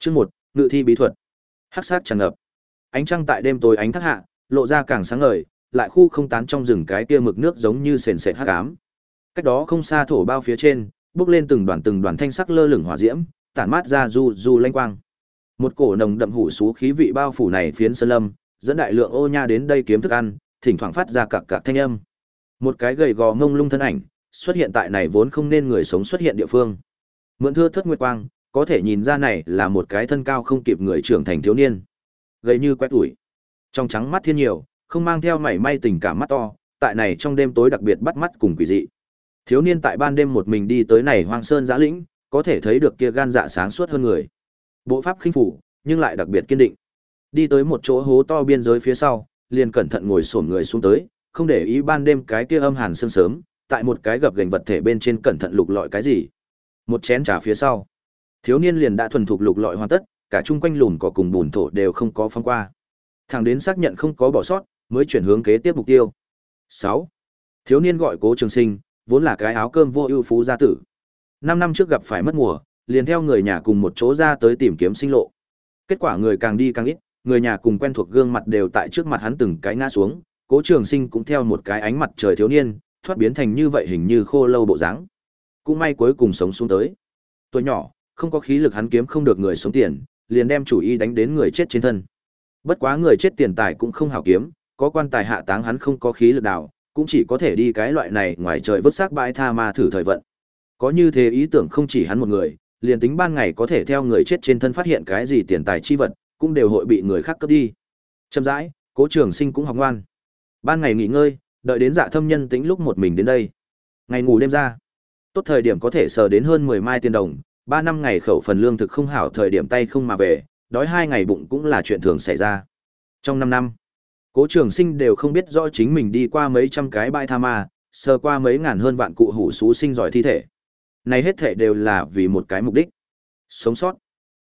Chương một Ngự thi bí thuật. Hắc sát tràn ngập. Ánh trăng tại đêm tối ánh thác hạ, lộ ra càng sáng ngời, lại khu không tán trong rừng cái kia mực nước giống như sền sệt hắc ám. Cách đó không xa thổ bao phía trên, bước lên từng đoàn từng đoàn thanh sắc lơ lửng hỏa diễm, tản mát ra du du lanh quang. Một cổ nồng đậm hủ xú khí vị bao phủ này phiến sơn lâm, dẫn đại lượng ô nha đến đây kiếm thức ăn, thỉnh thoảng phát ra cặc cặc thanh âm. Một cái gầy gò ngông lung thân ảnh, xuất hiện tại này vốn không nên người sống xuất hiện địa phương. Mượn thưa thất nguyệt quang, có thể nhìn ra này là một cái thân cao không kịp người trưởng thành thiếu niên. Gầy như quét ủi. Trong trắng mắt thiên nhiều, không mang theo mảy may tình cảm mắt to, tại này trong đêm tối đặc biệt bắt mắt cùng quỷ dị. Thiếu niên tại ban đêm một mình đi tới này hoang sơn giã lĩnh, có thể thấy được kia gan dạ sáng suốt hơn người. Bộ pháp khinh phủ, nhưng lại đặc biệt kiên định. Đi tới một chỗ hố to biên giới phía sau, liền cẩn thận ngồi xổm người xuống tới, không để ý ban đêm cái kia âm hàn sương sớm, tại một cái gập gành vật thể bên trên cẩn thận lục lọi cái gì. Một chén trà phía sau, thiếu niên liền đã thuần thục lục lọi hoàn tất, cả chung quanh lùn cỏ cùng bùn thổ đều không có phong qua. Thẳng đến xác nhận không có bỏ sót, mới chuyển hướng kế tiếp mục tiêu. 6. Thiếu niên gọi Cố Trường Sinh, vốn là cái áo cơm vô ưu phú gia tử. 5 năm trước gặp phải mất mùa, liền theo người nhà cùng một chỗ ra tới tìm kiếm sinh lộ. Kết quả người càng đi càng ít, người nhà cùng quen thuộc gương mặt đều tại trước mặt hắn từng cái ngã xuống, Cố Trường Sinh cũng theo một cái ánh mặt trời thiếu niên, thoát biến thành như vậy hình như khô lâu bộ dáng. Cũng may cuối cùng sống xuống tới. Tuổi nhỏ, không có khí lực hắn kiếm không được người sống tiền, liền đem chủ ý đánh đến người chết trên thân. Bất quá người chết tiền tài cũng không hảo kiếm, có quan tài hạ táng hắn không có khí lực nào, cũng chỉ có thể đi cái loại này ngoài trời vứt xác bãi tha ma thử thời vận. Có như thế ý tưởng không chỉ hắn một người, liền tính ban ngày có thể theo người chết trên thân phát hiện cái gì tiền tài chi vật, cũng đều hội bị người khác cướp đi. Chậm rãi, Cố Trường Sinh cũng học ngoan. Ban ngày nghỉ ngơi, đợi đến Dạ Thâm Nhân tính lúc một mình đến đây. Ngày ngủ đêm ra, tốt thời điểm có thể sờ đến hơn 10 mai tiền đồng, Ba năm ngày khẩu phần lương thực không hảo thời điểm tay không mà về, đói hai ngày bụng cũng là chuyện thường xảy ra. Trong năm năm, Cố Trường Sinh đều không biết rõ chính mình đi qua mấy trăm cái bãi tha ma, sờ qua mấy ngàn hơn vạn cụ hủ xú sinh giỏi thi thể. Này hết thể đều là vì một cái mục đích. Sống sót.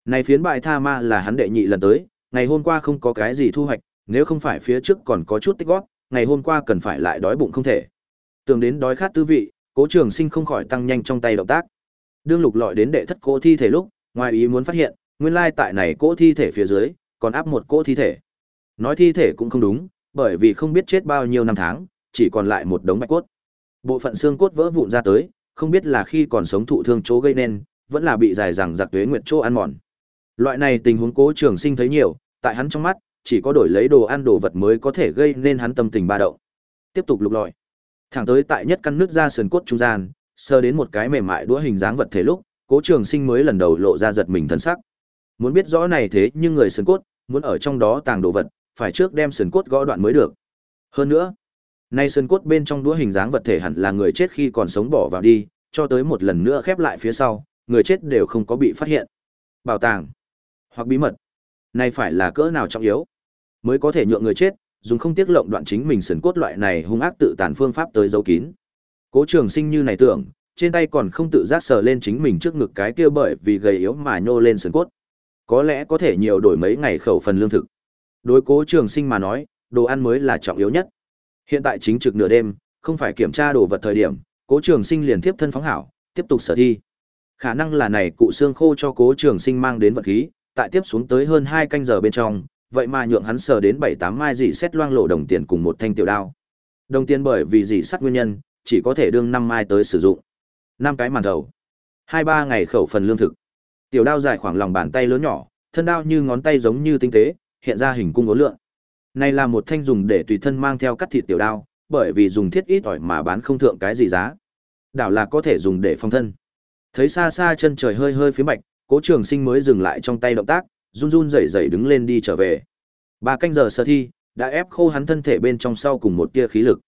Này phiến bãi tha ma là hắn đệ nhị lần tới, ngày hôm qua không có cái gì thu hoạch, nếu không phải phía trước còn có chút tích góp, ngày hôm qua cần phải lại đói bụng không thể. Tưởng đến đói khát tư vị, Cố Trường Sinh không khỏi tăng nhanh trong tay động tác. Đương lục lọi đến đệ thất cỗ thi thể lúc, ngoài ý muốn phát hiện, nguyên lai tại này cỗ thi thể phía dưới, còn áp một cỗ thi thể. Nói thi thể cũng không đúng, bởi vì không biết chết bao nhiêu năm tháng, chỉ còn lại một đống bạch cốt. Bộ phận xương cốt vỡ vụn ra tới, không biết là khi còn sống thụ thương chỗ gây nên, vẫn là bị dài rằng giặc tuế nguyệt chỗ ăn mòn. Loại này tình huống cố trường sinh thấy nhiều, tại hắn trong mắt, chỉ có đổi lấy đồ ăn đồ vật mới có thể gây nên hắn tâm tình ba động. Tiếp tục lục lọi. Thẳng tới tại nhất căn nước ra sườn cốt trung gian, sơ đến một cái mềm mại đũa hình dáng vật thể lúc, Cố Trường Sinh mới lần đầu lộ ra giật mình thần sắc. Muốn biết rõ này thế nhưng người sườn cốt, muốn ở trong đó tàng đồ vật, phải trước đem sườn cốt gõ đoạn mới được. Hơn nữa, nay sườn cốt bên trong đũa hình dáng vật thể hẳn là người chết khi còn sống bỏ vào đi, cho tới một lần nữa khép lại phía sau, người chết đều không có bị phát hiện. Bảo tàng hoặc bí mật, này phải là cỡ nào trọng yếu, mới có thể nhượng người chết dùng không tiếc lộng đoạn chính mình sườn cốt loại này hung ác tự tàn phương pháp tới dấu kín. Cố Trường Sinh như này tưởng, trên tay còn không tự giác sờ lên chính mình trước ngực cái kia bởi vì gầy yếu mà nhô lên sườn cốt. Có lẽ có thể nhiều đổi mấy ngày khẩu phần lương thực. Đối Cố Trường Sinh mà nói, đồ ăn mới là trọng yếu nhất. Hiện tại chính trực nửa đêm, không phải kiểm tra đồ vật thời điểm, Cố Trường Sinh liền tiếp thân phóng hảo, tiếp tục sở thi. Khả năng là này cụ xương khô cho Cố Trường Sinh mang đến vật khí, tại tiếp xuống tới hơn 2 canh giờ bên trong, vậy mà nhượng hắn sờ đến 7 8 mai dị xét loang lộ đồng tiền cùng một thanh tiểu đao. Đồng tiền bởi vì dị sắt nguyên nhân, chỉ có thể đương năm mai tới sử dụng. năm cái màn thầu. hai ba ngày khẩu phần lương thực. Tiểu đao dài khoảng lòng bàn tay lớn nhỏ, thân đao như ngón tay giống như tinh tế, hiện ra hình cung ố lượn Này là một thanh dùng để tùy thân mang theo cắt thịt tiểu đao, bởi vì dùng thiết ít ỏi mà bán không thượng cái gì giá. Đảo là có thể dùng để phong thân. Thấy xa xa chân trời hơi hơi phía bạch, Cố Trường Sinh mới dừng lại trong tay động tác, run run rẩy rẩy đứng lên đi trở về. Ba canh giờ sơ thi, đã ép khô hắn thân thể bên trong sau cùng một tia khí lực.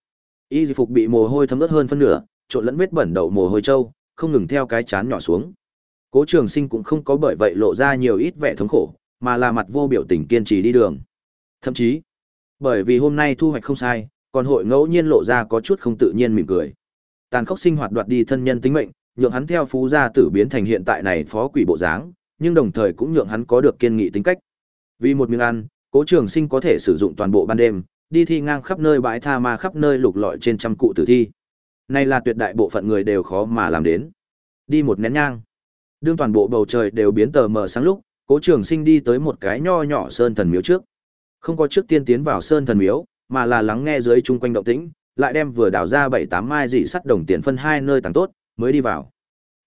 Y phục bị mồ hôi thấm ướt hơn phân nửa, trộn lẫn vết bẩn đậu mồ hôi trâu, không ngừng theo cái chán nhỏ xuống. Cố Trường Sinh cũng không có bởi vậy lộ ra nhiều ít vẻ thống khổ, mà là mặt vô biểu tình kiên trì đi đường. Thậm chí, bởi vì hôm nay thu hoạch không sai, còn hội ngẫu nhiên lộ ra có chút không tự nhiên mỉm cười. Tàn khốc sinh hoạt đoạt đi thân nhân tính mệnh, nhượng hắn theo phú gia tử biến thành hiện tại này phó quỷ bộ dáng, nhưng đồng thời cũng nhượng hắn có được kiên nghị tính cách. Vì một miếng ăn, Cố Trường Sinh có thể sử dụng toàn bộ ban đêm, đi thi ngang khắp nơi bãi tha ma khắp nơi lục lọi trên trăm cụ tử thi. Này là tuyệt đại bộ phận người đều khó mà làm đến. Đi một nén nhang. Đương toàn bộ bầu trời đều biến tờ mờ sáng lúc, Cố Trường Sinh đi tới một cái nho nhỏ sơn thần miếu trước. Không có trước tiên tiến vào sơn thần miếu, mà là lắng nghe dưới chung quanh động tĩnh, lại đem vừa đào ra bảy tám mai dị sắt đồng tiền phân hai nơi tàng tốt, mới đi vào.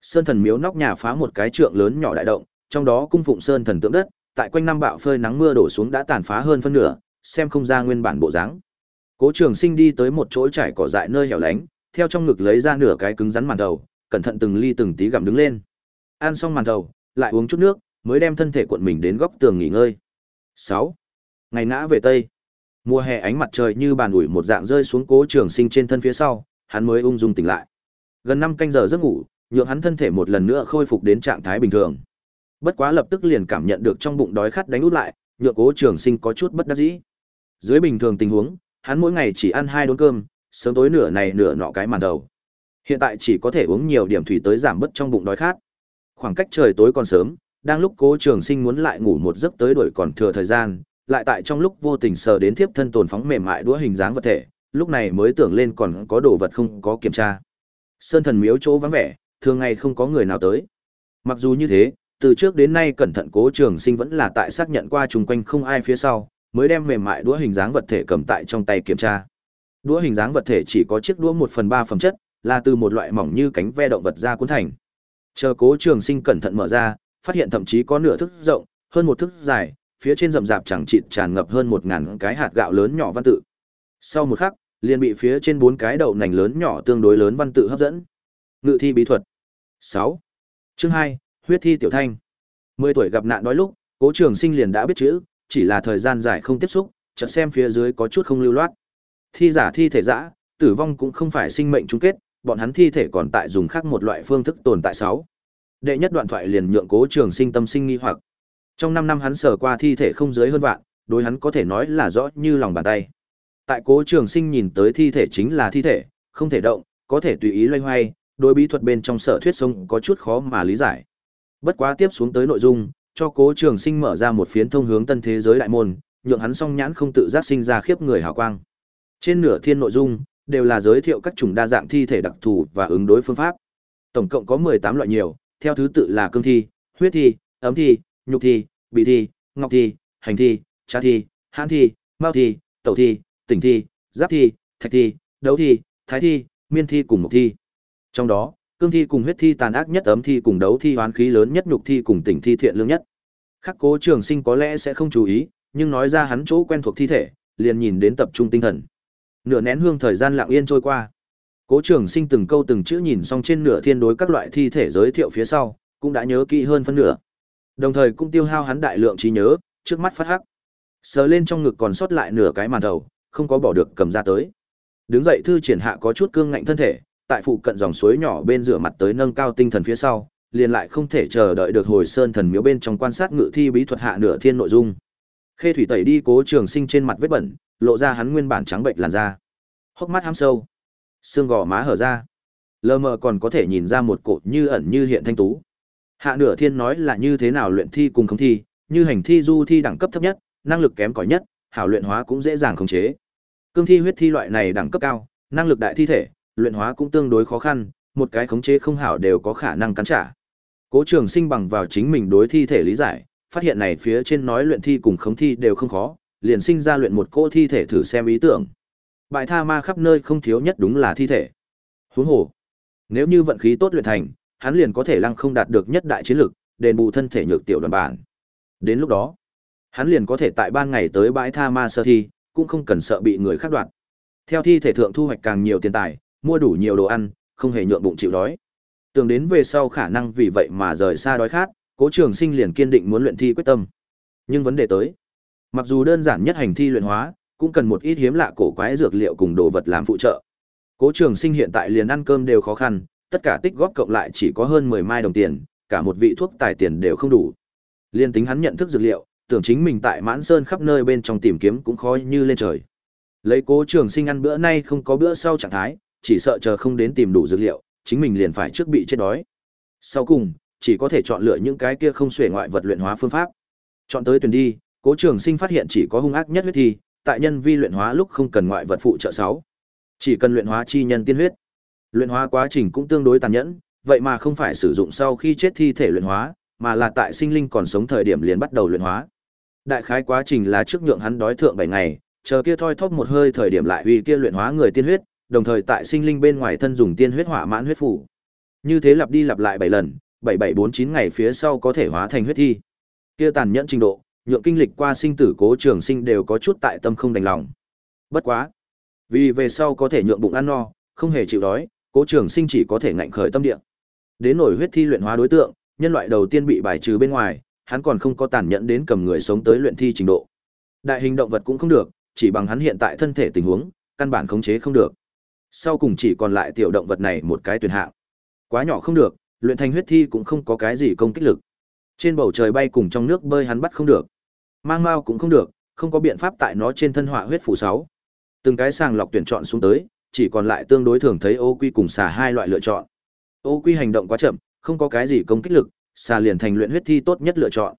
Sơn thần miếu nóc nhà phá một cái trượng lớn nhỏ đại động, trong đó cung phụng sơn thần tượng đất, tại quanh năm bạo phơi nắng mưa đổ xuống đã tàn phá hơn phân nửa, xem không ra nguyên bản bộ dáng. Cố Trường Sinh đi tới một chỗ trải cỏ dại nơi hẻo lánh, theo trong ngực lấy ra nửa cái cứng rắn màn đầu, cẩn thận từng ly từng tí gặm đứng lên. Ăn xong màn đầu, lại uống chút nước, mới đem thân thể cuộn mình đến góc tường nghỉ ngơi. 6. Ngày ngã về tây. Mùa hè ánh mặt trời như bàn ủi một dạng rơi xuống Cố Trường Sinh trên thân phía sau, hắn mới ung dung tỉnh lại. Gần 5 canh giờ giấc ngủ, nhượng hắn thân thể một lần nữa khôi phục đến trạng thái bình thường. Bất quá lập tức liền cảm nhận được trong bụng đói khát đánh út lại, nhượng Cố Trường Sinh có chút bất đắc dĩ. Dưới bình thường tình huống, hắn mỗi ngày chỉ ăn hai đốn cơm, sớm tối nửa này nửa nọ cái màn đầu. Hiện tại chỉ có thể uống nhiều điểm thủy tới giảm bớt trong bụng đói khát. Khoảng cách trời tối còn sớm, đang lúc Cố Trường Sinh muốn lại ngủ một giấc tới đổi còn thừa thời gian, lại tại trong lúc vô tình sờ đến tiếp thân tồn phóng mềm mại đũa hình dáng vật thể, lúc này mới tưởng lên còn có đồ vật không có kiểm tra. Sơn thần miếu chỗ vắng vẻ, thường ngày không có người nào tới. Mặc dù như thế, từ trước đến nay cẩn thận Cố Trường Sinh vẫn là tại xác nhận qua chung quanh không ai phía sau, mới đem mềm mại đũa hình dáng vật thể cầm tại trong tay kiểm tra. Đũa hình dáng vật thể chỉ có chiếc đũa một phần ba phẩm chất, là từ một loại mỏng như cánh ve động vật ra cuốn thành. Chờ Cố Trường Sinh cẩn thận mở ra, phát hiện thậm chí có nửa thước rộng, hơn một thước dài, phía trên rậm rạp chẳng chịt tràn ngập hơn một ngàn cái hạt gạo lớn nhỏ văn tự. Sau một khắc, liền bị phía trên bốn cái đậu nành lớn nhỏ tương đối lớn văn tự hấp dẫn. Ngự thi bí thuật. 6. Chương 2, huyết thi tiểu thanh. 10 tuổi gặp nạn đói lúc, Cố Trường Sinh liền đã biết chữ, chỉ là thời gian dài không tiếp xúc, chợt xem phía dưới có chút không lưu loát. Thi giả thi thể dã, tử vong cũng không phải sinh mệnh chung kết, bọn hắn thi thể còn tại dùng khác một loại phương thức tồn tại sáu. Đệ nhất đoạn thoại liền nhượng Cố Trường Sinh tâm sinh nghi hoặc. Trong 5 năm hắn sở qua thi thể không dưới hơn vạn, đối hắn có thể nói là rõ như lòng bàn tay. Tại Cố Trường Sinh nhìn tới thi thể chính là thi thể, không thể động, có thể tùy ý loay hoay, đối bí thuật bên trong sở thuyết sông có chút khó mà lý giải. Bất quá tiếp xuống tới nội dung, cho Cố Trường Sinh mở ra một phiến thông hướng tân thế giới đại môn, nhượng hắn song nhãn không tự giác sinh ra khiếp người hào quang. Trên nửa thiên nội dung đều là giới thiệu các chủng đa dạng thi thể đặc thù và ứng đối phương pháp. Tổng cộng có 18 loại nhiều, theo thứ tự là cương thi, huyết thi, ấm thi, nhục thi, bị thi, ngọc thi, hành thi, trá thi, hãn thi, mao thi, tẩu thi, tỉnh thi, giáp thi, thạch thi, đấu thi, thái thi, miên thi cùng mục thi. Trong đó, cương thi cùng huyết thi tàn ác nhất ấm thi cùng đấu thi hoán khí lớn nhất nhục thi cùng tỉnh thi thiện lương nhất. Khắc cố trường sinh có lẽ sẽ không chú ý, nhưng nói ra hắn chỗ quen thuộc thi thể, liền nhìn đến tập trung tinh thần. Nửa nén hương thời gian lặng yên trôi qua. Cố Trường Sinh từng câu từng chữ nhìn xong trên nửa thiên đối các loại thi thể giới thiệu phía sau, cũng đã nhớ kỹ hơn phân nửa. Đồng thời cũng tiêu hao hắn đại lượng trí nhớ, trước mắt phát hắc. Sờ lên trong ngực còn sót lại nửa cái màn đầu, không có bỏ được cầm ra tới. Đứng dậy thư triển hạ có chút cương ngạnh thân thể, tại phụ cận dòng suối nhỏ bên rửa mặt tới nâng cao tinh thần phía sau, liền lại không thể chờ đợi được hồi sơn thần miếu bên trong quan sát ngự thi bí thuật hạ nửa thiên nội dung. Khê thủy tẩy đi cố trường sinh trên mặt vết bẩn, lộ ra hắn nguyên bản trắng bệnh làn da. Hốc mắt hám sâu, xương gò má hở ra. Lờ mờ còn có thể nhìn ra một cột như ẩn như hiện thanh tú. Hạ nửa thiên nói là như thế nào luyện thi cùng không thi, như hành thi du thi đẳng cấp thấp nhất, năng lực kém cỏi nhất, hảo luyện hóa cũng dễ dàng khống chế. Cương thi huyết thi loại này đẳng cấp cao, năng lực đại thi thể, luyện hóa cũng tương đối khó khăn, một cái khống chế không hảo đều có khả năng cắn trả. Cố Trường Sinh bằng vào chính mình đối thi thể lý giải, phát hiện này phía trên nói luyện thi cùng khống thi đều không khó, liền sinh ra luyện một cỗ thi thể thử xem ý tưởng. Bại tha ma khắp nơi không thiếu nhất đúng là thi thể. Huống hồ, nếu như vận khí tốt luyện thành, hắn liền có thể lăng không đạt được nhất đại chiến lực, đền bù thân thể nhược tiểu đoàn bản. Đến lúc đó, hắn liền có thể tại ban ngày tới bãi tha ma sơ thi, cũng không cần sợ bị người khác đoạt. Theo thi thể thượng thu hoạch càng nhiều tiền tài, mua đủ nhiều đồ ăn, không hề nhượng bụng chịu đói. Tưởng đến về sau khả năng vì vậy mà rời xa đói khát, Cố Trường Sinh liền kiên định muốn luyện thi quyết tâm. Nhưng vấn đề tới, mặc dù đơn giản nhất hành thi luyện hóa, cũng cần một ít hiếm lạ cổ quái dược liệu cùng đồ vật làm phụ trợ. Cố Trường Sinh hiện tại liền ăn cơm đều khó khăn, tất cả tích góp cộng lại chỉ có hơn 10 mai đồng tiền, cả một vị thuốc tài tiền đều không đủ. Liên tính hắn nhận thức dược liệu, tưởng chính mình tại Mãn Sơn khắp nơi bên trong tìm kiếm cũng khó như lên trời. Lấy Cố Trường Sinh ăn bữa nay không có bữa sau trạng thái, chỉ sợ chờ không đến tìm đủ dược liệu, chính mình liền phải trước bị chết đói. Sau cùng, chỉ có thể chọn lựa những cái kia không xuể ngoại vật luyện hóa phương pháp. Chọn tới tuyển đi, Cố Trường Sinh phát hiện chỉ có hung ác nhất huyết thi, tại nhân vi luyện hóa lúc không cần ngoại vật phụ trợ sáu, chỉ cần luyện hóa chi nhân tiên huyết. Luyện hóa quá trình cũng tương đối tàn nhẫn, vậy mà không phải sử dụng sau khi chết thi thể luyện hóa, mà là tại sinh linh còn sống thời điểm liền bắt đầu luyện hóa. Đại khái quá trình là trước nhượng hắn đói thượng 7 ngày, chờ kia thoi thóp một hơi thời điểm lại uy kia luyện hóa người tiên huyết, đồng thời tại sinh linh bên ngoài thân dùng tiên huyết hỏa mãn huyết phủ. Như thế lặp đi lặp lại 7 lần, 7749 ngày phía sau có thể hóa thành huyết thi. Kia tàn nhẫn trình độ, nhượng kinh lịch qua sinh tử cố trường sinh đều có chút tại tâm không đành lòng. Bất quá, vì về sau có thể nhượng bụng ăn no, không hề chịu đói, cố trường sinh chỉ có thể ngạnh khởi tâm địa. Đến nổi huyết thi luyện hóa đối tượng, nhân loại đầu tiên bị bài trừ bên ngoài, hắn còn không có tàn nhẫn đến cầm người sống tới luyện thi trình độ. Đại hình động vật cũng không được, chỉ bằng hắn hiện tại thân thể tình huống, căn bản khống chế không được. Sau cùng chỉ còn lại tiểu động vật này một cái tuyệt hạng. Quá nhỏ không được, luyện thành huyết thi cũng không có cái gì công kích lực. Trên bầu trời bay cùng trong nước bơi hắn bắt không được. Mang mao cũng không được, không có biện pháp tại nó trên thân họa huyết phủ sáu. Từng cái sàng lọc tuyển chọn xuống tới, chỉ còn lại tương đối thường thấy ô quy cùng xà hai loại lựa chọn. Ô quy hành động quá chậm, không có cái gì công kích lực, xà liền thành luyện huyết thi tốt nhất lựa chọn.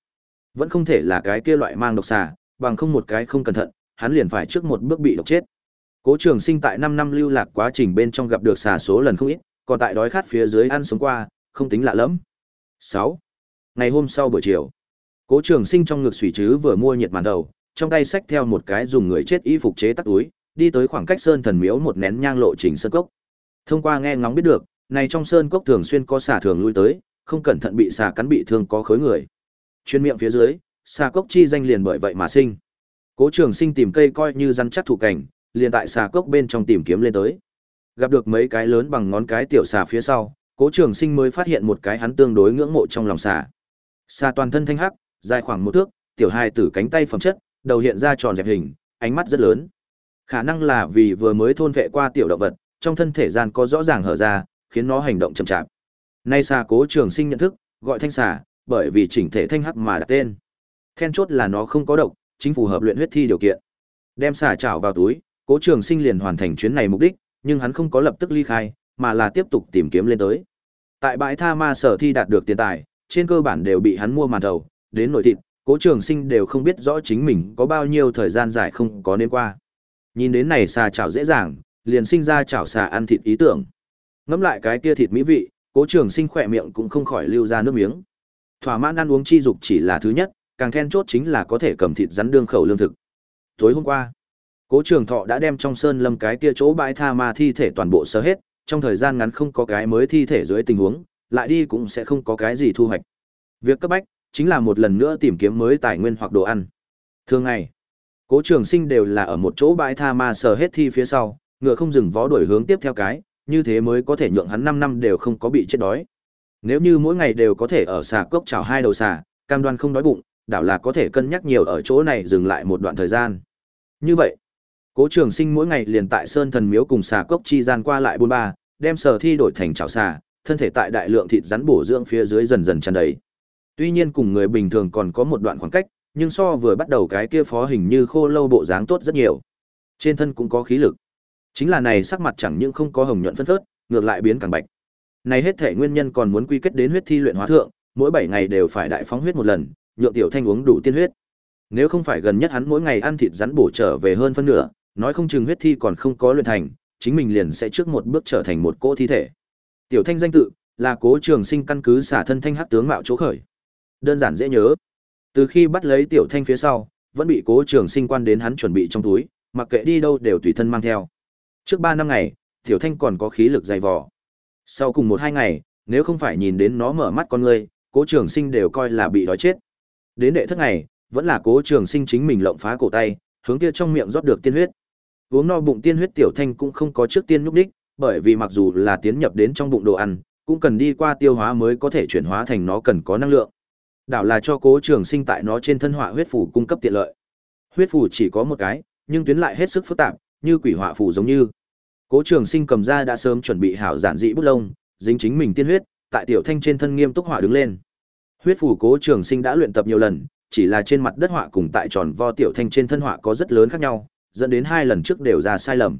Vẫn không thể là cái kia loại mang độc xà, bằng không một cái không cẩn thận, hắn liền phải trước một bước bị độc chết. Cố Trường Sinh tại 5 năm lưu lạc quá trình bên trong gặp được xà số lần không ít, còn tại đói khát phía dưới ăn sống qua, không tính lạ lắm. 6. Ngày hôm sau buổi chiều, Cố Trường Sinh trong ngực sủi chứ vừa mua nhiệt màn đầu, trong tay xách theo một cái dùng người chết y phục chế tắt túi, đi tới khoảng cách sơn thần miếu một nén nhang lộ trình sơn cốc. Thông qua nghe ngóng biết được, này trong sơn cốc thường xuyên có xà thường lui tới, không cẩn thận bị xà cắn bị thương có khối người. Chuyên miệng phía dưới, xà cốc chi danh liền bởi vậy mà sinh. Cố Trường Sinh tìm cây coi như rắn chắc thủ cảnh, liền tại xà cốc bên trong tìm kiếm lên tới. Gặp được mấy cái lớn bằng ngón cái tiểu xà phía sau, Cố Trường Sinh mới phát hiện một cái hắn tương đối ngưỡng mộ trong lòng xà. Xà toàn thân thanh hắc, dài khoảng một thước, tiểu hai tử cánh tay phẩm chất, đầu hiện ra tròn dẹp hình, ánh mắt rất lớn. Khả năng là vì vừa mới thôn vệ qua tiểu động vật, trong thân thể gian có rõ ràng hở ra, khiến nó hành động chậm chạp. Nay xà Cố Trường Sinh nhận thức, gọi thanh xà, bởi vì chỉnh thể thanh hắc mà đặt tên. Then chốt là nó không có độc, chính phù hợp luyện huyết thi điều kiện. Đem xà chảo vào túi, Cố Trường Sinh liền hoàn thành chuyến này mục đích, nhưng hắn không có lập tức ly khai, mà là tiếp tục tìm kiếm lên tới. Tại bãi tha ma sở thi đạt được tiền tài, trên cơ bản đều bị hắn mua màn đầu, đến nội thịt, Cố Trường Sinh đều không biết rõ chính mình có bao nhiêu thời gian dài không có nên qua. Nhìn đến này xà chảo dễ dàng, liền sinh ra chảo xà ăn thịt ý tưởng. Ngẫm lại cái kia thịt mỹ vị, Cố Trường Sinh khỏe miệng cũng không khỏi lưu ra nước miếng. Thỏa mãn ăn uống chi dục chỉ là thứ nhất, càng then chốt chính là có thể cầm thịt rắn đương khẩu lương thực. Tối hôm qua, Cố Trường Thọ đã đem trong sơn lâm cái kia chỗ bãi tha ma thi thể toàn bộ sơ hết, trong thời gian ngắn không có cái mới thi thể dưới tình huống, lại đi cũng sẽ không có cái gì thu hoạch. Việc cấp bách chính là một lần nữa tìm kiếm mới tài nguyên hoặc đồ ăn. Thường ngày, Cố Trường Sinh đều là ở một chỗ bãi tha ma sờ hết thi phía sau, ngựa không dừng vó đuổi hướng tiếp theo cái, như thế mới có thể nhượng hắn 5 năm đều không có bị chết đói. Nếu như mỗi ngày đều có thể ở xà cốc chảo hai đầu xà, cam đoan không đói bụng, đảo là có thể cân nhắc nhiều ở chỗ này dừng lại một đoạn thời gian. Như vậy, Cố Trường Sinh mỗi ngày liền tại Sơn Thần Miếu cùng xà cốc chi gian qua lại bốn ba, đem sở thi đổi thành chảo xà, thân thể tại đại lượng thịt rắn bổ dưỡng phía dưới dần dần tràn đầy. Tuy nhiên cùng người bình thường còn có một đoạn khoảng cách, nhưng so vừa bắt đầu cái kia phó hình như khô lâu bộ dáng tốt rất nhiều. Trên thân cũng có khí lực. Chính là này sắc mặt chẳng những không có hồng nhuận phân phớt, ngược lại biến càng bạch. Này hết thể nguyên nhân còn muốn quy kết đến huyết thi luyện hóa thượng, mỗi 7 ngày đều phải đại phóng huyết một lần, nhượng tiểu thanh uống đủ tiên huyết. Nếu không phải gần nhất hắn mỗi ngày ăn thịt rắn bổ trở về hơn phân nửa, nói không chừng huyết thi còn không có luyện thành, chính mình liền sẽ trước một bước trở thành một cỗ thi thể. Tiểu thanh danh tự là Cố Trường Sinh căn cứ xả thân thanh hắc tướng mạo chỗ khởi. Đơn giản dễ nhớ. Từ khi bắt lấy tiểu thanh phía sau, vẫn bị Cố Trường Sinh quan đến hắn chuẩn bị trong túi, mặc kệ đi đâu đều tùy thân mang theo. Trước 3 năm ngày, tiểu thanh còn có khí lực dày vò. Sau cùng một hai ngày, nếu không phải nhìn đến nó mở mắt con ngươi, Cố Trường Sinh đều coi là bị đói chết. Đến đệ thất ngày, vẫn là Cố Trường Sinh chính mình lộng phá cổ tay, hướng kia trong miệng rót được tiên huyết. Uống no bụng tiên huyết tiểu thanh cũng không có trước tiên nhúc đích, bởi vì mặc dù là tiến nhập đến trong bụng đồ ăn, cũng cần đi qua tiêu hóa mới có thể chuyển hóa thành nó cần có năng lượng. Đảo là cho Cố Trường Sinh tại nó trên thân họa huyết phủ cung cấp tiện lợi. Huyết phủ chỉ có một cái, nhưng tuyến lại hết sức phức tạp, như quỷ họa phủ giống như. Cố Trường Sinh cầm ra đã sớm chuẩn bị hảo giản dị bút lông, dính chính mình tiên huyết, tại tiểu thanh trên thân nghiêm túc họa đứng lên. Huyết phủ Cố Trường Sinh đã luyện tập nhiều lần, chỉ là trên mặt đất họa cùng tại tròn vo tiểu thanh trên thân họa có rất lớn khác nhau, dẫn đến hai lần trước đều ra sai lầm.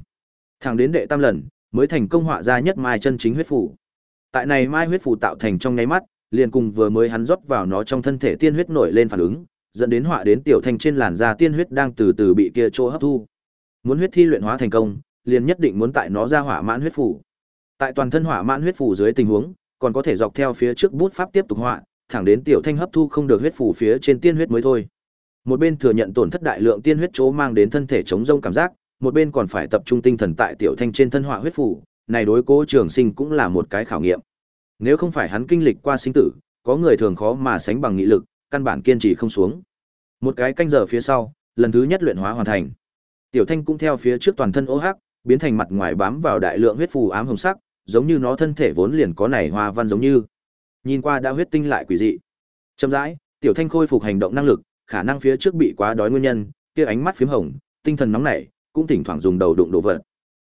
Thẳng đến đệ tam lần, mới thành công họa ra nhất mai chân chính huyết phủ. Tại này mai huyết phủ tạo thành trong nháy mắt, liền cùng vừa mới hắn rót vào nó trong thân thể tiên huyết nổi lên phản ứng, dẫn đến họa đến tiểu thanh trên làn da tiên huyết đang từ từ bị kia chỗ hấp thu. Muốn huyết thi luyện hóa thành công, liền nhất định muốn tại nó ra hỏa mãn huyết phủ. Tại toàn thân hỏa mãn huyết phủ dưới tình huống, còn có thể dọc theo phía trước bút pháp tiếp tục họa, thẳng đến tiểu thanh hấp thu không được huyết phủ phía trên tiên huyết mới thôi. Một bên thừa nhận tổn thất đại lượng tiên huyết chỗ mang đến thân thể chống rông cảm giác, một bên còn phải tập trung tinh thần tại tiểu thanh trên thân họa huyết phủ, này đối cố trường sinh cũng là một cái khảo nghiệm. Nếu không phải hắn kinh lịch qua sinh tử, có người thường khó mà sánh bằng nghị lực, căn bản kiên trì không xuống. Một cái canh giờ phía sau, lần thứ nhất luyện hóa hoàn thành. Tiểu Thanh cũng theo phía trước toàn thân ô hắc, biến thành mặt ngoài bám vào đại lượng huyết phù ám hồng sắc, giống như nó thân thể vốn liền có này hoa văn giống như. Nhìn qua đã huyết tinh lại quỷ dị. Chậm rãi, Tiểu Thanh khôi phục hành động năng lực, khả năng phía trước bị quá đói nguyên nhân, kia ánh mắt phím hồng, tinh thần nóng nảy, cũng thỉnh thoảng dùng đầu đụng đồ vật.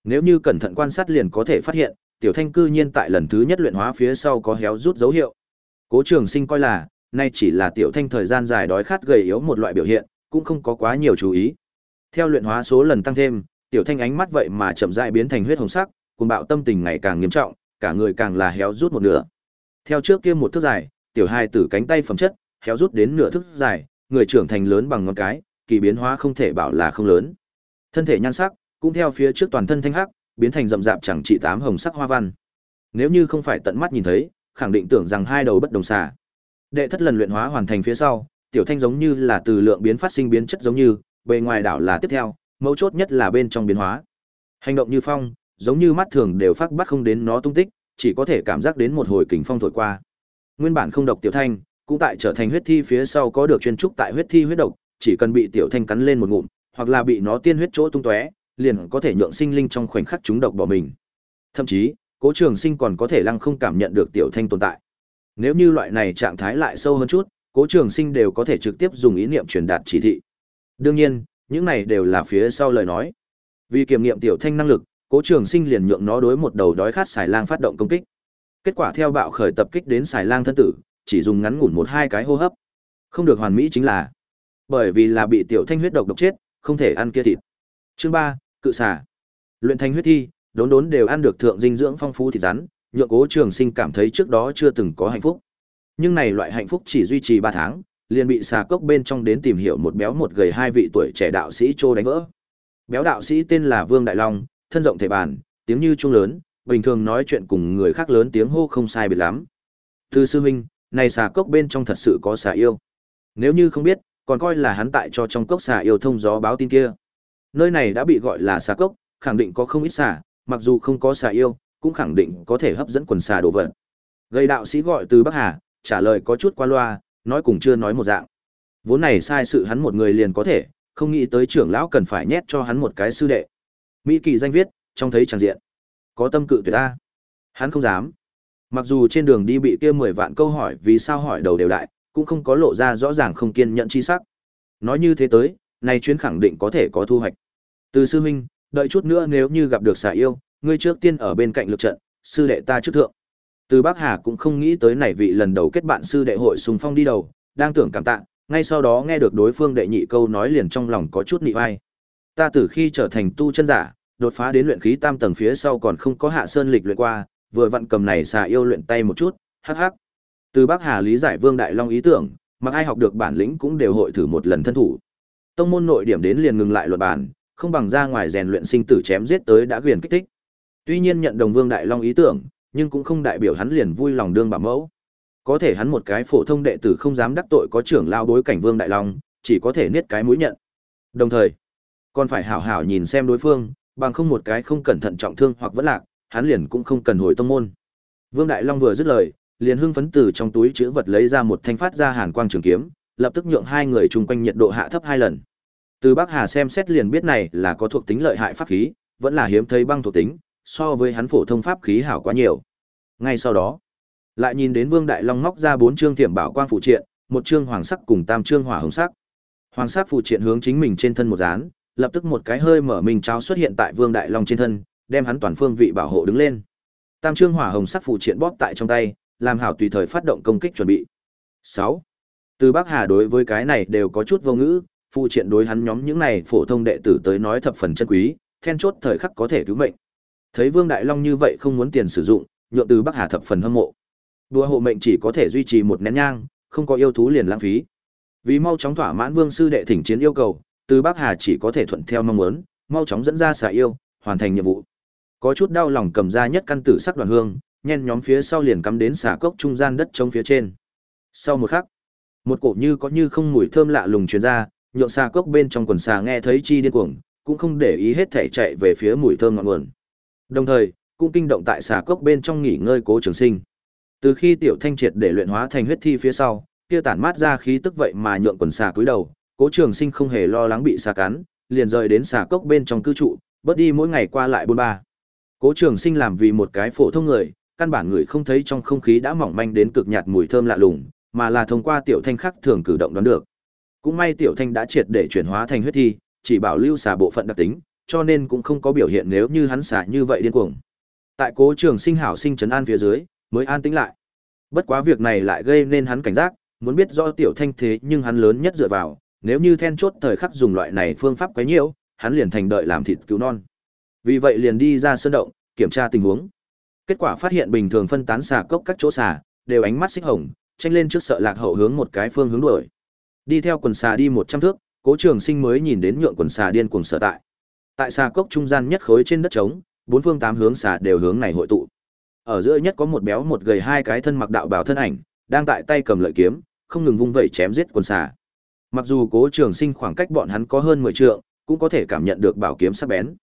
Nếu như cẩn thận quan sát liền có thể phát hiện, Tiểu Thanh cư nhiên tại lần thứ nhất luyện hóa phía sau có héo rút dấu hiệu. Cố Trường Sinh coi là, nay chỉ là Tiểu Thanh thời gian dài đói khát gầy yếu một loại biểu hiện, cũng không có quá nhiều chú ý. Theo luyện hóa số lần tăng thêm, Tiểu Thanh ánh mắt vậy mà chậm rãi biến thành huyết hồng sắc, cuồng bạo tâm tình ngày càng nghiêm trọng, cả người càng là héo rút một nửa. Theo trước kia một thước dài, tiểu hai tử cánh tay phẩm chất, héo rút đến nửa thước dài, người trưởng thành lớn bằng ngón cái, kỳ biến hóa không thể bảo là không lớn. Thân thể nhan sắc, cũng theo phía trước toàn thân thanh hắc, biến thành rậm rạp chẳng trị tám hồng sắc hoa văn. Nếu như không phải tận mắt nhìn thấy, khẳng định tưởng rằng hai đầu bất đồng xà. Đệ thất lần luyện hóa hoàn thành phía sau, tiểu thanh giống như là từ lượng biến phát sinh biến chất giống như, bề ngoài đảo là tiếp theo, mấu chốt nhất là bên trong biến hóa. Hành động như phong, giống như mắt thường đều phát bắt không đến nó tung tích, chỉ có thể cảm giác đến một hồi kình phong thổi qua. Nguyên bản không độc tiểu thanh, cũng tại trở thành huyết thi phía sau có được chuyên trúc tại huyết thi huyết độc, chỉ cần bị tiểu thanh cắn lên một ngụm, hoặc là bị nó tiên huyết chỗ tung tóe, liền có thể nhượng sinh linh trong khoảnh khắc chúng độc bỏ mình. Thậm chí, Cố Trường Sinh còn có thể lăng không cảm nhận được tiểu thanh tồn tại. Nếu như loại này trạng thái lại sâu hơn chút, Cố Trường Sinh đều có thể trực tiếp dùng ý niệm truyền đạt chỉ thị. Đương nhiên, những này đều là phía sau lời nói. Vì kiểm nghiệm tiểu thanh năng lực, Cố Trường Sinh liền nhượng nó đối một đầu đói khát xài lang phát động công kích. Kết quả theo bạo khởi tập kích đến xài lang thân tử, chỉ dùng ngắn ngủn một hai cái hô hấp. Không được hoàn mỹ chính là bởi vì là bị tiểu thanh huyết độc độc chết, không thể ăn kia thịt. Chương ba cự xả Luyện thanh huyết thi, đốn đốn đều ăn được thượng dinh dưỡng phong phú thịt rắn, nhượng Cố Trường Sinh cảm thấy trước đó chưa từng có hạnh phúc. Nhưng này loại hạnh phúc chỉ duy trì ba tháng, liền bị xà cốc bên trong đến tìm hiểu một béo một gầy hai vị tuổi trẻ đạo sĩ trô đánh vỡ. Béo đạo sĩ tên là Vương Đại Long, thân rộng thể bàn, tiếng như trung lớn, bình thường nói chuyện cùng người khác lớn tiếng hô không sai biệt lắm. thư sư huynh, này xà cốc bên trong thật sự có xà yêu. Nếu như không biết, còn coi là hắn tại cho trong cốc xà yêu thông gió báo tin kia. Nơi này đã bị gọi là xà cốc, khẳng định có không ít xà, mặc dù không có xà yêu, cũng khẳng định có thể hấp dẫn quần xà đồ vật. Gây đạo sĩ gọi từ Bắc Hà, trả lời có chút qua loa, nói cùng chưa nói một dạng. Vốn này sai sự hắn một người liền có thể, không nghĩ tới trưởng lão cần phải nhét cho hắn một cái sư đệ. Mỹ kỳ danh viết, trong thấy tràng diện. Có tâm cự tuyệt ta. Hắn không dám. Mặc dù trên đường đi bị kia mười vạn câu hỏi vì sao hỏi đầu đều đại, cũng không có lộ ra rõ ràng không kiên nhẫn chi sắc. Nói như thế tới, này chuyến khẳng định có thể có thu hoạch. Từ sư huynh, đợi chút nữa nếu như gặp được xà yêu, ngươi trước tiên ở bên cạnh lực trận, sư đệ ta trước thượng. Từ Bắc Hà cũng không nghĩ tới này vị lần đầu kết bạn sư đệ hội sùng phong đi đầu, đang tưởng cảm tạ, ngay sau đó nghe được đối phương đệ nhị câu nói liền trong lòng có chút nị vai. Ta từ khi trở thành tu chân giả, đột phá đến luyện khí tam tầng phía sau còn không có hạ sơn lịch luyện qua, vừa vặn cầm này xà yêu luyện tay một chút, hắc hắc. Từ Bắc Hà lý giải Vương Đại Long ý tưởng, mặc ai học được bản lĩnh cũng đều hội thử một lần thân thủ. Tông môn nội điểm đến liền ngừng lại luật bản, không bằng ra ngoài rèn luyện sinh tử chém giết tới đã quyền kích thích. Tuy nhiên nhận đồng Vương Đại Long ý tưởng, nhưng cũng không đại biểu hắn liền vui lòng đương bảo mẫu. Có thể hắn một cái phổ thông đệ tử không dám đắc tội có trưởng lao đối cảnh Vương Đại Long, chỉ có thể niết cái mũi nhận. Đồng thời, còn phải hảo hảo nhìn xem đối phương, bằng không một cái không cẩn thận trọng thương hoặc vẫn lạc, hắn liền cũng không cần hồi tông môn. Vương Đại Long vừa dứt lời, liền hưng phấn từ trong túi chứa vật lấy ra một thanh phát ra hàn quang trường kiếm, lập tức nhượng hai người chung quanh nhiệt độ hạ thấp hai lần. Từ Bắc Hà xem xét liền biết này là có thuộc tính lợi hại pháp khí, vẫn là hiếm thấy băng thuộc tính, so với hắn phổ thông pháp khí hảo quá nhiều. Ngay sau đó, lại nhìn đến Vương Đại Long móc ra bốn chương tiềm bảo quang phụ triện, một chương hoàng sắc cùng tam chương hỏa hồng sắc. Hoàng sắc phụ triện hướng chính mình trên thân một dán, lập tức một cái hơi mở mình cháo xuất hiện tại Vương Đại Long trên thân, đem hắn toàn phương vị bảo hộ đứng lên. Tam chương hỏa hồng sắc phụ triện bóp tại trong tay, làm hảo tùy thời phát động công kích chuẩn bị. 6. Từ Bắc Hà đối với cái này đều có chút vô ngữ, phụ triện đối hắn nhóm những này phổ thông đệ tử tới nói thập phần chân quý, then chốt thời khắc có thể cứu mệnh. Thấy Vương Đại Long như vậy không muốn tiền sử dụng, nhượng từ Bắc Hà thập phần hâm mộ. Đùa hộ mệnh chỉ có thể duy trì một nén nhang, không có yêu thú liền lãng phí. Vì mau chóng thỏa mãn Vương sư đệ thỉnh chiến yêu cầu, từ Bắc Hà chỉ có thể thuận theo mong muốn, mau chóng dẫn ra xà yêu, hoàn thành nhiệm vụ. Có chút đau lòng cầm ra nhất căn tử sắc đoàn hương, nhen nhóm phía sau liền cắm đến xả cốc trung gian đất trống phía trên. Sau một khắc, một cổ như có như không mùi thơm lạ lùng truyền ra, nhượng xà cốc bên trong quần xà nghe thấy chi điên cuồng, cũng không để ý hết thể chạy về phía mùi thơm ngọn nguồn. Đồng thời, cũng kinh động tại xà cốc bên trong nghỉ ngơi Cố Trường Sinh. Từ khi tiểu thanh triệt để luyện hóa thành huyết thi phía sau, kia tản mát ra khí tức vậy mà nhượng quần xà cúi đầu, Cố Trường Sinh không hề lo lắng bị xà cắn, liền rời đến xà cốc bên trong cư trụ, bớt đi mỗi ngày qua lại bôn ba. Cố Trường Sinh làm vì một cái phổ thông người, căn bản người không thấy trong không khí đã mỏng manh đến cực nhạt mùi thơm lạ lùng, mà là thông qua tiểu thanh khắc thường cử động đoán được. Cũng may tiểu thanh đã triệt để chuyển hóa thành huyết thi, chỉ bảo lưu xả bộ phận đặc tính, cho nên cũng không có biểu hiện nếu như hắn xả như vậy điên cuồng. Tại Cố Trường Sinh hảo sinh trấn an phía dưới, mới an tĩnh lại. Bất quá việc này lại gây nên hắn cảnh giác, muốn biết rõ tiểu thanh thế nhưng hắn lớn nhất dựa vào, nếu như then chốt thời khắc dùng loại này phương pháp quấy nhiễu, hắn liền thành đợi làm thịt cứu non. Vì vậy liền đi ra sơn động, kiểm tra tình huống. Kết quả phát hiện bình thường phân tán xà cốc các chỗ xà, đều ánh mắt xích hồng, tranh lên trước sợ lạc hậu hướng một cái phương hướng đuổi. Đi theo quần xà đi 100 thước, Cố Trường Sinh mới nhìn đến nhượng quần xà điên cuồng sở tại. Tại xà cốc trung gian nhất khối trên đất trống, bốn phương tám hướng xà đều hướng này hội tụ. Ở giữa nhất có một béo một gầy hai cái thân mặc đạo bào thân ảnh, đang tại tay cầm lợi kiếm, không ngừng vung vẩy chém giết quần xà. Mặc dù Cố Trường Sinh khoảng cách bọn hắn có hơn 10 trượng, cũng có thể cảm nhận được bảo kiếm sắc bén.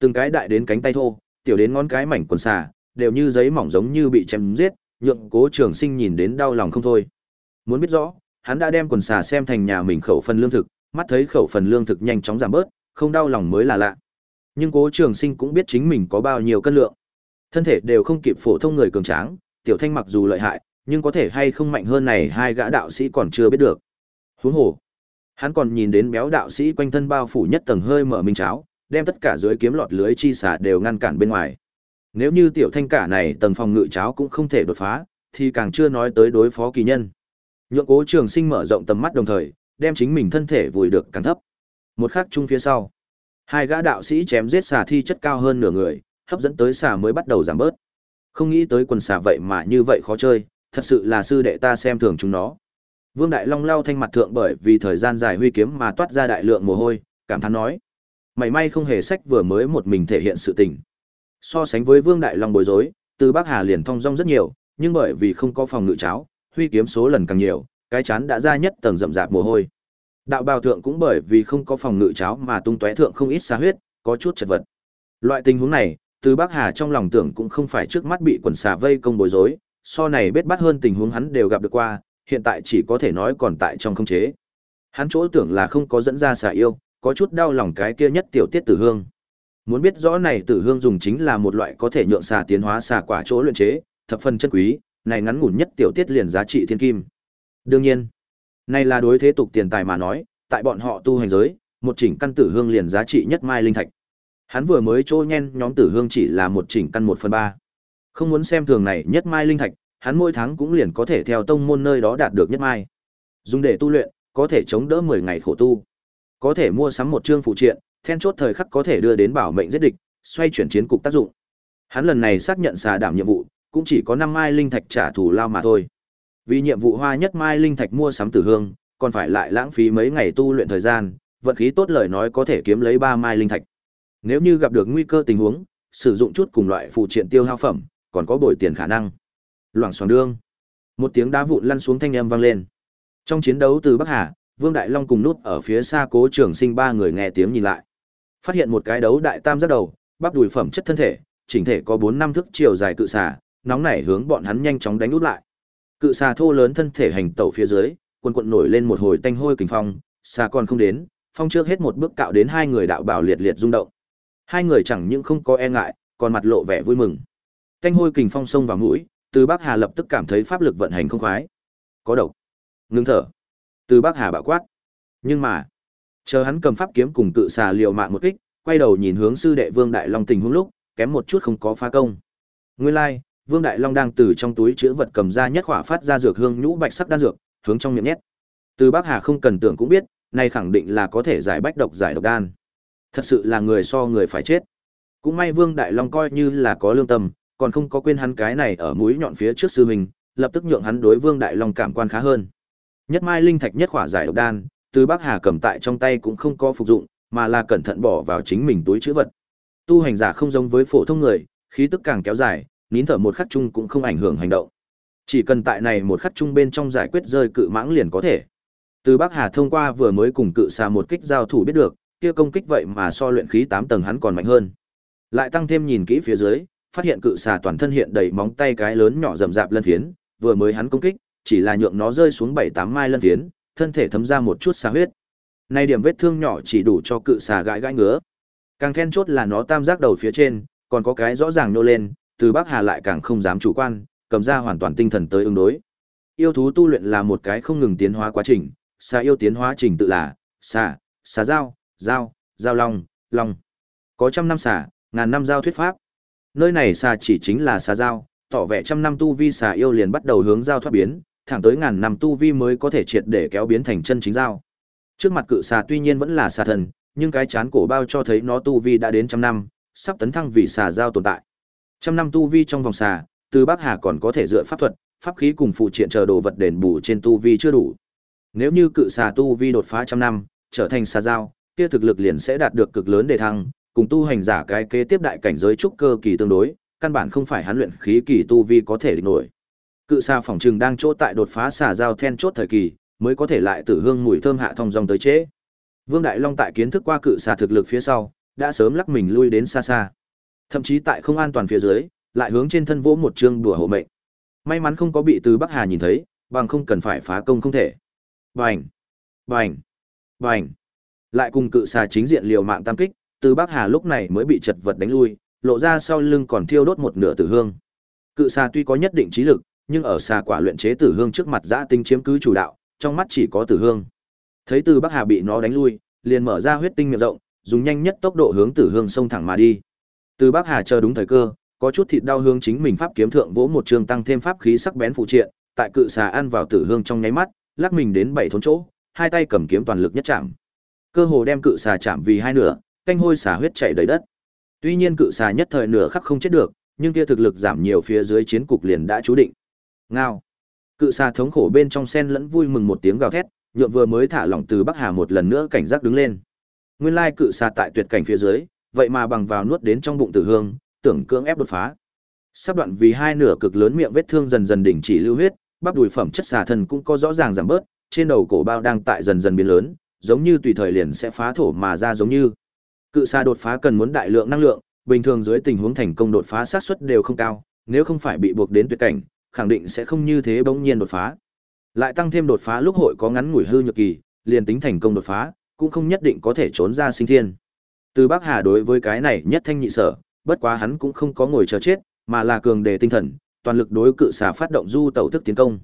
Từng cái đại đến cánh tay thô, tiểu đến ngón cái mảnh quần xà, đều như giấy mỏng giống như bị chém giết, nhượng Cố Trường Sinh nhìn đến đau lòng không thôi. Muốn biết rõ, hắn đã đem quần xà xem thành nhà mình khẩu phần lương thực, mắt thấy khẩu phần lương thực nhanh chóng giảm bớt, không đau lòng mới là lạ. Nhưng Cố Trường Sinh cũng biết chính mình có bao nhiêu cân lượng. Thân thể đều không kịp phổ thông người cường tráng, tiểu thanh mặc dù lợi hại, nhưng có thể hay không mạnh hơn này hai gã đạo sĩ còn chưa biết được. Huống hồ, hắn còn nhìn đến béo đạo sĩ quanh thân bao phủ nhất tầng hơi mở minh cháo, đem tất cả dưới kiếm lọt lưới chi xả đều ngăn cản bên ngoài. Nếu như tiểu thanh cả này tầng phòng ngự cháo cũng không thể đột phá, thì càng chưa nói tới đối phó kỳ nhân. Nhượng Cố Trường Sinh mở rộng tầm mắt đồng thời, đem chính mình thân thể vùi được càng thấp. Một khắc chung phía sau, hai gã đạo sĩ chém giết xà thi chất cao hơn nửa người, hấp dẫn tới xà mới bắt đầu giảm bớt. Không nghĩ tới quần xà vậy mà như vậy khó chơi, thật sự là sư đệ ta xem thường chúng nó. Vương Đại Long lau thanh mặt thượng bởi vì thời gian dài huy kiếm mà toát ra đại lượng mồ hôi, cảm thán nói: mảy may không hề sách vừa mới một mình thể hiện sự tình." So sánh với Vương Đại Long bối rối, Từ Bắc Hà liền thông dong rất nhiều, nhưng bởi vì không có phòng ngự cháo, huy kiếm số lần càng nhiều, cái chán đã ra nhất tầng rậm rạp mồ hôi. Đạo bào thượng cũng bởi vì không có phòng ngự cháo mà tung tóe thượng không ít xa huyết, có chút chật vật. Loại tình huống này, từ Bắc Hà trong lòng tưởng cũng không phải trước mắt bị quần xà vây công bối rối, so này bết bắt hơn tình huống hắn đều gặp được qua, hiện tại chỉ có thể nói còn tại trong không chế. Hắn chỗ tưởng là không có dẫn ra xà yêu, có chút đau lòng cái kia nhất tiểu tiết tử hương. Muốn biết rõ này tử hương dùng chính là một loại có thể nhượng xà tiến hóa xà quả chỗ luyện chế, thập phần chân quý, này ngắn ngủn nhất tiểu tiết liền giá trị thiên kim. Đương nhiên, này là đối thế tục tiền tài mà nói, tại bọn họ tu hành giới, một chỉnh căn tử hương liền giá trị nhất mai linh thạch. Hắn vừa mới trôi nhen nhóm tử hương chỉ là một chỉnh căn một phần ba. Không muốn xem thường này nhất mai linh thạch, hắn mỗi tháng cũng liền có thể theo tông môn nơi đó đạt được nhất mai. Dùng để tu luyện, có thể chống đỡ 10 ngày khổ tu. Có thể mua sắm một chương phụ triện, then chốt thời khắc có thể đưa đến bảo mệnh giết địch, xoay chuyển chiến cục tác dụng. Hắn lần này xác nhận xà đảm nhiệm vụ, cũng chỉ có 5 mai linh thạch trả thù lao mà thôi. Vì nhiệm vụ hoa nhất mai linh thạch mua sắm tử hương, còn phải lại lãng phí mấy ngày tu luyện thời gian, vận khí tốt lời nói có thể kiếm lấy 3 mai linh thạch. Nếu như gặp được nguy cơ tình huống, sử dụng chút cùng loại phụ triện tiêu hao phẩm, còn có bồi tiền khả năng. Loảng xoảng đương. Một tiếng đá vụn lăn xuống thanh âm vang lên. Trong chiến đấu từ Bắc Hà, Vương Đại Long cùng nút ở phía xa Cố Trường Sinh ba người nghe tiếng nhìn lại. Phát hiện một cái đấu đại tam giác đầu, bắp đùi phẩm chất thân thể, chỉnh thể có 4 năm thước chiều dài cự xà, nóng nảy hướng bọn hắn nhanh chóng đánh út lại. Cự xà thô lớn thân thể hành tẩu phía dưới, quần quần nổi lên một hồi tanh hôi kình phong, xà còn không đến, phong trước hết một bước cạo đến hai người đạo bảo liệt liệt rung động. Hai người chẳng những không có e ngại, còn mặt lộ vẻ vui mừng. Tanh hôi kình phong sông vào mũi, Từ Bắc Hà lập tức cảm thấy pháp lực vận hành không khoái. Có độc. Ngưng thở. Từ Bắc Hà bạo quát. Nhưng mà, chờ hắn cầm pháp kiếm cùng cự xà liều mạng một kích, quay đầu nhìn hướng sư đệ Vương Đại Long tình huống lúc, kém một chút không có phá công. Nguyên lai, like, Vương Đại Long đang từ trong túi chứa vật cầm ra nhất khỏa phát ra dược hương nhũ bạch sắc đan dược, hướng trong miệng nhét. Từ Bắc Hà không cần tưởng cũng biết, này khẳng định là có thể giải bách độc giải độc đan. Thật sự là người so người phải chết. Cũng may Vương Đại Long coi như là có lương tâm, còn không có quên hắn cái này ở mũi nhọn phía trước sư mình, lập tức nhượng hắn đối Vương Đại Long cảm quan khá hơn. Nhất Mai linh thạch nhất khỏa giải độc đan, từ Bắc Hà cầm tại trong tay cũng không có phục dụng, mà là cẩn thận bỏ vào chính mình túi trữ vật. Tu hành giả không giống với phổ thông người, khí tức càng kéo dài, nín thở một khắc chung cũng không ảnh hưởng hành động. Chỉ cần tại này một khắc trung bên trong giải quyết rơi cự mãng liền có thể. Từ Bắc Hà thông qua vừa mới cùng cự xà một kích giao thủ biết được, kia công kích vậy mà so luyện khí 8 tầng hắn còn mạnh hơn. Lại tăng thêm nhìn kỹ phía dưới, phát hiện cự xà toàn thân hiện đầy móng tay cái lớn nhỏ rậm rạp lân phiến, vừa mới hắn công kích, chỉ là nhượng nó rơi xuống 7-8 mai lân phiến, thân thể thấm ra một chút xà huyết. Nay điểm vết thương nhỏ chỉ đủ cho cự xà gãi gãi ngứa. Càng then chốt là nó tam giác đầu phía trên, còn có cái rõ ràng nô lên, từ Bắc Hà lại càng không dám chủ quan, cầm ra hoàn toàn tinh thần tới ứng đối. Yêu thú tu luyện là một cái không ngừng tiến hóa quá trình, xà yêu tiến hóa trình tự là xà, xà dao, dao, dao long, long. Có trăm năm xà, ngàn năm giao thuyết pháp. Nơi này xà chỉ chính là xà dao, tỏ vẻ trăm năm tu vi xà yêu liền bắt đầu hướng giao thoát biến, thẳng tới ngàn năm tu vi mới có thể triệt để kéo biến thành chân chính dao. Trước mặt cự xà tuy nhiên vẫn là xà thần, nhưng cái chán cổ bao cho thấy nó tu vi đã đến trăm năm, sắp tấn thăng vì xà dao tồn tại. Trăm năm tu vi trong vòng xà, từ Bắc Hà còn có thể dựa pháp thuật, pháp khí cùng phụ triện chờ đồ vật đền bù trên tu vi chưa đủ. Nếu như cự xà tu vi đột phá trăm năm, trở thành xà dao, kia thực lực liền sẽ đạt được cực lớn đề thăng, cùng tu hành giả cái kế tiếp đại cảnh giới trúc cơ kỳ tương đối, căn bản không phải hắn luyện khí kỳ tu vi có thể địch nổi. Cự xà phòng trừng đang chỗ tại đột phá xà dao then chốt thời kỳ, mới có thể lại tử hương mùi thơm hạ thông dòng tới chế. Vương Đại Long tại kiến thức qua cự xà thực lực phía sau, đã sớm lắc mình lui đến xa xa. Thậm chí tại không an toàn phía dưới, lại hướng trên thân vỗ một chương đùa hộ mệnh. May mắn không có bị từ Bắc Hà nhìn thấy, bằng không cần phải phá công không thể. Bành, bành, bành. Lại cùng cự xà chính diện liều mạng tam kích, từ Bắc Hà lúc này mới bị chật vật đánh lui, lộ ra sau lưng còn thiêu đốt một nửa tử hương. Cự xà tuy có nhất định trí lực, nhưng ở xa quả luyện chế tử hương trước mặt giã tinh chiếm cứ chủ đạo, trong mắt chỉ có tử hương. Thấy từ Bắc Hà bị nó đánh lui, liền mở ra huyết tinh miệng rộng, dùng nhanh nhất tốc độ hướng tử hương xông thẳng mà đi. Từ Bắc Hà chờ đúng thời cơ, có chút thịt đau hướng chính mình pháp kiếm thượng vỗ một trường tăng thêm pháp khí sắc bén phụ triện, tại cự xà ăn vào tử hương trong nháy mắt, lắc mình đến bảy thốn chỗ, hai tay cầm kiếm toàn lực nhất chạm. Cơ hồ đem cự xà chạm vì hai nửa, canh hôi xà huyết chạy đầy đất. Tuy nhiên cự xà nhất thời nửa khắc không chết được, nhưng kia thực lực giảm nhiều phía dưới chiến cục liền đã chú định. Ngao. Cự xà thống khổ bên trong sen lẫn vui mừng một tiếng gào thét, nhượng vừa mới thả lỏng từ Bắc Hà một lần nữa cảnh giác đứng lên. Nguyên lai cự xà tại tuyệt cảnh phía dưới, vậy mà bằng vào nuốt đến trong bụng tử hương, tưởng cưỡng ép đột phá. Sắp đoạn vì hai nửa cực lớn miệng vết thương dần dần đỉnh chỉ lưu huyết, bắp đùi phẩm chất xà thân cũng có rõ ràng giảm bớt, trên đầu cổ bao đang tại dần dần biến lớn, giống như tùy thời liền sẽ phá thổ mà ra giống như. Cự xà đột phá cần muốn đại lượng năng lượng, bình thường dưới tình huống thành công đột phá xác suất đều không cao, nếu không phải bị buộc đến tuyệt cảnh, khẳng định sẽ không như thế bỗng nhiên đột phá. Lại tăng thêm đột phá lúc hội có ngắn ngủi hư nhược kỳ, liền tính thành công đột phá, cũng không nhất định có thể trốn ra sinh thiên. Từ Bắc Hà đối với cái này nhất thanh nhị sở, bất quá hắn cũng không có ngồi chờ chết, mà là cường đề tinh thần, toàn lực đối cự xà phát động du tẩu thức tiến công.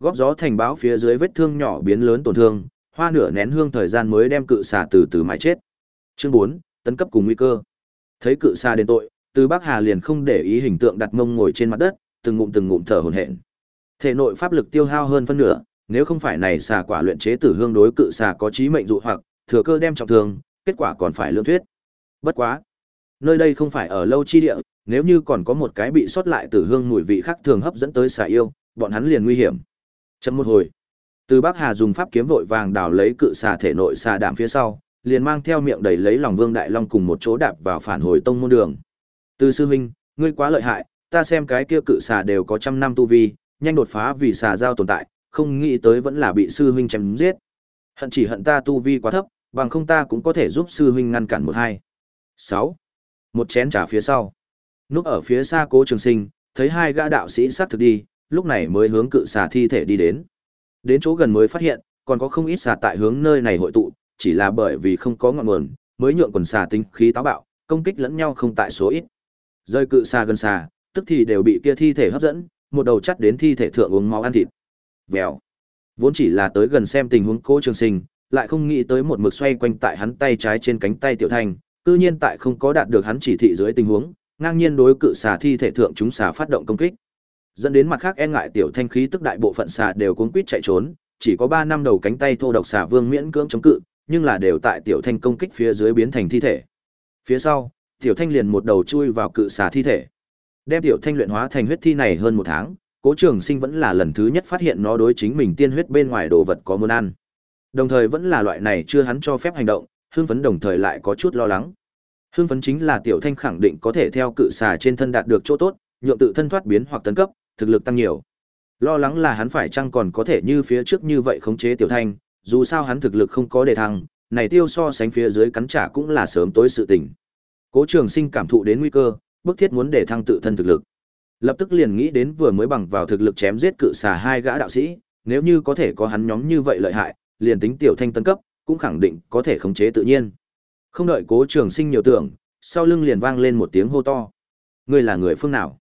Góp gió thành báo phía dưới vết thương nhỏ biến lớn tổn thương, hoa nửa nén hương thời gian mới đem cự xà từ từ mãi chết. Chương 4, tấn cấp cùng nguy cơ. Thấy cự xà đến tội, Từ Bắc Hà liền không để ý hình tượng đặt mông ngồi trên mặt đất, từng ngụm từng ngụm thở hổn hển. Thể nội pháp lực tiêu hao hơn phân nửa, nếu không phải này xà quả luyện chế tử hương đối cự xà có chí mệnh dụ hoặc, thừa cơ đem trọng thương, kết quả còn phải lương thuyết. Bất quá, nơi đây không phải ở lâu chi địa, nếu như còn có một cái bị sót lại tử hương mùi vị khác thường hấp dẫn tới xà yêu, bọn hắn liền nguy hiểm. Chậm một hồi, từ Bắc Hà dùng pháp kiếm vội vàng đào lấy cự xà thể nội xà đạm phía sau, liền mang theo miệng đầy lấy lòng Vương Đại Long cùng một chỗ đạp vào phản hồi tông môn đường. Từ sư huynh, ngươi quá lợi hại, ta xem cái kia cự xà đều có trăm năm tu vi, nhanh đột phá vì xà giao tồn tại, không nghĩ tới vẫn là bị sư huynh chém giết. Hận chỉ hận ta tu vi quá thấp, bằng không ta cũng có thể giúp sư huynh ngăn cản một hai. Sáu, Một chén trà phía sau. Núp ở phía xa Cố Trường Sinh, thấy hai gã đạo sĩ sát thực đi, lúc này mới hướng cự xà thi thể đi đến. Đến chỗ gần mới phát hiện, còn có không ít xà tại hướng nơi này hội tụ, chỉ là bởi vì không có ngọn nguồn, mới nhượng quần xà tinh khí táo bạo, công kích lẫn nhau không tại số ít. Rơi cự xà gần xà, tức thì đều bị kia thi thể hấp dẫn, một đầu chắt đến thi thể thượng uống máu ăn thịt. Vèo. Vốn chỉ là tới gần xem tình huống Cố Trường Sinh, lại không nghĩ tới một mực xoay quanh tại hắn tay trái trên cánh tay Tiểu Thanh, tự nhiên tại không có đạt được hắn chỉ thị dưới tình huống, ngang nhiên đối cự xà thi thể thượng chúng xà phát động công kích. Dẫn đến mặt khác e ngại Tiểu Thanh khí tức đại bộ phận xà đều cuống quýt chạy trốn, chỉ có 3 năm đầu cánh tay thô độc xà vương miễn cưỡng chống cự, nhưng là đều tại Tiểu Thanh công kích phía dưới biến thành thi thể. Phía sau, Tiểu Thanh liền một đầu chui vào cự xà thi thể. Đem Tiểu Thanh luyện hóa thành huyết thi này hơn một tháng, Cố Trường Sinh vẫn là lần thứ nhất phát hiện nó đối chính mình tiên huyết bên ngoài đồ vật có muốn ăn. Đồng thời vẫn là loại này chưa hắn cho phép hành động, hưng phấn đồng thời lại có chút lo lắng. Hưng phấn chính là Tiểu Thanh khẳng định có thể theo cự xà trên thân đạt được chỗ tốt, nhượng tự thân thoát biến hoặc tấn cấp, thực lực tăng nhiều. Lo lắng là hắn phải chăng còn có thể như phía trước như vậy khống chế tiểu thanh, dù sao hắn thực lực không có đề thăng, này tiêu so sánh phía dưới cắn trả cũng là sớm tối sự tình. Cố Trường Sinh cảm thụ đến nguy cơ, bức thiết muốn để thăng tự thân thực lực. Lập tức liền nghĩ đến vừa mới bằng vào thực lực chém giết cự xà hai gã đạo sĩ, nếu như có thể có hắn nhóm như vậy lợi hại, liền tính tiểu thanh tân cấp, cũng khẳng định có thể khống chế tự nhiên. Không đợi Cố Trường Sinh nhiều tưởng, sau lưng liền vang lên một tiếng hô to. Ngươi là người phương nào?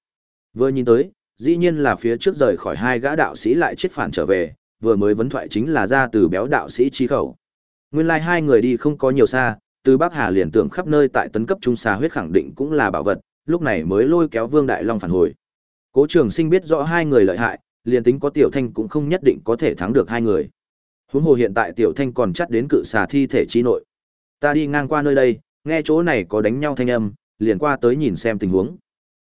Vừa nhìn tới, dĩ nhiên là phía trước rời khỏi hai gã đạo sĩ lại chết phản trở về, vừa mới vấn thoại chính là ra từ béo đạo sĩ chi khẩu. Nguyên lai like hai người đi không có nhiều xa, từ Bắc Hà liền tưởng khắp nơi tại tấn cấp trung xà huyết khẳng định cũng là bảo vật, lúc này mới lôi kéo Vương Đại Long phản hồi. Cố Trường Sinh biết rõ hai người lợi hại, liền tính có Tiểu Thanh cũng không nhất định có thể thắng được hai người. Huống hồ hiện tại Tiểu Thanh còn chắt đến cự xà thi thể chi nội. Ta đi ngang qua nơi đây, nghe chỗ này có đánh nhau thanh âm, liền qua tới nhìn xem tình huống.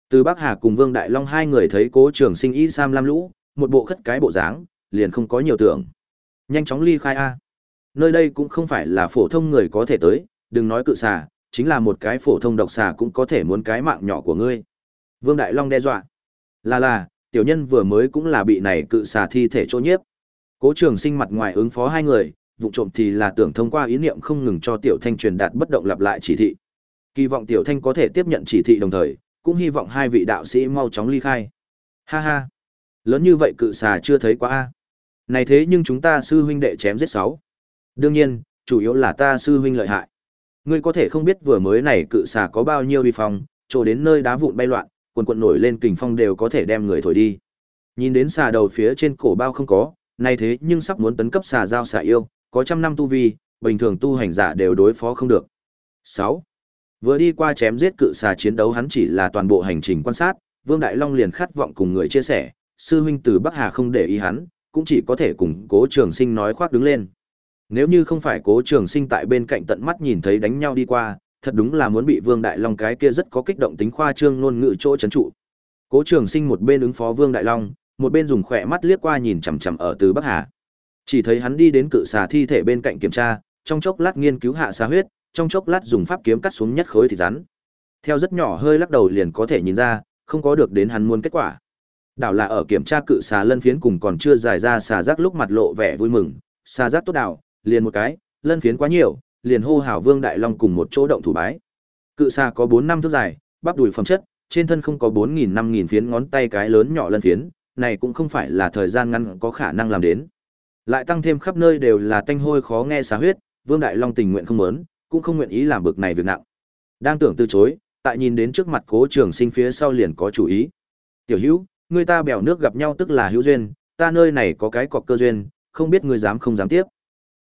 Từ Bắc Hà cùng Vương Đại Long hai người thấy Cố Trường Sinh y sam lam lũ, một bộ khất cái bộ dáng, liền không có nhiều tưởng. Nhanh chóng ly khai a. Nơi đây cũng không phải là phổ thông người có thể tới, đừng nói cự xà, chính là một cái phổ thông độc xà cũng có thể muốn cái mạng nhỏ của ngươi. Vương Đại Long đe dọa. Là là, tiểu nhân vừa mới cũng là bị này cự xà thi thể chỗ nhiếp. Cố Trường Sinh mặt ngoài ứng phó hai người, vụ trộm thì là tưởng thông qua ý niệm không ngừng cho Tiểu Thanh truyền đạt bất động lặp lại chỉ thị. Kỳ vọng Tiểu Thanh có thể tiếp nhận chỉ thị đồng thời, cũng hy vọng hai vị đạo sĩ mau chóng ly khai. Ha ha, lớn như vậy cự xà chưa thấy quá a. Này thế nhưng chúng ta sư huynh đệ chém giết sáu. Đương nhiên, chủ yếu là ta sư huynh lợi hại. Ngươi có thể không biết vừa mới này cự xà có bao nhiêu uy phong, trổ đến nơi đá vụn bay loạn, quần quần nổi lên kình phong đều có thể đem người thổi đi. Nhìn đến xà đầu phía trên cổ bao không có, nay thế nhưng sắp muốn tấn cấp xà giao xà yêu, có trăm năm tu vi, bình thường tu hành giả đều đối phó không được. 6. Vừa đi qua chém giết cự xà chiến đấu hắn chỉ là toàn bộ hành trình quan sát, Vương Đại Long liền khát vọng cùng người chia sẻ, sư huynh từ Bắc Hà không để ý hắn, cũng chỉ có thể cùng Cố Trường Sinh nói khoác đứng lên. Nếu như không phải Cố Trường Sinh tại bên cạnh tận mắt nhìn thấy đánh nhau đi qua, thật đúng là muốn bị Vương Đại Long cái kia rất có kích động tính khoa trương ngôn ngữ chỗ chấn trụ. Cố Trường Sinh một bên ứng phó Vương Đại Long, một bên dùng khỏe mắt liếc qua nhìn chằm chằm ở từ Bắc Hà. Chỉ thấy hắn đi đến cự xà thi thể bên cạnh kiểm tra, trong chốc lát nghiên cứu hạ xà huyết, trong chốc lát dùng pháp kiếm cắt xuống nhất khối thịt rắn. Theo rất nhỏ hơi lắc đầu liền có thể nhìn ra, không có được đến hắn muốn kết quả. Đảo là ở kiểm tra cự xà lân phiến cùng còn chưa dài ra xà giác lúc mặt lộ vẻ vui mừng, xà giác tốt đảo, liền một cái, lân phiến quá nhiều, liền hô hào Vương Đại Long cùng một chỗ động thủ bái. Cự xà có 4 năm thước dài, bắp đùi phẩm chất, trên thân không có 4000 5000 phiến ngón tay cái lớn nhỏ lân phiến, này cũng không phải là thời gian ngắn có khả năng làm đến. Lại tăng thêm khắp nơi đều là tanh hôi khó nghe xà huyết, Vương Đại Long tình nguyện không muốn, cũng không nguyện ý làm bực này việc nặng. Đang tưởng từ chối, tại nhìn đến trước mặt Cố Trường Sinh phía sau liền có chủ ý. "Tiểu Hữu, người ta bèo nước gặp nhau tức là hữu duyên, ta nơi này có cái cọc cơ duyên, không biết ngươi dám không dám tiếp."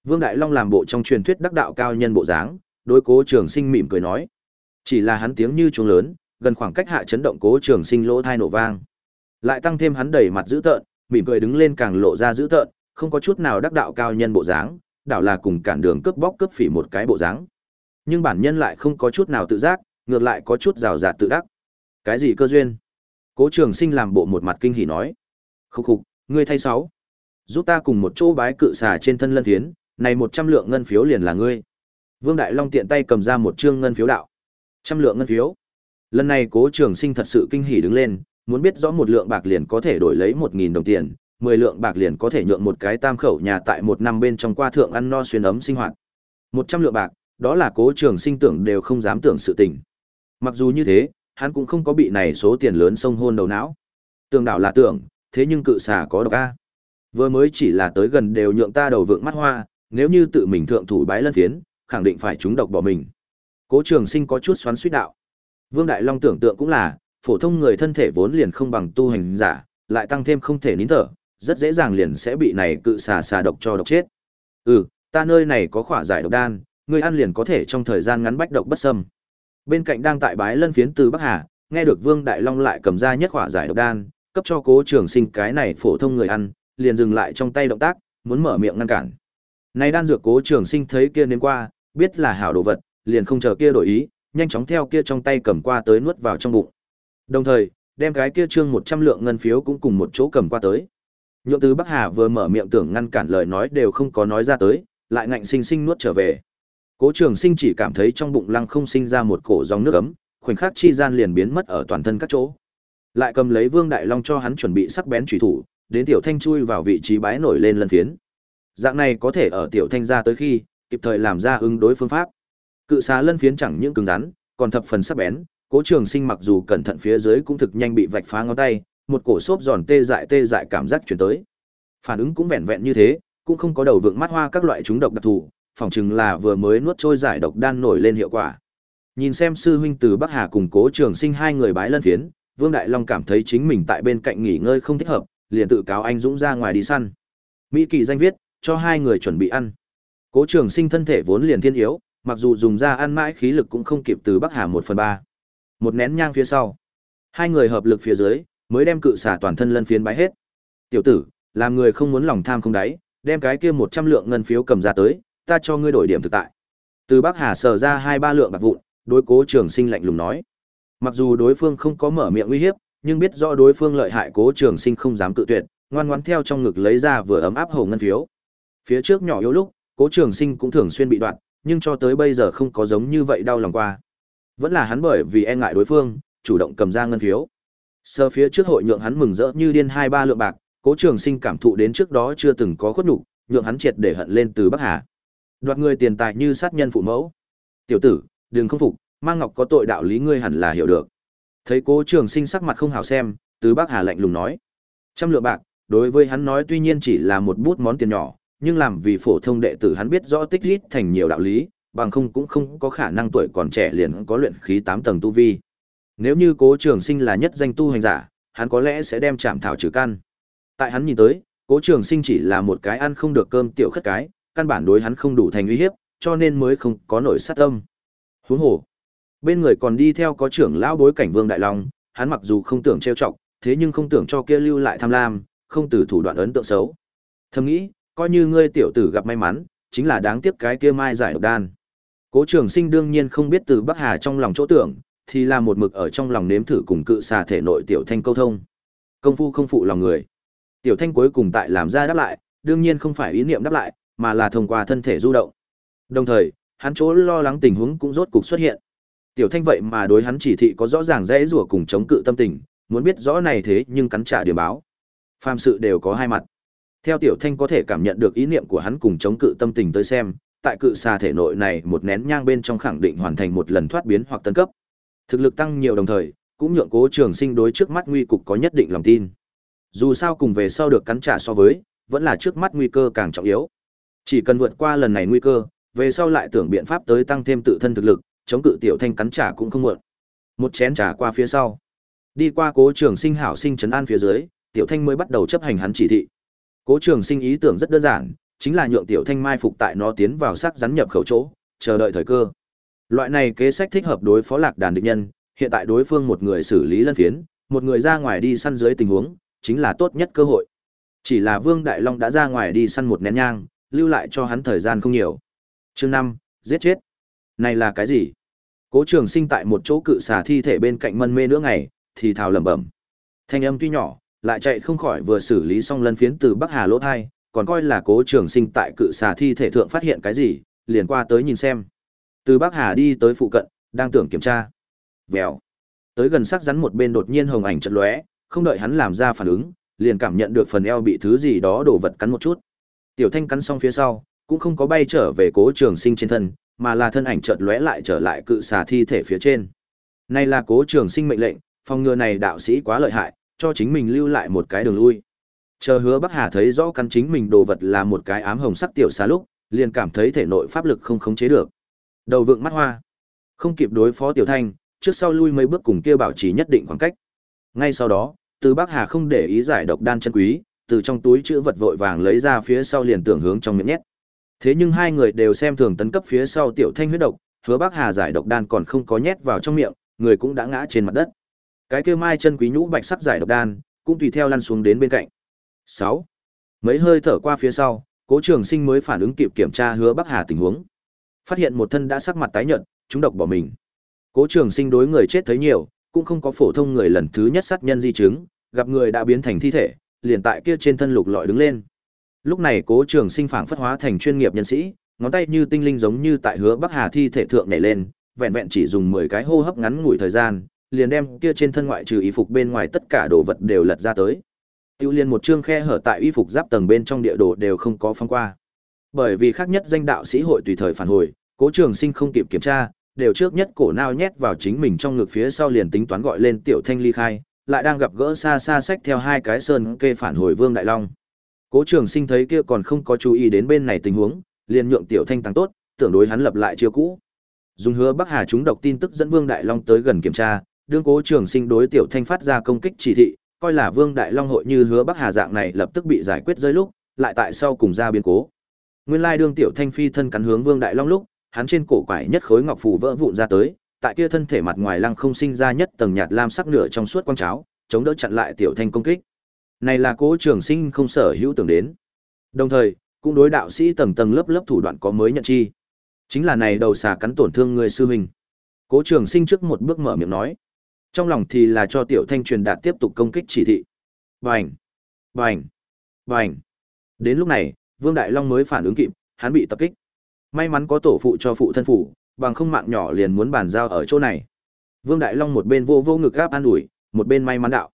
Vương Đại Long làm bộ trong truyền thuyết đắc đạo cao nhân bộ dáng, đối Cố Trường Sinh mỉm cười nói. Chỉ là hắn tiếng như chuông lớn, gần khoảng cách hạ chấn động Cố Trường Sinh lỗ tai nổ vang. Lại tăng thêm hắn đầy mặt dữ tợn, mỉm cười đứng lên càng lộ ra dữ tợn, không có chút nào đắc đạo cao nhân bộ dáng, đảo là cùng cản đường cướp bóc cướp phỉ một cái bộ dáng. Nhưng bản nhân lại không có chút nào tự giác, ngược lại có chút rào rạt tự đắc. Cái gì cơ duyên? Cố Trường Sinh làm bộ một mặt kinh hỉ nói. Khục khục, ngươi thay sáu. Giúp ta cùng một chỗ bái cự xà trên thân lân thiến, này một trăm lượng ngân phiếu liền là ngươi. Vương Đại Long tiện tay cầm ra một trương ngân phiếu đạo. Trăm lượng ngân phiếu. Lần này Cố Trường Sinh thật sự kinh hỉ đứng lên, muốn biết rõ một lượng bạc liền có thể đổi lấy một nghìn đồng tiền, mười lượng bạc liền có thể nhượng một cái tam khẩu nhà tại một năm bên trong qua thượng ăn no xuyên ấm sinh hoạt. Một trăm lượng bạc, đó là Cố Trường Sinh tưởng đều không dám tưởng sự tình. Mặc dù như thế, hắn cũng không có bị này số tiền lớn sông hôn đầu não. tường đảo là tưởng, thế nhưng cự xà có độc a. Vừa mới chỉ là tới gần đều nhượng ta đầu vượng mắt hoa, nếu như tự mình thượng thủ bái lân phiến, khẳng định phải trúng độc bỏ mình. Cố Trường Sinh có chút xoắn xuýt đạo. Vương Đại Long tưởng tượng cũng là, phổ thông người thân thể vốn liền không bằng tu hành giả, lại tăng thêm không thể nín thở, rất dễ dàng liền sẽ bị này cự xà xà độc cho độc chết. Ừ, ta nơi này có khỏa giải độc đan, ngươi ăn liền có thể trong thời gian ngắn bách độc bất xâm. Bên cạnh đang tại bái lân phiến từ Bắc Hà, nghe được Vương Đại Long lại cầm ra nhất khỏa giải độc đan, cấp cho Cố Trường Sinh cái này phổ thông người ăn, liền dừng lại trong tay động tác, muốn mở miệng ngăn cản. Này đan dược Cố Trường Sinh thấy kia đến qua, biết là hảo đồ vật, liền không chờ kia đổi ý, nhanh chóng theo kia trong tay cầm qua tới nuốt vào trong bụng. Đồng thời, đem cái kia trương 100 lượng ngân phiếu cũng cùng một chỗ cầm qua tới. Nhượng Từ Bắc Hà vừa mở miệng tưởng ngăn cản lời nói đều không có nói ra tới, lại ngạnh sinh sinh nuốt trở về. Cố Trường Sinh chỉ cảm thấy trong bụng lăng không sinh ra một cổ dòng nước ấm, khoảnh khắc chi gian liền biến mất ở toàn thân các chỗ. Lại cầm lấy Vương Đại Long cho hắn chuẩn bị sắc bén chủy thủ, đến tiểu thanh chui vào vị trí bái nổi lên lần phiến. Dạng này có thể ở tiểu thanh ra tới khi, kịp thời làm ra ứng đối phương pháp. Cự xá lân phiến chẳng những cứng rắn, còn thập phần sắc bén, Cố Trường Sinh mặc dù cẩn thận phía dưới cũng thực nhanh bị vạch phá ngón tay, một cổ xốp giòn tê dại tê dại cảm giác truyền tới. Phản ứng cũng vẹn vẹn như thế, cũng không có đầu vượng mắt hoa các loại chúng độc đặc thù, phỏng chừng là vừa mới nuốt trôi giải độc đan nổi lên hiệu quả. Nhìn xem sư huynh từ Bắc Hà cùng Cố Trường Sinh hai người bái lân phiến, Vương Đại Long cảm thấy chính mình tại bên cạnh nghỉ ngơi không thích hợp, liền tự cáo anh dũng ra ngoài đi săn. Mỹ Kỳ danh viết, cho hai người chuẩn bị ăn. Cố Trường Sinh thân thể vốn liền thiên yếu, mặc dù dùng ra ăn mãi khí lực cũng không kịp từ Bắc Hà một phần ba. Một nén nhang phía sau, hai người hợp lực phía dưới, mới đem cự xả toàn thân lân phiến bái hết. Tiểu tử, làm người không muốn lòng tham không đáy, đem cái kia một trăm lượng ngân phiếu cầm ra tới, ta cho ngươi đổi điểm thực tại. Từ Bắc Hà sờ ra hai ba lượng bạc vụn, đối Cố Trường Sinh lạnh lùng nói. Mặc dù đối phương không có mở miệng uy hiếp, nhưng biết rõ đối phương lợi hại Cố Trường Sinh không dám cự tuyệt, ngoan ngoãn theo trong ngực lấy ra vừa ấm áp hồ ngân phiếu. Phía trước nhỏ yếu lúc, Cố Trường Sinh cũng thường xuyên bị đoạn, nhưng cho tới bây giờ không có giống như vậy đau lòng qua. Vẫn là hắn bởi vì e ngại đối phương, chủ động cầm ra ngân phiếu. Sơ phía trước hội nhượng hắn mừng rỡ như điên hai ba lượng bạc, Cố Trường Sinh cảm thụ đến trước đó chưa từng có khuất nhục, nhượng hắn triệt để hận lên từ Bắc Hà. Đoạt người tiền tài như sát nhân phụ mẫu. Tiểu tử, đừng không phục, Mang Ngọc có tội đạo lý ngươi hẳn là hiểu được. Thấy Cố Trường Sinh sắc mặt không hảo xem, từ Bắc Hà lạnh lùng nói: "Trăm lượng bạc, đối với hắn nói tuy nhiên chỉ là một bút món tiền nhỏ, nhưng làm vì phổ thông đệ tử hắn biết rõ tích lũy thành nhiều đạo lý, bằng không cũng không có khả năng tuổi còn trẻ liền có luyện khí 8 tầng tu vi. Nếu như Cố Trường Sinh là nhất danh tu hành giả, hắn có lẽ sẽ đem chạm thảo trừ căn. Tại hắn nhìn tới, Cố Trường Sinh chỉ là một cái ăn không được cơm tiểu khất cái, căn bản đối hắn không đủ thành uy hiếp, cho nên mới không có nổi sát tâm. Huống hồ, bên người còn đi theo có trưởng lão bối cảnh Vương Đại Long, hắn mặc dù không tưởng trêu chọc, thế nhưng không tưởng cho kia lưu lại tham lam, không từ thủ đoạn ấn tượng xấu. Thầm nghĩ, coi như ngươi tiểu tử gặp may mắn, chính là đáng tiếc cái kia mai giải độc đan. Cố Trường Sinh đương nhiên không biết từ Bắc Hà trong lòng chỗ tưởng, thì là một mực ở trong lòng nếm thử cùng cự xà thể nội tiểu thanh câu thông. Công phu không phụ lòng người. Tiểu thanh cuối cùng tại làm ra đáp lại, đương nhiên không phải ý niệm đáp lại, mà là thông qua thân thể du động. Đồng thời, hắn chỗ lo lắng tình huống cũng rốt cục xuất hiện. Tiểu thanh vậy mà đối hắn chỉ thị có rõ ràng dễ rủa cùng chống cự tâm tình, muốn biết rõ này thế nhưng cắn trả điểm báo. Phàm sự đều có hai mặt. Theo Tiểu Thanh có thể cảm nhận được ý niệm của hắn cùng chống cự tâm tình tới xem, tại cự xà thể nội này một nén nhang bên trong khẳng định hoàn thành một lần thoát biến hoặc tân cấp. Thực lực tăng nhiều đồng thời, cũng nhượng Cố Trường Sinh đối trước mắt nguy cục có nhất định lòng tin. Dù sao cùng về sau được cắn trả so với, vẫn là trước mắt nguy cơ càng trọng yếu. Chỉ cần vượt qua lần này nguy cơ, về sau lại tưởng biện pháp tới tăng thêm tự thân thực lực, chống cự tiểu thanh cắn trả cũng không muộn. Một chén trà qua phía sau, đi qua Cố Trường Sinh hảo sinh trấn an phía dưới, tiểu thanh mới bắt đầu chấp hành hắn chỉ thị. Cố Trường Sinh ý tưởng rất đơn giản, chính là nhượng tiểu thanh mai phục tại nó tiến vào sắc rắn nhập khẩu chỗ, chờ đợi thời cơ. Loại này kế sách thích hợp đối phó lạc đàn địch nhân, hiện tại đối phương một người xử lý lân phiến, một người ra ngoài đi săn dưới tình huống, chính là tốt nhất cơ hội. Chỉ là Vương Đại Long đã ra ngoài đi săn một nén nhang, lưu lại cho hắn thời gian không nhiều. Chương năm, giết chết. Này là cái gì? Cố Trường Sinh tại một chỗ cự xà thi thể bên cạnh mân mê nửa ngày, thì thào lẩm bẩm. Thanh âm tuy nhỏ, lại chạy không khỏi vừa xử lý xong lân phiến từ Bắc Hà lỗ thai, còn coi là Cố Trường Sinh tại cự xà thi thể thượng phát hiện cái gì, liền qua tới nhìn xem. Từ Bắc Hà đi tới phụ cận, đang tưởng kiểm tra. Vèo. Tới gần sắc rắn một bên đột nhiên hồng ảnh chợt lóe, không đợi hắn làm ra phản ứng, liền cảm nhận được phần eo bị thứ gì đó đổ vật cắn một chút. Tiểu Thanh cắn xong phía sau, cũng không có bay trở về Cố Trường Sinh trên thân, mà là thân ảnh chợt lóe lại trở lại cự xà thi thể phía trên. Này là Cố Trường Sinh mệnh lệnh, phòng ngừa này đạo sĩ quá lợi hại, cho chính mình lưu lại một cái đường lui. Chờ Hứa Bắc Hà thấy rõ căn chính mình đồ vật là một cái ám hồng sắc tiểu xà lúc, liền cảm thấy thể nội pháp lực không khống chế được. Đầu vượng mắt hoa, không kịp đối phó Tiểu Thanh, trước sau lui mấy bước cùng kia bảo trì nhất định khoảng cách. Ngay sau đó, Từ Bắc Hà không để ý giải độc đan chân quý, từ trong túi chữ vật vội vàng lấy ra phía sau liền tưởng hướng trong miệng nhét. Thế nhưng hai người đều xem thường tấn cấp phía sau Tiểu Thanh huyết độc, Hứa Bắc Hà giải độc đan còn không có nhét vào trong miệng, người cũng đã ngã trên mặt đất. Cái kia mai chân quý nhũ bạch sắc giải độc đan, cũng tùy theo lăn xuống đến bên cạnh. 6. Mấy hơi thở qua phía sau, Cố Trường Sinh mới phản ứng kịp kiểm tra Hứa Bắc Hà tình huống. Phát hiện một thân đã sắc mặt tái nhợt, chúng độc bỏ mình. Cố Trường Sinh đối người chết thấy nhiều, cũng không có phổ thông người lần thứ nhất sát nhân di chứng, gặp người đã biến thành thi thể, liền tại kia trên thân lục lọi đứng lên. Lúc này Cố Trường Sinh phảng phất hóa thành chuyên nghiệp nhân sĩ, ngón tay như tinh linh giống như tại Hứa Bắc Hà thi thể thượng nhảy lên, vẹn vẹn chỉ dùng 10 cái hô hấp ngắn ngủi thời gian, liền đem kia trên thân ngoại trừ y phục bên ngoài tất cả đồ vật đều lật ra tới. Tiêu liên một chương khe hở tại y phục giáp tầng bên trong địa đồ đều không có phong qua. Bởi vì khác nhất danh đạo sĩ hội tùy thời phản hồi, Cố Trường Sinh không kịp kiểm tra, đều trước nhất cổ nao nhét vào chính mình trong ngực phía sau liền tính toán gọi lên Tiểu Thanh ly khai, lại đang gặp gỡ xa xa sách theo hai cái sơn kê phản hồi Vương Đại Long. Cố Trường Sinh thấy kia còn không có chú ý đến bên này tình huống, liền nhượng Tiểu Thanh tăng tốt, tưởng đối hắn lập lại chiêu cũ. Dùng hứa Bắc Hà chúng độc tin tức dẫn Vương Đại Long tới gần kiểm tra, đương Cố Trường Sinh đối Tiểu Thanh phát ra công kích chỉ thị, coi là Vương Đại Long hội như hứa Bắc Hà dạng này lập tức bị giải quyết rơi lúc, lại tại sau cùng ra biến cố. Nguyên lai đương Tiểu Thanh phi thân cắn hướng Vương Đại Long lúc, hắn trên cổ quải nhất khối ngọc phù vỡ vụn ra tới, tại kia thân thể mặt ngoài lăng không sinh ra nhất tầng nhạt lam sắc nửa trong suốt quang cháo, chống đỡ chặn lại Tiểu Thanh công kích. Này là Cố Trường Sinh không sở hữu tưởng đến. Đồng thời, cũng đối đạo sĩ tầng tầng lớp lớp thủ đoạn có mới nhận chi. Chính là này đầu xà cắn tổn thương người sư huynh. Cố Trường Sinh trước một bước mở miệng nói, trong lòng thì là cho Tiểu Thanh truyền đạt tiếp tục công kích chỉ thị. Bành, bành, bành. Đến lúc này, Vương Đại Long mới phản ứng kịp, hắn bị tập kích. May mắn có tổ phụ cho phụ thân phủ, bằng không mạng nhỏ liền muốn bàn giao ở chỗ này. Vương Đại Long một bên vô vô ngực gáp an ủi, một bên may mắn đạo.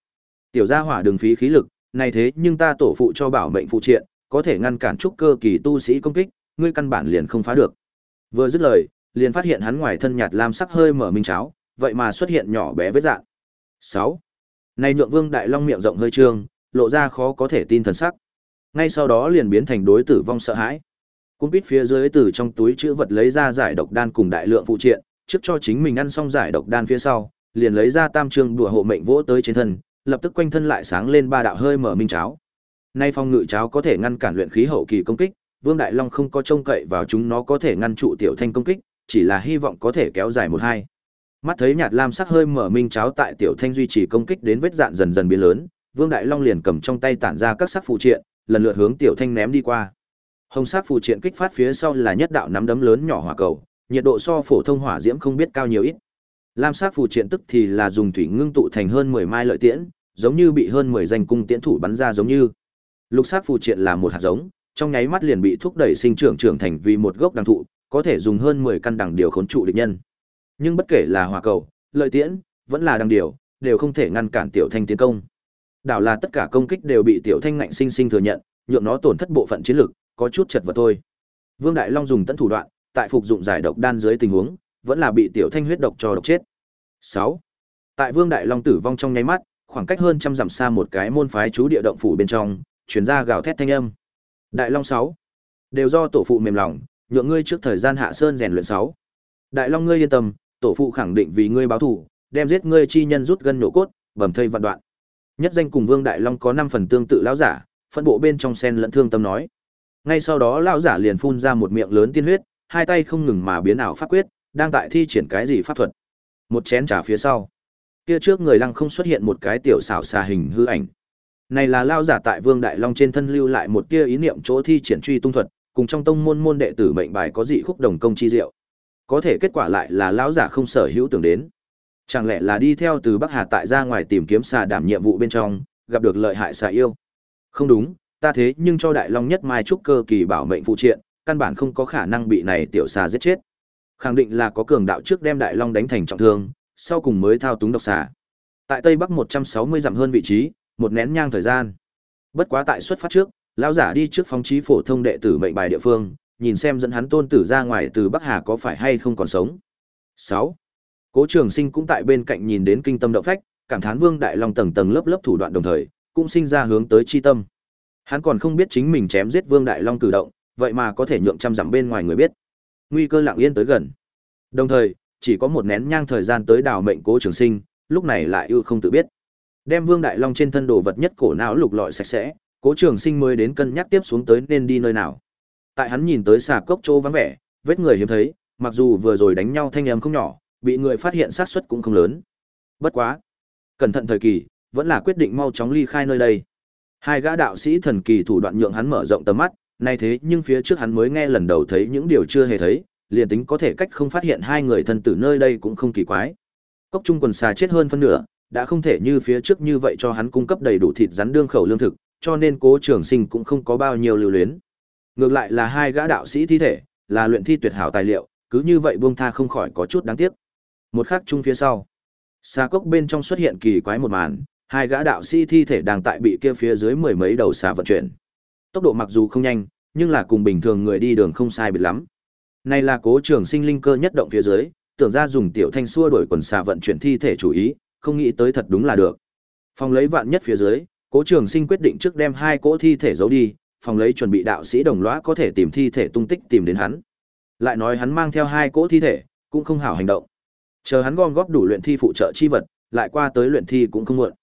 Tiểu gia hỏa đừng phí khí lực, này thế nhưng ta tổ phụ cho bảo mệnh phụ triện, có thể ngăn cản trúc cơ kỳ tu sĩ công kích, ngươi căn bản liền không phá được. Vừa dứt lời, liền phát hiện hắn ngoài thân nhạt lam sắc hơi mở minh cháo, vậy mà xuất hiện nhỏ bé vết dạng. 6. Này nhượng Vương Đại Long miệng rộng hơi trương, lộ ra khó có thể tin thần sắc. Ngay sau đó liền biến thành đối tử vong sợ hãi. Cũng biết phía dưới từ trong túi chữ vật lấy ra giải độc đan cùng đại lượng phụ triện, trước cho chính mình ăn xong giải độc đan phía sau, liền lấy ra tam trương đùa hộ mệnh vỗ tới trên thân, lập tức quanh thân lại sáng lên ba đạo hơi mở minh cháo. Nay phong ngự cháo có thể ngăn cản luyện khí hậu kỳ công kích, Vương Đại Long không có trông cậy vào chúng nó có thể ngăn trụ tiểu thanh công kích, chỉ là hy vọng có thể kéo dài một hai. Mắt thấy nhạt lam sắc hơi mở minh cháo tại tiểu thanh duy trì công kích đến vết dạn dần dần biến lớn, Vương Đại Long liền cầm trong tay tản ra các sắc phụ triện, lần lượt hướng tiểu thanh ném đi qua. Hồng sắc phụ triện kích phát phía sau là nhất đạo nắm đấm lớn nhỏ hỏa cầu, nhiệt độ so phổ thông hỏa diễm không biết cao nhiều ít. Lam sắc phụ triện tức thì là dùng thủy ngưng tụ thành hơn 10 mai lợi tiễn, giống như bị hơn 10 danh cung tiễn thủ bắn ra giống như. Lục sắc phụ triện là một hạt giống, trong nháy mắt liền bị thúc đẩy sinh trưởng trưởng thành vì một gốc đằng thụ, có thể dùng hơn 10 căn đằng điều khốn trụ địch nhân. Nhưng bất kể là hỏa cầu, lợi tiễn, vẫn là đằng điều, đều không thể ngăn cản tiểu thanh tiến công. Đảo là tất cả công kích đều bị tiểu thanh ngạnh sinh sinh thừa nhận, nhượng nó tổn thất bộ phận chiến lực, có chút chật vật thôi. Vương Đại Long dùng tận thủ đoạn, tại phục dụng giải độc đan dưới tình huống, vẫn là bị tiểu thanh huyết độc cho độc chết. 6. Tại Vương Đại Long tử vong trong nháy mắt, khoảng cách hơn trăm dặm xa một cái môn phái chú địa động phủ bên trong, truyền ra gào thét thanh âm. Đại Long 6. Đều do tổ phụ mềm lòng, nhượng ngươi trước thời gian hạ sơn rèn luyện 6. Đại Long ngươi yên tâm, tổ phụ khẳng định vì ngươi báo thù, đem giết ngươi chi nhân rút gân nổ cốt, bầm thây vạn đoạn. Nhất danh cùng Vương Đại Long có 5 phần tương tự lão giả, phân bộ bên trong sen lẫn thương tâm nói. Ngay sau đó lão giả liền phun ra một miệng lớn tiên huyết, hai tay không ngừng mà biến ảo pháp quyết, đang tại thi triển cái gì pháp thuật. Một chén trà phía sau, kia trước người lăng không xuất hiện một cái tiểu xảo xà hình hư ảnh. Này là lão giả tại Vương Đại Long trên thân lưu lại một tia ý niệm chỗ thi triển truy tung thuật, cùng trong tông môn môn đệ tử mệnh bài có dị khúc đồng công chi diệu. Có thể kết quả lại là lão giả không sở hữu tưởng đến. Chẳng lẽ là đi theo từ Bắc Hà tại ra ngoài tìm kiếm xà đảm nhiệm vụ bên trong, gặp được lợi hại xà yêu. Không đúng, ta thế nhưng cho Đại Long nhất mai trúc cơ kỳ bảo mệnh phụ triện, căn bản không có khả năng bị này tiểu xà giết chết. Khẳng định là có cường đạo trước đem Đại Long đánh thành trọng thương, sau cùng mới thao túng độc xà. Tại Tây Bắc 160 dặm hơn vị trí, một nén nhang thời gian. Bất quá tại xuất phát trước, lão giả đi trước phóng chí phổ thông đệ tử mệnh bài địa phương, nhìn xem dẫn hắn tôn tử ra ngoài từ Bắc Hà có phải hay không còn sống. 6. Cố Trường Sinh cũng tại bên cạnh nhìn đến kinh tâm động phách, cảm thán Vương Đại Long tầng tầng lớp lớp thủ đoạn đồng thời, cũng sinh ra hướng tới chi tâm. Hắn còn không biết chính mình chém giết Vương Đại Long cử động, vậy mà có thể nhượng trăm dặm bên ngoài người biết. Nguy cơ lặng yên tới gần. Đồng thời, chỉ có một nén nhang thời gian tới đào mệnh Cố Trường Sinh, lúc này lại ưu không tự biết. Đem Vương Đại Long trên thân đồ vật nhất cổ não lục lọi sạch sẽ, Cố Trường Sinh mới đến cân nhắc tiếp xuống tới nên đi nơi nào. Tại hắn nhìn tới xà cốc chỗ vắng vẻ, vết người hiếm thấy, mặc dù vừa rồi đánh nhau thanh âm không nhỏ, bị người phát hiện xác suất cũng không lớn. Bất quá, cẩn thận thời kỳ, vẫn là quyết định mau chóng ly khai nơi đây. Hai gã đạo sĩ thần kỳ thủ đoạn nhượng hắn mở rộng tầm mắt, nay thế nhưng phía trước hắn mới nghe lần đầu thấy những điều chưa hề thấy, liền tính có thể cách không phát hiện hai người thân tử nơi đây cũng không kỳ quái. Cốc trung quần xà chết hơn phân nửa, đã không thể như phía trước như vậy cho hắn cung cấp đầy đủ thịt rắn đương khẩu lương thực, cho nên Cố Trường Sinh cũng không có bao nhiêu lưu luyến. Ngược lại là hai gã đạo sĩ thi thể, là luyện thi tuyệt hảo tài liệu, cứ như vậy buông tha không khỏi có chút đáng tiếc. Một khắc chung phía sau, xa cốc bên trong xuất hiện kỳ quái một màn, hai gã đạo sĩ thi thể đang tại bị kia phía dưới mười mấy đầu xà vận chuyển. Tốc độ mặc dù không nhanh, nhưng là cùng bình thường người đi đường không sai biệt lắm. Này là Cố Trường Sinh linh cơ nhất động phía dưới, tưởng ra dùng tiểu thanh xua đổi quần xà vận chuyển thi thể chủ ý, không nghĩ tới thật đúng là được. Phòng lấy vạn nhất phía dưới, Cố Trường Sinh quyết định trước đem hai cỗ thi thể giấu đi, phòng lấy chuẩn bị đạo sĩ đồng lõa có thể tìm thi thể tung tích tìm đến hắn. Lại nói hắn mang theo hai cỗ thi thể, cũng không hảo hành động. Chờ hắn gom góp đủ luyện thi phụ trợ chi vật, lại qua tới luyện thi cũng không muộn.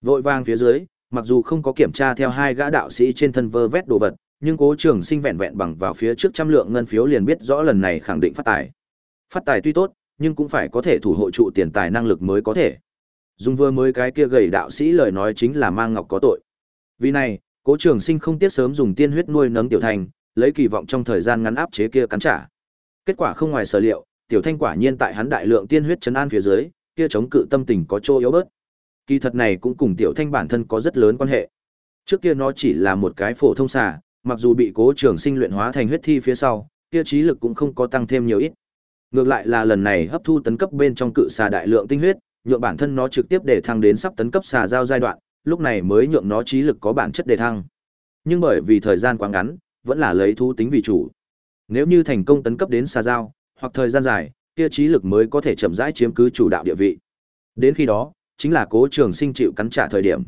Vội vàng phía dưới, mặc dù không có kiểm tra theo hai gã đạo sĩ trên thân vơ vét đồ vật, nhưng Cố Trường Sinh vẹn vẹn bằng vào phía trước trăm lượng ngân phiếu liền biết rõ lần này khẳng định phát tài. Phát tài tuy tốt, nhưng cũng phải có thể thủ hộ trụ tiền tài năng lực mới có thể. Dung vừa mới cái kia gầy đạo sĩ lời nói chính là mang ngọc có tội. Vì này, Cố Trường Sinh không tiếc sớm dùng tiên huyết nuôi nấng tiểu Thanh, lấy kỳ vọng trong thời gian ngắn áp chế kia cắn trả. Kết quả không ngoài sở liệu, tiểu thanh quả nhiên tại hắn đại lượng tiên huyết chấn an phía dưới, kia chống cự tâm tình có chỗ yếu bớt. Kỳ thật này cũng cùng tiểu thanh bản thân có rất lớn quan hệ. Trước kia nó chỉ là một cái phổ thông xà, mặc dù bị Cố Trường Sinh luyện hóa thành huyết thi phía sau, kia trí lực cũng không có tăng thêm nhiều ít. Ngược lại là lần này hấp thu tấn cấp bên trong cự xà đại lượng tinh huyết, nhượng bản thân nó trực tiếp để thăng đến sắp tấn cấp xà giao giai đoạn, lúc này mới nhượng nó trí lực có bản chất đề thăng. Nhưng bởi vì thời gian quá ngắn, vẫn là lấy thú tính vì chủ. Nếu như thành công tấn cấp đến xa giao, hoặc thời gian dài, kia trí lực mới có thể chậm rãi chiếm cứ chủ đạo địa vị. Đến khi đó, chính là Cố Trường Sinh chịu cắn trả thời điểm.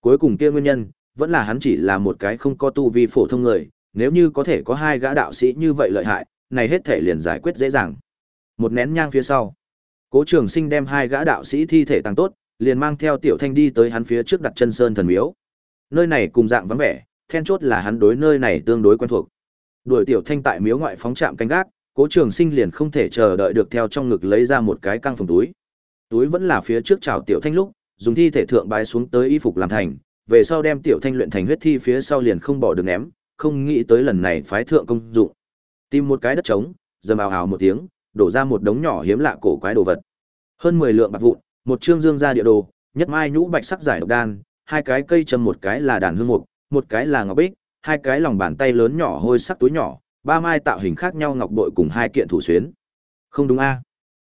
Cuối cùng kia nguyên nhân, vẫn là hắn chỉ là một cái không có tu vi phổ thông người, nếu như có thể có hai gã đạo sĩ như vậy lợi hại, này hết thể liền giải quyết dễ dàng. Một nén nhang phía sau, Cố Trường Sinh đem hai gã đạo sĩ thi thể tăng tốt, liền mang theo Tiểu Thanh đi tới hắn phía trước đặt chân sơn thần miếu. Nơi này cùng dạng vắng vẻ, then chốt là hắn đối nơi này tương đối quen thuộc. Đuổi Tiểu Thanh tại miếu ngoại phóng trạm canh gác, Cố Trường Sinh liền không thể chờ đợi được theo trong ngực lấy ra một cái căng phòng túi. Túi vẫn là phía trước chào Tiểu Thanh lúc, dùng thi thể thượng bái xuống tới y phục làm thành, về sau đem Tiểu Thanh luyện thành huyết thi phía sau liền không bỏ được ném, không nghĩ tới lần này phái thượng công dụng. Tìm một cái đất trống, dầm ào ào một tiếng, đổ ra một đống nhỏ hiếm lạ cổ quái đồ vật. Hơn 10 lượng bạc vụn, một trương dương ra địa đồ, nhất mai nhũ bạch sắc giải độc đan, hai cái cây trầm một cái là đàn hương mục, một cái là ngọc bích, hai cái lòng bàn tay lớn nhỏ hôi sắc túi nhỏ, ba mai tạo hình khác nhau ngọc bội cùng hai kiện thủ xuyến. Không đúng a?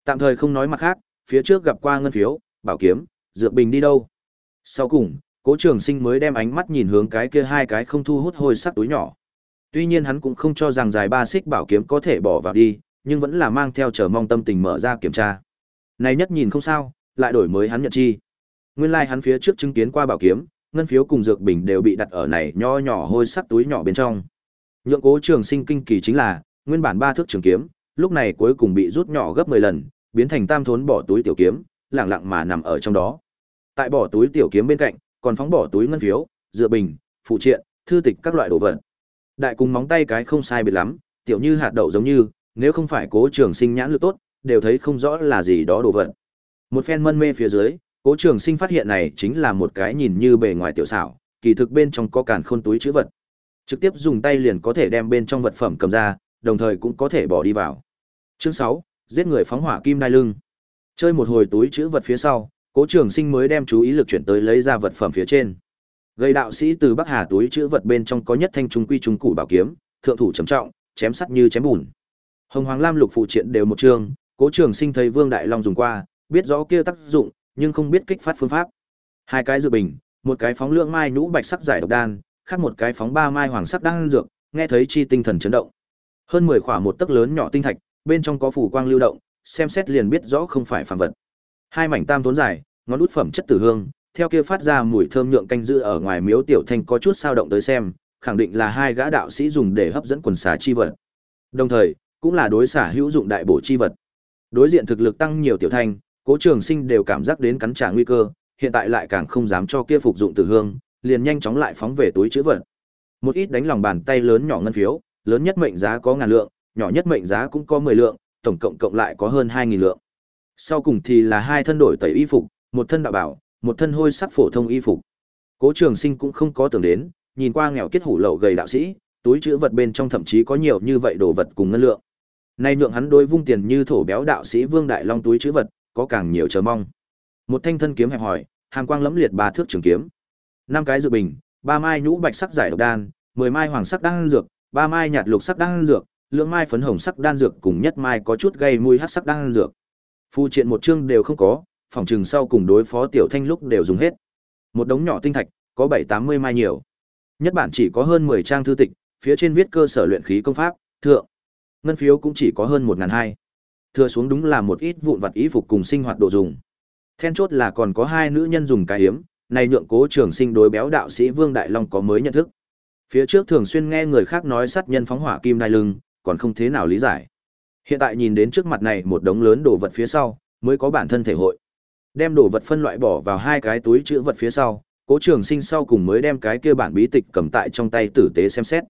Tạm thời không nói mặt khác, phía trước gặp qua ngân phiếu, bảo kiếm, dược bình đi đâu? Sau cùng, Cố Trường Sinh mới đem ánh mắt nhìn hướng cái kia hai cái không thu hút hôi sắc túi nhỏ. Tuy nhiên hắn cũng không cho rằng dài ba xích bảo kiếm có thể bỏ vào đi, nhưng vẫn là mang theo chờ mong tâm tình mở ra kiểm tra. Này nhất nhìn không sao, lại đổi mới hắn nhận chi. Nguyên lai like hắn phía trước chứng kiến qua bảo kiếm, ngân phiếu cùng dược bình đều bị đặt ở này nho nhỏ hôi sắc túi nhỏ bên trong. Nhượng Cố Trường Sinh kinh kỳ chính là, nguyên bản ba thước trường kiếm, lúc này cuối cùng bị rút nhỏ gấp 10 lần, biến thành tam thốn bỏ túi tiểu kiếm, lặng lặng mà nằm ở trong đó. Tại bỏ túi tiểu kiếm bên cạnh, còn phóng bỏ túi ngân phiếu, dược bình, phụ triện, thư tịch các loại đồ vật. Đại cùng móng tay cái không sai biệt lắm, tiểu như hạt đậu giống như, nếu không phải cố trường sinh nhãn lực tốt, đều thấy không rõ là gì đó đồ vật. Một phen mân mê phía dưới, cố trường sinh phát hiện này chính là một cái nhìn như bề ngoài tiểu xảo, kỳ thực bên trong có càn khôn túi trữ vật. Trực tiếp dùng tay liền có thể đem bên trong vật phẩm cầm ra, đồng thời cũng có thể bỏ đi vào. Chương 6, giết người phóng hỏa kim đai lưng. Chơi một hồi túi trữ vật phía sau, Cố Trường Sinh mới đem chú ý lực chuyển tới lấy ra vật phẩm phía trên. Gây đạo sĩ từ Bắc Hà túi trữ vật bên trong có nhất thanh trung quy trung cụ bảo kiếm, thượng thủ trầm trọng, chém sắt như chém bùn. Hồng Hoàng Lam Lục phụ triện đều một chương, Cố Trường Sinh thấy Vương Đại Long dùng qua, biết rõ kia tác dụng, nhưng không biết kích phát phương pháp. Hai cái dự bình, một cái phóng lượng mai nhũ bạch sắc giải độc đan, khác một cái phóng ba mai hoàng sắc đan dược, nghe thấy chi tinh thần chấn động. Hơn 10 khỏa một tấc lớn nhỏ tinh thạch, bên trong có phủ quang lưu động, xem xét liền biết rõ không phải phàm vật. Hai mảnh tam tốn dài, ngón đút phẩm chất tử hương, theo kia phát ra mùi thơm nhượng canh giữ ở ngoài miếu tiểu thanh có chút sao động tới xem, khẳng định là hai gã đạo sĩ dùng để hấp dẫn quần xà chi vật. Đồng thời, cũng là đối xả hữu dụng đại bổ chi vật. Đối diện thực lực tăng nhiều tiểu thanh, Cố Trường Sinh đều cảm giác đến cắn trả nguy cơ, hiện tại lại càng không dám cho kia phục dụng tử hương, liền nhanh chóng lại phóng về túi trữ vật. Một ít đánh lòng bàn tay lớn nhỏ ngân phiếu, lớn nhất mệnh giá có ngàn lượng, nhỏ nhất mệnh giá cũng có 10 lượng, tổng cộng cộng lại có hơn 2000 lượng. Sau cùng thì là hai thân đổi tẩy y phục, một thân đạo bảo, một thân hôi sắc phổ thông y phục. Cố Trường Sinh cũng không có tưởng đến, nhìn qua nghèo kết hủ lậu gầy đạo sĩ, túi trữ vật bên trong thậm chí có nhiều như vậy đồ vật cùng ngân lượng. Nay nhượng hắn đối vung tiền như thổ béo đạo sĩ Vương Đại Long túi trữ vật, có càng nhiều chờ mong. Một thanh thân kiếm hẹp hỏi, hàm quang lẫm liệt ba thước trường kiếm. Năm cái dự bình, ba mai nhũ bạch sắc giải độc đan, mười mai hoàng sắc đan dược, ba mai nhạt lục sắc đan dược, lượng mai phấn hồng sắc đan dược cùng nhất mai có chút gây mùi hắc sắc đan dược. Phu triện một chương đều không có, phòng trừng sau cùng đối phó tiểu thanh lúc đều dùng hết. Một đống nhỏ tinh thạch, có bảy tám mươi mai nhiều. Nhất bản chỉ có hơn mười trang thư tịch, phía trên viết cơ sở luyện khí công pháp, thượng. Ngân phiếu cũng chỉ có hơn một ngàn hai. Thừa xuống đúng là một ít vụn vặt ý phục cùng sinh hoạt đồ dùng. Then chốt là còn có hai nữ nhân dùng cái hiếm, này nhượng cố trường sinh đối béo đạo sĩ Vương Đại Long có mới nhận thức. Phía trước thường xuyên nghe người khác nói sát nhân phóng hỏa kim đai lưng, còn không thế nào lý giải. Hiện tại nhìn đến trước mặt này một đống lớn đồ vật phía sau, mới có bản thân thể hội. Đem đồ vật phân loại bỏ vào hai cái túi chữ vật phía sau, Cố Trường Sinh sau cùng mới đem cái kia bản bí tịch cầm tại trong tay tử tế xem xét.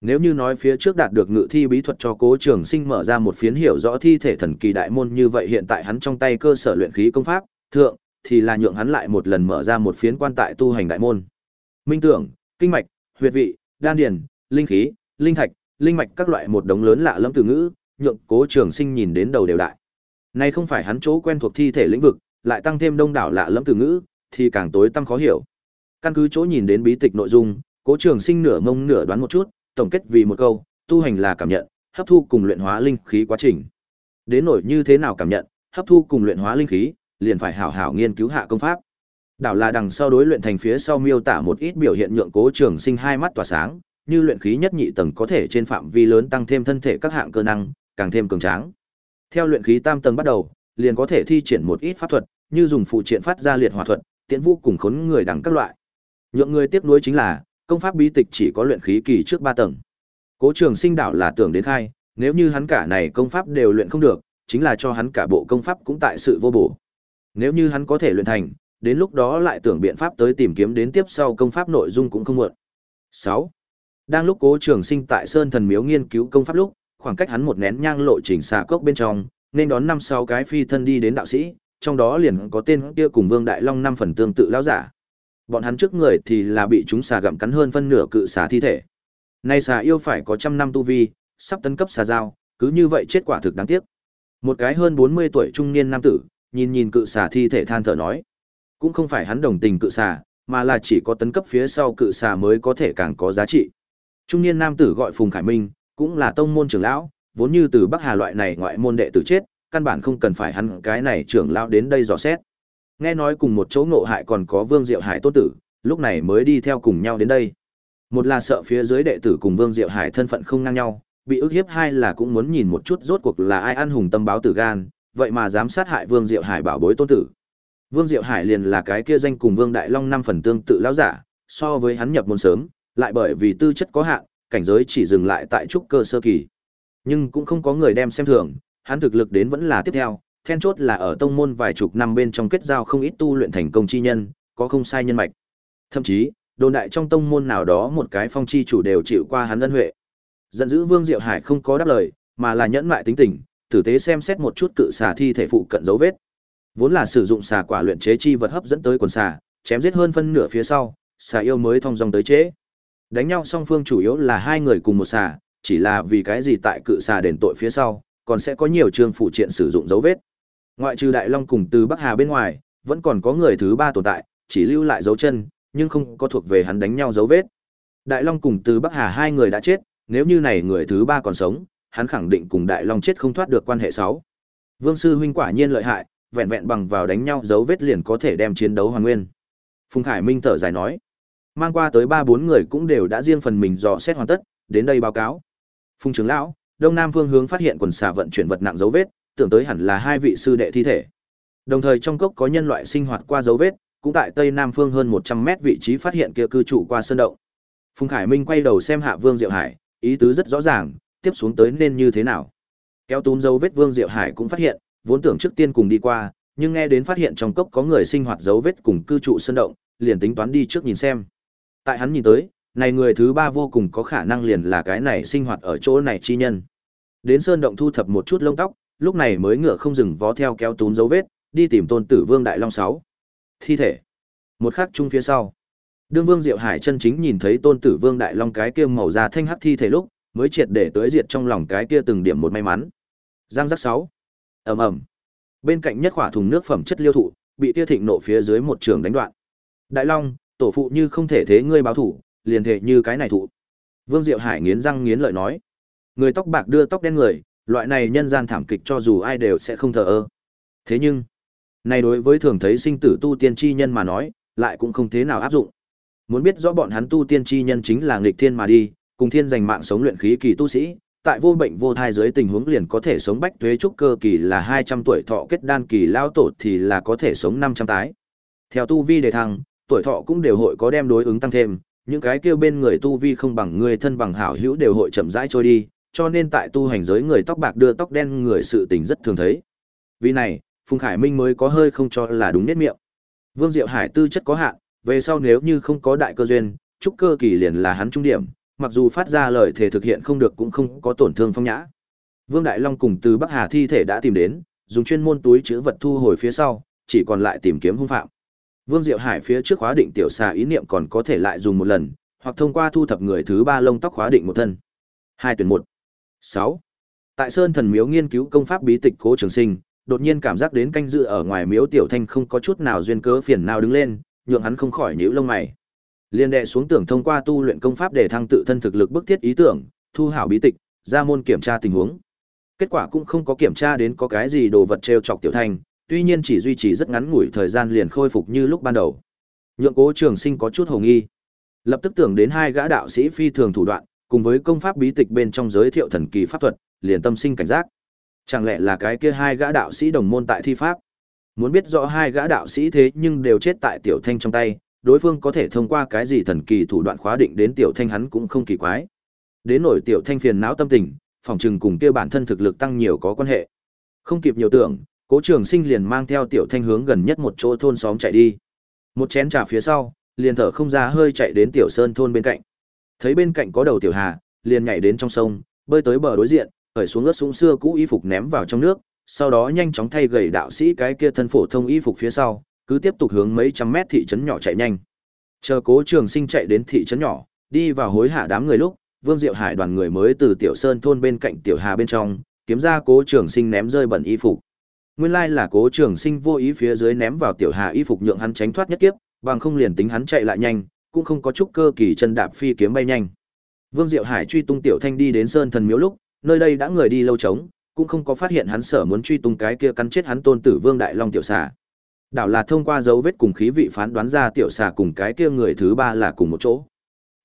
Nếu như nói phía trước đạt được ngự thi bí thuật cho Cố Trường Sinh mở ra một phiến hiểu rõ thi thể thần kỳ đại môn như vậy hiện tại hắn trong tay cơ sở luyện khí công pháp, thượng thì là nhượng hắn lại một lần mở ra một phiến quan tại tu hành đại môn. Minh tưởng, kinh mạch, huyệt vị, đan điền, linh khí, linh thạch, linh mạch các loại một đống lớn lạ lẫm từ ngữ, nhượng Cố Trường Sinh nhìn đến đầu đều đại. Này không phải hắn chỗ quen thuộc thi thể lĩnh vực, lại tăng thêm đông đảo lạ lẫm từ ngữ, thì càng tối tăm khó hiểu. Căn cứ chỗ nhìn đến bí tịch nội dung, Cố Trường Sinh nửa mông nửa đoán một chút, tổng kết vì một câu, tu hành là cảm nhận, hấp thu cùng luyện hóa linh khí quá trình. Đến nổi như thế nào cảm nhận, hấp thu cùng luyện hóa linh khí, liền phải hảo hảo nghiên cứu hạ công pháp. Đảo là đằng sau đối luyện thành phía sau miêu tả một ít biểu hiện nhượng Cố Trường Sinh hai mắt tỏa sáng, như luyện khí nhất nhị tầng có thể trên phạm vi lớn tăng thêm thân thể các hạng cơ năng, càng thêm cường tráng. Theo luyện khí tam tầng bắt đầu, liền có thể thi triển một ít pháp thuật, như dùng phụ triện phát ra liệt hỏa thuật, tiễn vũ cùng khốn người đằng các loại. Nhượng người tiếc nuối chính là, công pháp bí tịch chỉ có luyện khí kỳ trước ba tầng. Cố Trường Sinh đảo là tưởng đến khai, nếu như hắn cả này công pháp đều luyện không được, chính là cho hắn cả bộ công pháp cũng tại sự vô bổ. Nếu như hắn có thể luyện thành, đến lúc đó lại tưởng biện pháp tới tìm kiếm đến tiếp sau công pháp nội dung cũng không muộn. 6. Đang lúc Cố Trường Sinh tại Sơn Thần Miếu nghiên cứu công pháp lúc, khoảng cách hắn một nén nhang lộ trình xà cốc bên trong, nên đón năm sáu cái phi thân đi đến đạo sĩ, trong đó liền có tên kia cùng Vương Đại Long năm phần tương tự lão giả. Bọn hắn trước người thì là bị chúng xà gặm cắn hơn phân nửa cự xà thi thể. Nay xà yêu phải có trăm năm tu vi, sắp tấn cấp xà dao, cứ như vậy chết quả thực đáng tiếc. Một cái hơn 40 tuổi trung niên nam tử, nhìn nhìn cự xà thi thể than thở nói, cũng không phải hắn đồng tình cự xà, mà là chỉ có tấn cấp phía sau cự xà mới có thể càng có giá trị. Trung niên nam tử gọi Phùng Khải Minh, cũng là tông môn trưởng lão, vốn như từ Bắc Hà loại này ngoại môn đệ tử chết, căn bản không cần phải hắn cái này trưởng lão đến đây dò xét. Nghe nói cùng một chỗ ngộ hại còn có Vương Diệu Hải tốt tử, lúc này mới đi theo cùng nhau đến đây. Một là sợ phía dưới đệ tử cùng Vương Diệu Hải thân phận không ngang nhau, bị ức hiếp hai là cũng muốn nhìn một chút rốt cuộc là ai ăn hùng tâm báo tử gan, vậy mà dám sát hại Vương Diệu Hải bảo bối tôn tử. Vương Diệu Hải liền là cái kia danh cùng Vương Đại Long năm phần tương tự lão giả, so với hắn nhập môn sớm, lại bởi vì tư chất có hạn, cảnh giới chỉ dừng lại tại trúc cơ sơ kỳ. Nhưng cũng không có người đem xem thường, hắn thực lực đến vẫn là tiếp theo, then chốt là ở tông môn vài chục năm bên trong kết giao không ít tu luyện thành công chi nhân, có không sai nhân mạch. Thậm chí, đồn đại trong tông môn nào đó một cái phong chi chủ đều chịu qua hắn ân huệ. Giận dữ Vương Diệu Hải không có đáp lời, mà là nhẫn lại tính tình, tử tế xem xét một chút cự xà thi thể phụ cận dấu vết. Vốn là sử dụng xà quả luyện chế chi vật hấp dẫn tới quần xà, chém giết hơn phân nửa phía sau, xà yêu mới thông dòng tới chế. Đánh nhau song phương chủ yếu là hai người cùng một xà, chỉ là vì cái gì tại cự xà đền tội phía sau, còn sẽ có nhiều trường phụ triện sử dụng dấu vết. Ngoại trừ Đại Long cùng từ Bắc Hà bên ngoài, vẫn còn có người thứ ba tồn tại, chỉ lưu lại dấu chân, nhưng không có thuộc về hắn đánh nhau dấu vết. Đại Long cùng từ Bắc Hà hai người đã chết, nếu như này người thứ ba còn sống, hắn khẳng định cùng Đại Long chết không thoát được quan hệ sáu. Vương sư huynh quả nhiên lợi hại, vẹn vẹn bằng vào đánh nhau dấu vết liền có thể đem chiến đấu hoàn nguyên. Phùng Khải Minh thở dài nói, mang qua tới ba bốn người cũng đều đã riêng phần mình dò xét hoàn tất, đến đây báo cáo. Phùng trưởng lão, Đông Nam phương hướng phát hiện quần xà vận chuyển vật nặng dấu vết, tưởng tới hẳn là hai vị sư đệ thi thể. Đồng thời trong cốc có nhân loại sinh hoạt qua dấu vết, cũng tại tây nam phương hơn 100 mét vị trí phát hiện kia cư trụ qua sơn động. Phùng Khải Minh quay đầu xem Hạ Vương Diệu Hải, ý tứ rất rõ ràng, tiếp xuống tới nên như thế nào. Kéo túm dấu vết Vương Diệu Hải cũng phát hiện, vốn tưởng trước tiên cùng đi qua, nhưng nghe đến phát hiện trong cốc có người sinh hoạt dấu vết cùng cư trụ sơn động, liền tính toán đi trước nhìn xem. Tại hắn nhìn tới, này người thứ ba vô cùng có khả năng liền là cái này sinh hoạt ở chỗ này chi nhân. Đến sơn động thu thập một chút lông tóc, lúc này mới ngựa không dừng vó theo kéo túm dấu vết, đi tìm tôn tử Vương Đại Long sáu. Thi thể. Một khắc chung phía sau. Đương Vương Diệu Hải chân chính nhìn thấy tôn tử Vương Đại Long cái kia màu da thanh hắc thi thể lúc, mới triệt để tới diệt trong lòng cái kia từng điểm một may mắn. Giang giác sáu. Ầm ầm. Bên cạnh nhất khỏa thùng nước phẩm chất liêu thụ, bị tia thịnh nộ phía dưới một trường đánh đoạn. Đại Long, tổ phụ như không thể thế ngươi báo thủ, liền thể như cái này thụ. Vương Diệu Hải nghiến răng nghiến lợi nói. Người tóc bạc đưa tóc đen người, loại này nhân gian thảm kịch cho dù ai đều sẽ không thờ ơ. Thế nhưng, này đối với thường thấy sinh tử tu tiên chi nhân mà nói, lại cũng không thế nào áp dụng. Muốn biết rõ bọn hắn tu tiên chi nhân chính là nghịch thiên mà đi, cùng thiên giành mạng sống luyện khí kỳ tu sĩ, tại vô bệnh vô thai dưới tình huống liền có thể sống bách thuế trúc cơ kỳ là 200 tuổi thọ kết đan kỳ lao tổ thì là có thể sống 500 tái. Theo tu vi đề thăng, tuổi thọ cũng đều hội có đem đối ứng tăng thêm, những cái kêu bên người tu vi không bằng người thân bằng hảo hữu đều hội chậm rãi trôi đi, cho nên tại tu hành giới người tóc bạc đưa tóc đen người sự tình rất thường thấy. Vì này, Phùng Khải Minh mới có hơi không cho là đúng nét miệng. Vương Diệu Hải tư chất có hạn, về sau nếu như không có đại cơ duyên, trúc cơ kỳ liền là hắn trung điểm, mặc dù phát ra lời thể thực hiện không được cũng không có tổn thương phong nhã. Vương Đại Long cùng từ Bắc Hà thi thể đã tìm đến, dùng chuyên môn túi chứa vật thu hồi phía sau, chỉ còn lại tìm kiếm hung phạm. Vương Diệu Hải phía trước khóa định tiểu xà ý niệm còn có thể lại dùng một lần, hoặc thông qua thu thập người thứ ba lông tóc khóa định một thân. Hai tuyển một. Sáu. Tại Sơn Thần Miếu nghiên cứu công pháp bí tịch Cố Trường Sinh, đột nhiên cảm giác đến canh dự ở ngoài miếu tiểu thanh không có chút nào duyên cớ phiền nào đứng lên, nhượng hắn không khỏi nhíu lông mày. Liên đệ xuống tưởng thông qua tu luyện công pháp để thăng tự thân thực lực bức thiết ý tưởng, thu hảo bí tịch, ra môn kiểm tra tình huống. Kết quả cũng không có kiểm tra đến có cái gì đồ vật trêu chọc tiểu thanh, tuy nhiên chỉ duy trì rất ngắn ngủi thời gian liền khôi phục như lúc ban đầu. Nhượng Cố Trường Sinh có chút hồ nghi. Lập tức tưởng đến hai gã đạo sĩ phi thường thủ đoạn, cùng với công pháp bí tịch bên trong giới thiệu thần kỳ pháp thuật, liền tâm sinh cảnh giác. Chẳng lẽ là cái kia hai gã đạo sĩ đồng môn tại thi pháp? Muốn biết rõ hai gã đạo sĩ thế nhưng đều chết tại tiểu thanh trong tay, đối phương có thể thông qua cái gì thần kỳ thủ đoạn khóa định đến tiểu thanh hắn cũng không kỳ quái. Đến nổi tiểu thanh phiền não tâm tình, phòng trừng cùng kia bản thân thực lực tăng nhiều có quan hệ. Không kịp nhiều tưởng, Cố Trường Sinh liền mang theo tiểu thanh hướng gần nhất một chỗ thôn xóm chạy đi. Một chén trà phía sau, liền thở không ra hơi chạy đến tiểu sơn thôn bên cạnh. Thấy bên cạnh có đầu tiểu hà, liền nhảy đến trong sông, bơi tới bờ đối diện, cởi xuống ướt súng xưa cũ y phục ném vào trong nước, sau đó nhanh chóng thay gầy đạo sĩ cái kia thân phổ thông y phục phía sau, cứ tiếp tục hướng mấy trăm mét thị trấn nhỏ chạy nhanh. Chờ Cố Trường Sinh chạy đến thị trấn nhỏ, đi vào hối hạ đám người lúc, Vương Diệu Hải đoàn người mới từ Tiểu Sơn thôn bên cạnh Tiểu Hà bên trong, kiếm ra Cố Trường Sinh ném rơi bẩn y phục. Nguyên lai là Cố Trường Sinh vô ý phía dưới ném vào Tiểu Hà y phục nhượng hắn tránh thoát nhất kiếp, bằng không liền tính hắn chạy lại nhanh, cũng không có chút cơ kỳ chân đạp phi kiếm bay nhanh. Vương Diệu Hải truy tung Tiểu Thanh đi đến Sơn Thần Miếu lúc, nơi đây đã người đi lâu trống, cũng không có phát hiện hắn sở muốn truy tung cái kia cắn chết hắn tôn tử Vương Đại Long tiểu xà. Đảo là thông qua dấu vết cùng khí vị phán đoán ra tiểu xà cùng cái kia người thứ ba là cùng một chỗ.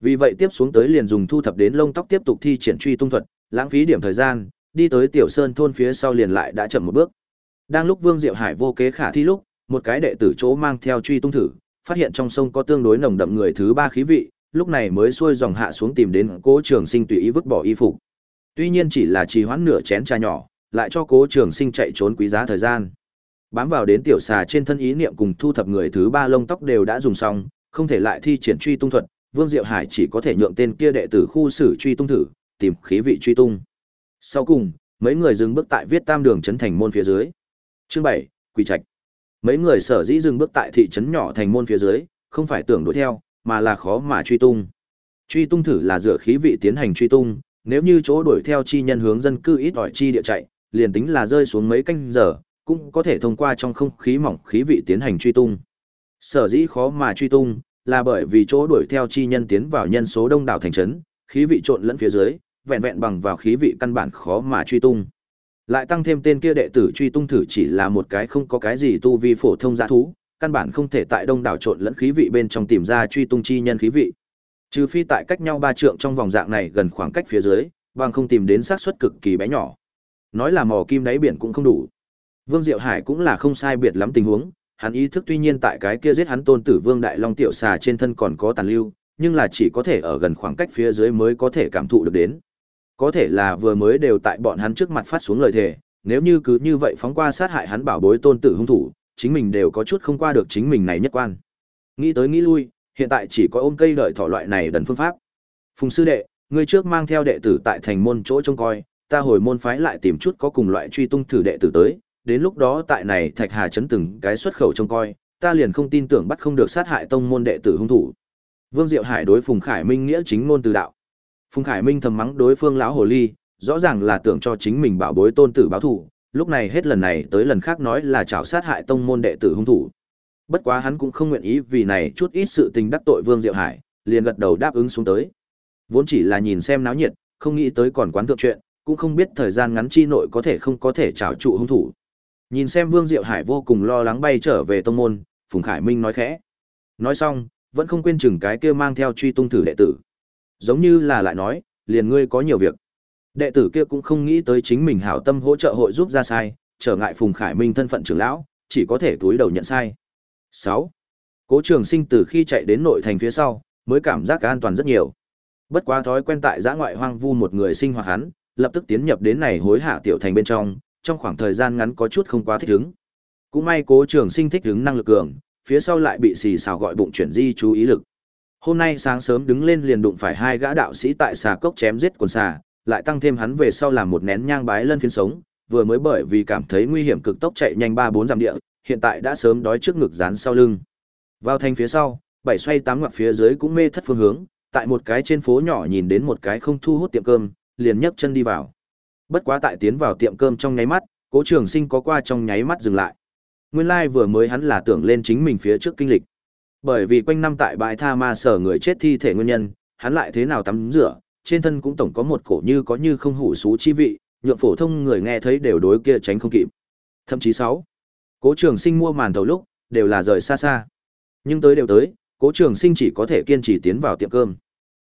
Vì vậy tiếp xuống tới liền dùng thu thập đến lông tóc tiếp tục thi triển truy tung thuật, lãng phí điểm thời gian, đi tới tiểu sơn thôn phía sau liền lại đã chậm một bước. Đang lúc Vương Diệu Hải vô kế khả thi lúc, một cái đệ tử chỗ mang theo truy tung thử, phát hiện trong sông có tương đối nồng đậm người thứ ba khí vị, lúc này mới xuôi dòng hạ xuống tìm đến Cố Trường Sinh tùy ý vứt bỏ y phục. Tuy nhiên chỉ là trì hoãn nửa chén trà nhỏ, lại cho Cố Trường Sinh chạy trốn quý giá thời gian. Bám vào đến tiểu xà trên thân ý niệm cùng thu thập người thứ ba lông tóc đều đã dùng xong, không thể lại thi triển truy tung thuật, Vương Diệu Hải chỉ có thể nhượng tên kia đệ tử khu xử truy tung thử, tìm khí vị truy tung. Sau cùng, mấy người dừng bước tại viết tam đường trấn thành môn phía dưới. Chương bảy Quỷ Trạch. Mấy người sở dĩ dừng bước tại thị trấn nhỏ thành môn phía dưới, không phải tưởng đuổi theo, mà là khó mà truy tung. Truy tung thử là dựa khí vị tiến hành truy tung, nếu như chỗ đuổi theo chi nhân hướng dân cư ít ỏi chi địa chạy, liền tính là rơi xuống mấy canh giờ, cũng có thể thông qua trong không khí mỏng khí vị tiến hành truy tung. Sở dĩ khó mà truy tung, là bởi vì chỗ đuổi theo chi nhân tiến vào nhân số đông đảo thành trấn, khí vị trộn lẫn phía dưới, vẹn vẹn bằng vào khí vị căn bản khó mà truy tung. Lại tăng thêm tên kia đệ tử truy tung thử chỉ là một cái không có cái gì tu vi phổ thông dã thú, căn bản không thể tại đông đảo trộn lẫn khí vị bên trong tìm ra truy tung chi nhân khí vị. Trừ phi tại cách nhau ba trượng trong vòng dạng này gần khoảng cách phía dưới, bằng không tìm đến xác suất cực kỳ bé nhỏ. Nói là mò kim đáy biển cũng không đủ. Vương Diệu Hải cũng là không sai biệt lắm tình huống, hắn ý thức tuy nhiên tại cái kia giết hắn tôn tử Vương Đại Long tiểu xà trên thân còn có tàn lưu, nhưng là chỉ có thể ở gần khoảng cách phía dưới mới có thể cảm thụ được đến. Có thể là vừa mới đều tại bọn hắn trước mặt phát xuống lời thề, nếu như cứ như vậy phóng qua sát hại hắn bảo bối tôn tử hung thủ, chính mình đều có chút không qua được chính mình này nhất quan. Nghĩ tới nghĩ lui, hiện tại chỉ có ôm cây đợi thỏ loại này đần phương pháp. Phùng sư đệ, ngươi trước mang theo đệ tử tại thành môn chỗ trông coi, ta hồi môn phái lại tìm chút có cùng loại truy tung thử đệ tử tới, đến lúc đó tại này Thạch Hà chấn từng cái xuất khẩu trông coi, ta liền không tin tưởng bắt không được sát hại tông môn đệ tử hung thủ. Vương Diệu Hải đối Phùng Khải Minh nghĩa chính ngôn từ đạo. Phùng Khải Minh thầm mắng đối phương lão hồ ly, rõ ràng là tưởng cho chính mình bảo bối tôn tử báo thù, lúc này hết lần này tới lần khác nói là chảo sát hại tông môn đệ tử hung thủ. Bất quá hắn cũng không nguyện ý vì này chút ít sự tình đắc tội Vương Diệu Hải, liền gật đầu đáp ứng xuống tới. Vốn chỉ là nhìn xem náo nhiệt, không nghĩ tới còn quán thượng chuyện, cũng không biết thời gian ngắn chi nội có thể không có thể trảo trụ hung thủ. Nhìn xem Vương Diệu Hải vô cùng lo lắng bay trở về tông môn, Phùng Khải Minh nói khẽ. nói xong vẫn không quên chừng cái kia mang theo truy tung thử đệ tử giống như là lại nói, liền ngươi có nhiều việc. Đệ tử kia cũng không nghĩ tới chính mình hảo tâm hỗ trợ hội giúp ra sai, trở ngại phùng khải minh thân phận trưởng lão, chỉ có thể túi đầu nhận sai. Sáu, cố trường sinh từ khi chạy đến nội thành phía sau, mới cảm giác an toàn rất nhiều. Bất quá thói quen tại giã ngoại hoang vu một người sinh hoạt hắn, lập tức tiến nhập đến này hối hạ tiểu thành bên trong trong khoảng thời gian ngắn có chút không quá thích ứng. Cũng may cố trường sinh thích ứng năng lực cường, phía sau lại bị xì xào gọi bụng chuyển di chú ý lực hôm nay sáng sớm đứng lên liền đụng phải hai gã đạo sĩ tại xà cốc chém giết quần xà, lại tăng thêm hắn về sau làm một nén nhang bái lân phiến sống, vừa mới bởi vì cảm thấy nguy hiểm cực tốc chạy nhanh ba bốn dặm địa, hiện tại đã sớm đói trước ngực dán sau lưng. Vào thành phía sau, bảy xoay tám ngoặt phía dưới cũng mê thất phương hướng, tại một cái trên phố nhỏ nhìn đến một cái không thu hút tiệm cơm, liền nhấc chân đi vào. Bất quá tại tiến vào tiệm cơm trong nháy mắt, cố trường sinh có qua trong nháy mắt dừng lại. Nguyên lai vừa mới hắn là tưởng lên chính mình phía trước kinh lịch bởi vì quanh năm tại bãi tha ma sở người chết thi thể nguyên nhân, hắn lại thế nào tắm rửa, trên thân cũng tổng có một cổ như có như không hủ xú chi vị, nhượng phổ thông người nghe thấy đều đối kia tránh không kịp. Thậm chí sáu, cố trường sinh mua màn thầu lúc, đều là rời xa xa. Nhưng tới đều tới, cố trường sinh chỉ có thể kiên trì tiến vào tiệm cơm.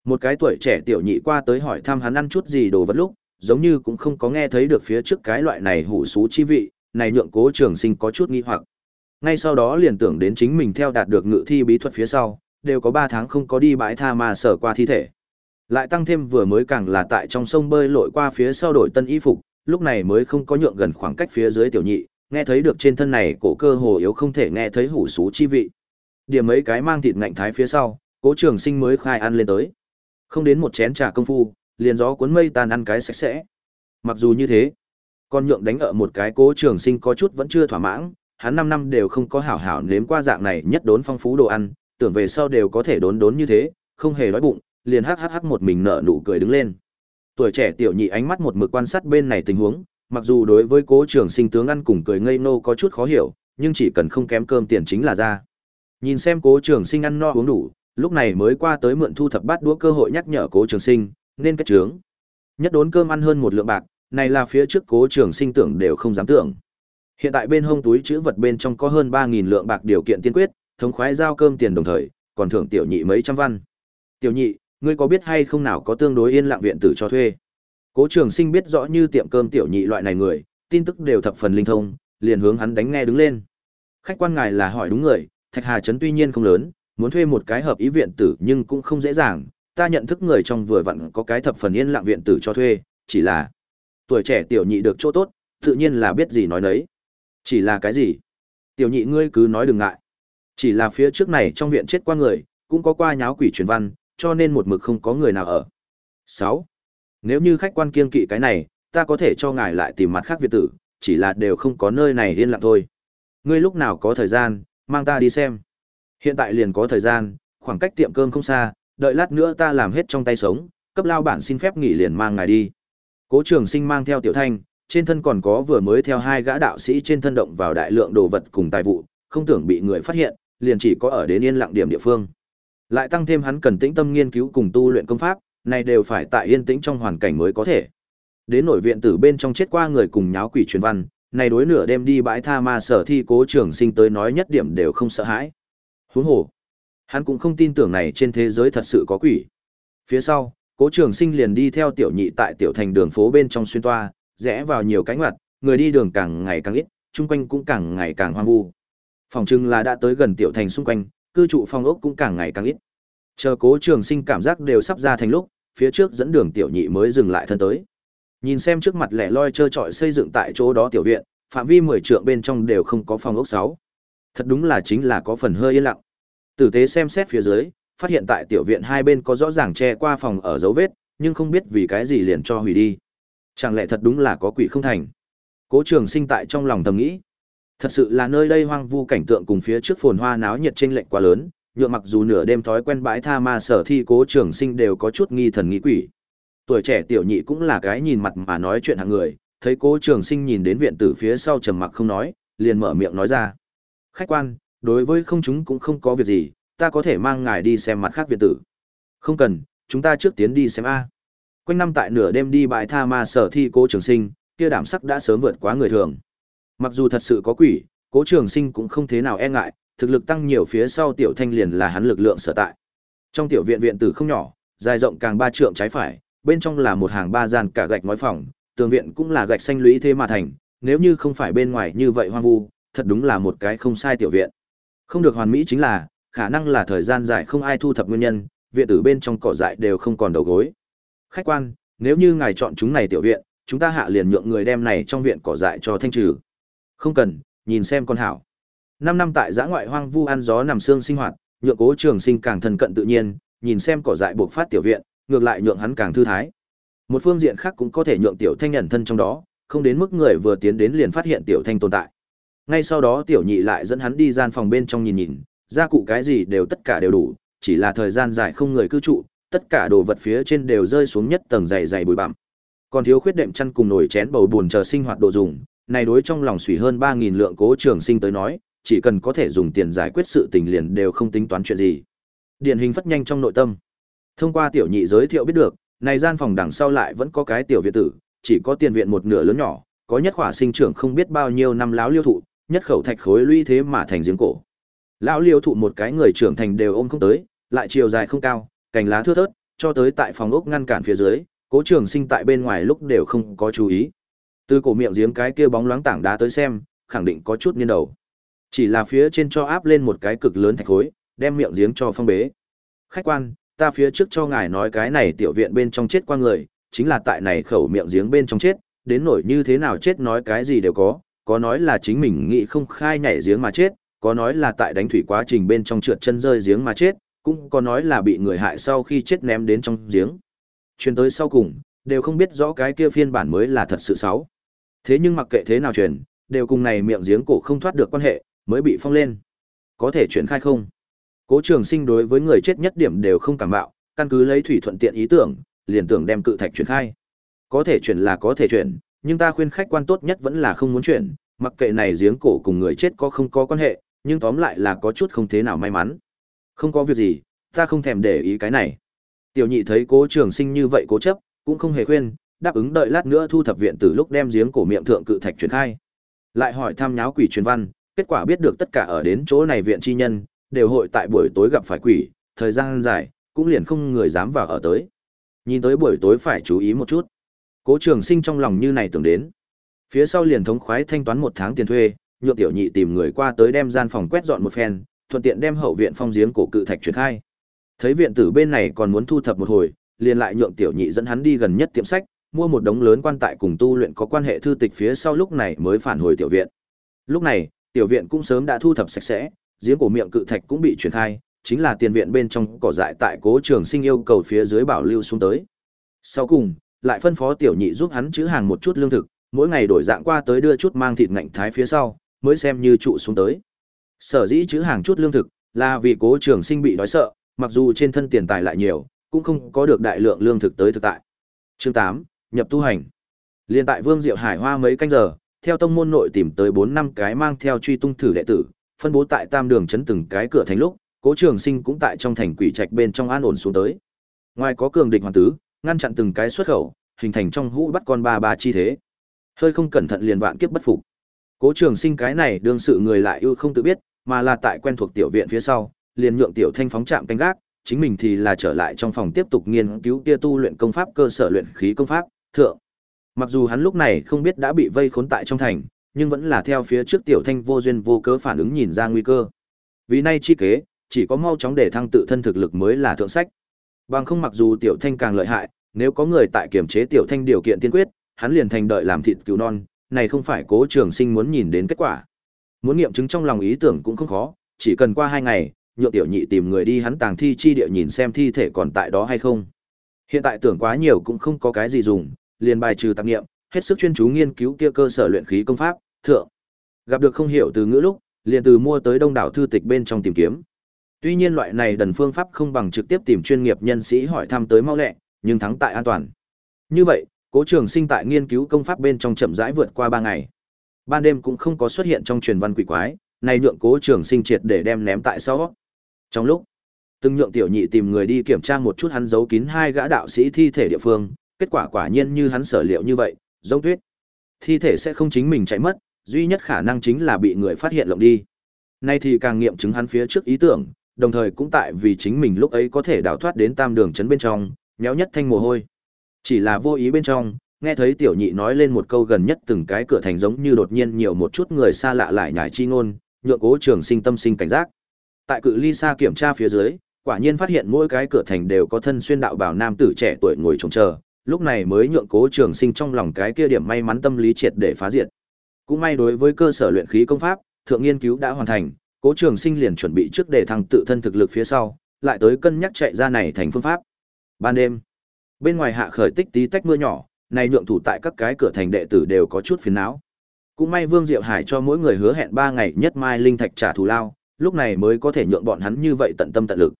Một cái tuổi trẻ tiểu nhị qua tới hỏi thăm hắn ăn chút gì đồ vật lúc, giống như cũng không có nghe thấy được phía trước cái loại này hủ xú chi vị, này nhượng cố trường sinh có chút nghi hoặc ngay sau đó liền tưởng đến chính mình theo đạt được ngự thi bí thuật phía sau, đều có ba tháng không có đi bãi tha mà sở qua thi thể. Lại tăng thêm vừa mới càng là tại trong sông bơi lội qua phía sau đổi tân y phục, lúc này mới không có nhượng gần khoảng cách phía dưới tiểu nhị, nghe thấy được trên thân này cổ cơ hồ yếu không thể nghe thấy hủ sú chi vị. Điểm mấy cái mang thịt ngạnh thái phía sau, cố trường sinh mới khai ăn lên tới. Không đến một chén trà công phu, liền gió cuốn mây tàn ăn cái sạch sẽ. Mặc dù như thế, con nhượng đánh ở một cái cố trường sinh có chút vẫn chưa thỏa mãn hắn năm năm đều không có hảo hảo nếm qua dạng này nhất đốn phong phú đồ ăn, tưởng về sau đều có thể đốn đốn như thế, không hề đói bụng, liền hắc hắc hắc một mình nở nụ cười đứng lên. Tuổi trẻ tiểu nhị ánh mắt một mực quan sát bên này tình huống, mặc dù đối với cố trường sinh tướng ăn cùng cười ngây nô có chút khó hiểu, nhưng chỉ cần không kém cơm tiền chính là ra. Nhìn xem cố trường sinh ăn no uống đủ, lúc này mới qua tới mượn thu thập bát đũa cơ hội nhắc nhở cố trường sinh, nên kết trướng. Nhất đốn cơm ăn hơn một lượng bạc, này là phía trước cố trường sinh tưởng đều không dám tưởng hiện tại bên hông túi chữ vật bên trong có hơn ba nghìn lượng bạc điều kiện tiên quyết, thống khoái giao cơm tiền đồng thời, còn thưởng tiểu nhị mấy trăm văn. Tiểu nhị, ngươi có biết hay không nào có tương đối yên lặng viện tử cho thuê? Cố trường sinh biết rõ như tiệm cơm tiểu nhị loại này người, tin tức đều thập phần linh thông, liền hướng hắn đánh nghe đứng lên. Khách quan ngài là hỏi đúng người, thạch hà trấn tuy nhiên không lớn, muốn thuê một cái hợp ý viện tử nhưng cũng không dễ dàng, ta nhận thức người trong vừa vặn có cái thập phần yên lặng viện tử cho thuê, chỉ là tuổi trẻ tiểu nhị được chỗ tốt, tự nhiên là biết gì nói nấy chỉ là cái gì tiểu nhị ngươi cứ nói đừng ngại chỉ là phía trước này trong viện chết qua người cũng có qua nháo quỷ truyền văn cho nên một mực không có người nào ở. 6. Nếu như khách quan kiên kỵ cái này, ta có thể cho ngài lại tìm mặt khác việt tử, chỉ là đều không có nơi này yên lặng thôi. Ngươi lúc nào có thời gian, mang ta đi xem. Hiện tại liền có thời gian, khoảng cách tiệm cơm không xa, đợi lát nữa ta làm hết trong tay sống, cấp lao bản xin phép nghỉ liền mang ngài đi. Cố trường sinh mang theo tiểu thanh, trên thân còn có vừa mới theo hai gã đạo sĩ trên thân động vào đại lượng đồ vật cùng tài vụ, không tưởng bị người phát hiện, liền chỉ có ở đến yên lặng điểm địa phương. Lại tăng thêm hắn cần tĩnh tâm nghiên cứu cùng tu luyện công pháp, này đều phải tại yên tĩnh trong hoàn cảnh mới có thể. Đến nội viện tử bên trong chết qua người cùng nháo quỷ truyền văn, này đối nửa đêm đi bãi tha ma sở thi cố trường sinh tới nói nhất điểm đều không sợ hãi. Huống hồ, hắn cũng không tin tưởng này trên thế giới thật sự có quỷ. Phía sau, cố trường sinh liền đi theo tiểu nhị tại tiểu thành đường phố bên trong xuyên toa, rẽ vào nhiều cánh ngoặt, người đi đường càng ngày càng ít, chung quanh cũng càng ngày càng hoang vu. Phòng trưng là đã tới gần tiểu thành xung quanh, cư trụ phong ốc cũng càng ngày càng ít. Chờ Cố Trường Sinh cảm giác đều sắp ra thành lúc, phía trước dẫn đường tiểu nhị mới dừng lại thân tới. Nhìn xem trước mặt lẻ loi trơ trọi xây dựng tại chỗ đó tiểu viện, phạm vi 10 trượng bên trong đều không có phòng ốc 6. Thật đúng là chính là có phần hơi yên lặng. Tử tế xem xét phía dưới, phát hiện tại tiểu viện hai bên có rõ ràng che qua phòng ở dấu vết, nhưng không biết vì cái gì liền cho hủy đi. Chẳng lẽ thật đúng là có quỷ không thành? Cố Trường Sinh tại trong lòng thầm nghĩ. Thật sự là nơi đây hoang vu cảnh tượng cùng phía trước phồn hoa náo nhiệt chênh lệch quá lớn, nhượng mặc dù nửa đêm thói quen bãi tha ma sở thi cố trường sinh đều có chút nghi thần nghi quỷ. Tuổi trẻ tiểu nhị cũng là cái nhìn mặt mà nói chuyện hàng người, thấy cố trường sinh nhìn đến viện tử phía sau trầm mặc không nói, liền mở miệng nói ra. Khách quan, đối với không chúng cũng không có việc gì, ta có thể mang ngài đi xem mặt khác viện tử. Không cần, chúng ta trước tiến đi xem A. Quanh năm tại nửa đêm đi bãi tha ma sở thi cố trường sinh, kia đảm sắc đã sớm vượt quá người thường. Mặc dù thật sự có quỷ, cố trường sinh cũng không thế nào e ngại, thực lực tăng nhiều phía sau tiểu thanh liền là hắn lực lượng sở tại. Trong tiểu viện viện tử không nhỏ, dài rộng càng ba trượng trái phải, bên trong là một hàng ba gian cả gạch ngói phòng, tường viện cũng là gạch xanh lũy thế mà thành, nếu như không phải bên ngoài như vậy hoang vu, thật đúng là một cái không sai tiểu viện. Không được hoàn mỹ chính là, khả năng là thời gian dài không ai thu thập nguyên nhân, viện tử bên trong cỏ dại đều không còn đầu gối. Khách quan, nếu như ngài chọn chúng này tiểu viện, chúng ta hạ liền nhượng người đem này trong viện cỏ dại cho thanh trừ. Không cần, nhìn xem con hảo. Năm năm tại giã ngoại hoang vu ăn gió nằm xương sinh hoạt, nhượng Cố Trường Sinh càng thân cận tự nhiên, nhìn xem cỏ dại buộc phát tiểu viện, ngược lại nhượng hắn càng thư thái. Một phương diện khác cũng có thể nhượng tiểu thanh nhận thân trong đó, không đến mức người vừa tiến đến liền phát hiện tiểu thanh tồn tại. Ngay sau đó tiểu nhị lại dẫn hắn đi gian phòng bên trong nhìn nhìn, gia cụ cái gì đều tất cả đều đủ, chỉ là thời gian dài không người cư trụ, tất cả đồ vật phía trên đều rơi xuống nhất tầng dày dày bụi bặm. Còn thiếu khuyết đệm chăn cùng nồi chén bầu buồn chờ sinh hoạt đồ dùng, này đối trong lòng sủy hơn 3000 lượng cố trường sinh tới nói, chỉ cần có thể dùng tiền giải quyết sự tình liền đều không tính toán chuyện gì. Điển hình phất nhanh trong nội tâm. Thông qua tiểu nhị giới thiệu biết được, này gian phòng đằng sau lại vẫn có cái tiểu viện tử, chỉ có tiền viện một nửa lớn nhỏ, có nhất khỏa sinh trưởng không biết bao nhiêu năm láo liêu thụ, nhất khẩu thạch khối lũy thế mà thành giếng cổ. Lão liêu thụ một cái người trưởng thành đều ôm không tới, lại chiều dài không cao, cành lá thưa thớt, cho tới tại phòng ốc ngăn cản phía dưới, Cố Trường Sinh tại bên ngoài lúc đều không có chú ý. Từ cổ miệng giếng cái kia bóng loáng tảng đá tới xem, khẳng định có chút nghiêng đầu. Chỉ là phía trên cho áp lên một cái cực lớn thạch khối, đem miệng giếng cho phong bế. Khách quan, ta phía trước cho ngài nói cái này tiểu viện bên trong chết qua người, chính là tại này khẩu miệng giếng bên trong chết, đến nổi như thế nào chết nói cái gì đều có, có nói là chính mình nghĩ không khai nhảy giếng mà chết, có nói là tại đánh thủy quá trình bên trong trượt chân rơi giếng mà chết, cũng có nói là bị người hại sau khi chết ném đến trong giếng. Truyền tới sau cùng, đều không biết rõ cái kia phiên bản mới là thật sự xấu. Thế nhưng mặc kệ thế nào truyền, đều cùng này miệng giếng cổ không thoát được quan hệ, mới bị phong lên. Có thể chuyển khai không? Cố Trường Sinh đối với người chết nhất điểm đều không cảm bạo, căn cứ lấy thủy thuận tiện ý tưởng, liền tưởng đem cự thạch chuyển khai. Có thể chuyển là có thể chuyển, nhưng ta khuyên khách quan tốt nhất vẫn là không muốn chuyển, mặc kệ này giếng cổ cùng người chết có không có quan hệ, nhưng tóm lại là có chút không thế nào may mắn. Không có việc gì, ta không thèm để ý cái này. Tiểu nhị thấy Cố Trường Sinh như vậy cố chấp, cũng không hề khuyên, đáp ứng đợi lát nữa thu thập viện từ lúc đem giếng cổ miệng thượng cự thạch truyền khai. Lại hỏi thăm nháo quỷ truyền văn, kết quả biết được tất cả ở đến chỗ này viện chi nhân, đều hội tại buổi tối gặp phải quỷ, thời gian dài, cũng liền không người dám vào ở tới. Nhìn tới buổi tối phải chú ý một chút. Cố Trường Sinh trong lòng như này tưởng đến. Phía sau liền thống khoái thanh toán một tháng tiền thuê, nhượng tiểu nhị tìm người qua tới đem gian phòng quét dọn một phen, thuận tiện đem hậu viện phong giếng cổ cự thạch chuyển khai. Thấy viện tử bên này còn muốn thu thập một hồi, liền lại nhượng tiểu nhị dẫn hắn đi gần nhất tiệm sách, mua một đống lớn quan tại cùng tu luyện có quan hệ thư tịch phía sau lúc này mới phản hồi tiểu viện. Lúc này, tiểu viện cũng sớm đã thu thập sạch sẽ, giếng cổ miệng cự thạch cũng bị chuyển khai, chính là tiền viện bên trong cỏ dại tại Cố Trường Sinh yêu cầu phía dưới bảo lưu xuống tới. Sau cùng, lại phân phó tiểu nhị giúp hắn chữ hàng một chút lương thực, mỗi ngày đổi dạng qua tới đưa chút mang thịt ngạnh thái phía sau, mới xem như trụ xuống tới. Sở dĩ chữ hàng chút lương thực, là vì Cố Trường Sinh bị đói sợ, mặc dù trên thân tiền tài lại nhiều, cũng không có được đại lượng lương thực tới thực tại. Chương 8, nhập tu hành. Liên tại Vương Diệu Hải Hoa mấy canh giờ, theo tông môn nội tìm tới 4 năm cái mang theo truy tung thử đệ tử, phân bố tại tam đường chấn từng cái cửa thành lúc, Cố Trường Sinh cũng tại trong thành quỷ trạch bên trong an ổn xuống tới. Ngoài có cường địch hoàn tứ, ngăn chặn từng cái xuất khẩu, hình thành trong hũ bắt con ba ba chi thế. Hơi không cẩn thận liền vạn kiếp bất phục. Cố Trường Sinh cái này đương sự người lại ưu không tự biết, mà là tại quen thuộc tiểu viện phía sau, liền nhượng tiểu thanh phóng chạm canh gác, chính mình thì là trở lại trong phòng tiếp tục nghiên cứu kia tu luyện công pháp cơ sở luyện khí công pháp, thượng. Mặc dù hắn lúc này không biết đã bị vây khốn tại trong thành, nhưng vẫn là theo phía trước tiểu thanh vô duyên vô cớ phản ứng nhìn ra nguy cơ. Vì nay chi kế, chỉ có mau chóng để thăng tự thân thực lực mới là thượng sách. Bằng không mặc dù tiểu thanh càng lợi hại, nếu có người tại kiểm chế tiểu thanh điều kiện tiên quyết, hắn liền thành đợi làm thịt cứu non, này không phải cố trường sinh muốn nhìn đến kết quả. Muốn nghiệm chứng trong lòng ý tưởng cũng không khó, chỉ cần qua hai ngày, nhượng tiểu nhị tìm người đi hắn tàng thi chi địa nhìn xem thi thể còn tại đó hay không. Hiện tại tưởng quá nhiều cũng không có cái gì dùng, liền bài trừ tạp nghiệm, hết sức chuyên chú nghiên cứu kia cơ sở luyện khí công pháp, thượng. Gặp được không hiểu từ ngữ lúc, liền từ mua tới đông đảo thư tịch bên trong tìm kiếm. Tuy nhiên loại này đần phương pháp không bằng trực tiếp tìm chuyên nghiệp nhân sĩ hỏi thăm tới mau lẹ, nhưng thắng tại an toàn. Như vậy, Cố Trường Sinh tại nghiên cứu công pháp bên trong chậm rãi vượt qua ba ngày. Ban đêm cũng không có xuất hiện trong truyền văn quỷ quái, này nhượng Cố Trường Sinh triệt để đem ném tại sau. Trong lúc, từng nhượng tiểu nhị tìm người đi kiểm tra một chút hắn giấu kín hai gã đạo sĩ thi thể địa phương, kết quả quả nhiên như hắn sở liệu như vậy, giống tuyết. Thi thể sẽ không chính mình chạy mất, duy nhất khả năng chính là bị người phát hiện lộng đi. Nay thì càng nghiệm chứng hắn phía trước ý tưởng, đồng thời cũng tại vì chính mình lúc ấy có thể đào thoát đến tam đường chấn bên trong, nhéo nhất thanh mồ hôi. Chỉ là vô ý bên trong, nghe thấy tiểu nhị nói lên một câu gần nhất từng cái cửa thành giống như đột nhiên nhiều một chút người xa lạ lại nhải chi ngôn, nhượng cố trường sinh tâm sinh cảnh giác. Tại cự ly xa kiểm tra phía dưới, quả nhiên phát hiện mỗi cái cửa thành đều có thân xuyên đạo bảo nam tử trẻ tuổi ngồi trông chờ, lúc này mới nhượng cố trường sinh trong lòng cái kia điểm may mắn tâm lý triệt để phá diệt. Cũng may đối với cơ sở luyện khí công pháp, thượng nghiên cứu đã hoàn thành, cố trường sinh liền chuẩn bị trước để thằng tự thân thực lực phía sau, lại tới cân nhắc chạy ra này thành phương pháp. Ban đêm, bên ngoài hạ khởi tích tí tách mưa nhỏ, này nhượng thủ tại các cái cửa thành đệ tử đều có chút phiền não. Cũng may Vương Diệu Hải cho mỗi người hứa hẹn 3 ngày nhất mai linh thạch trả thù lao, lúc này mới có thể nhượng bọn hắn như vậy tận tâm tận lực.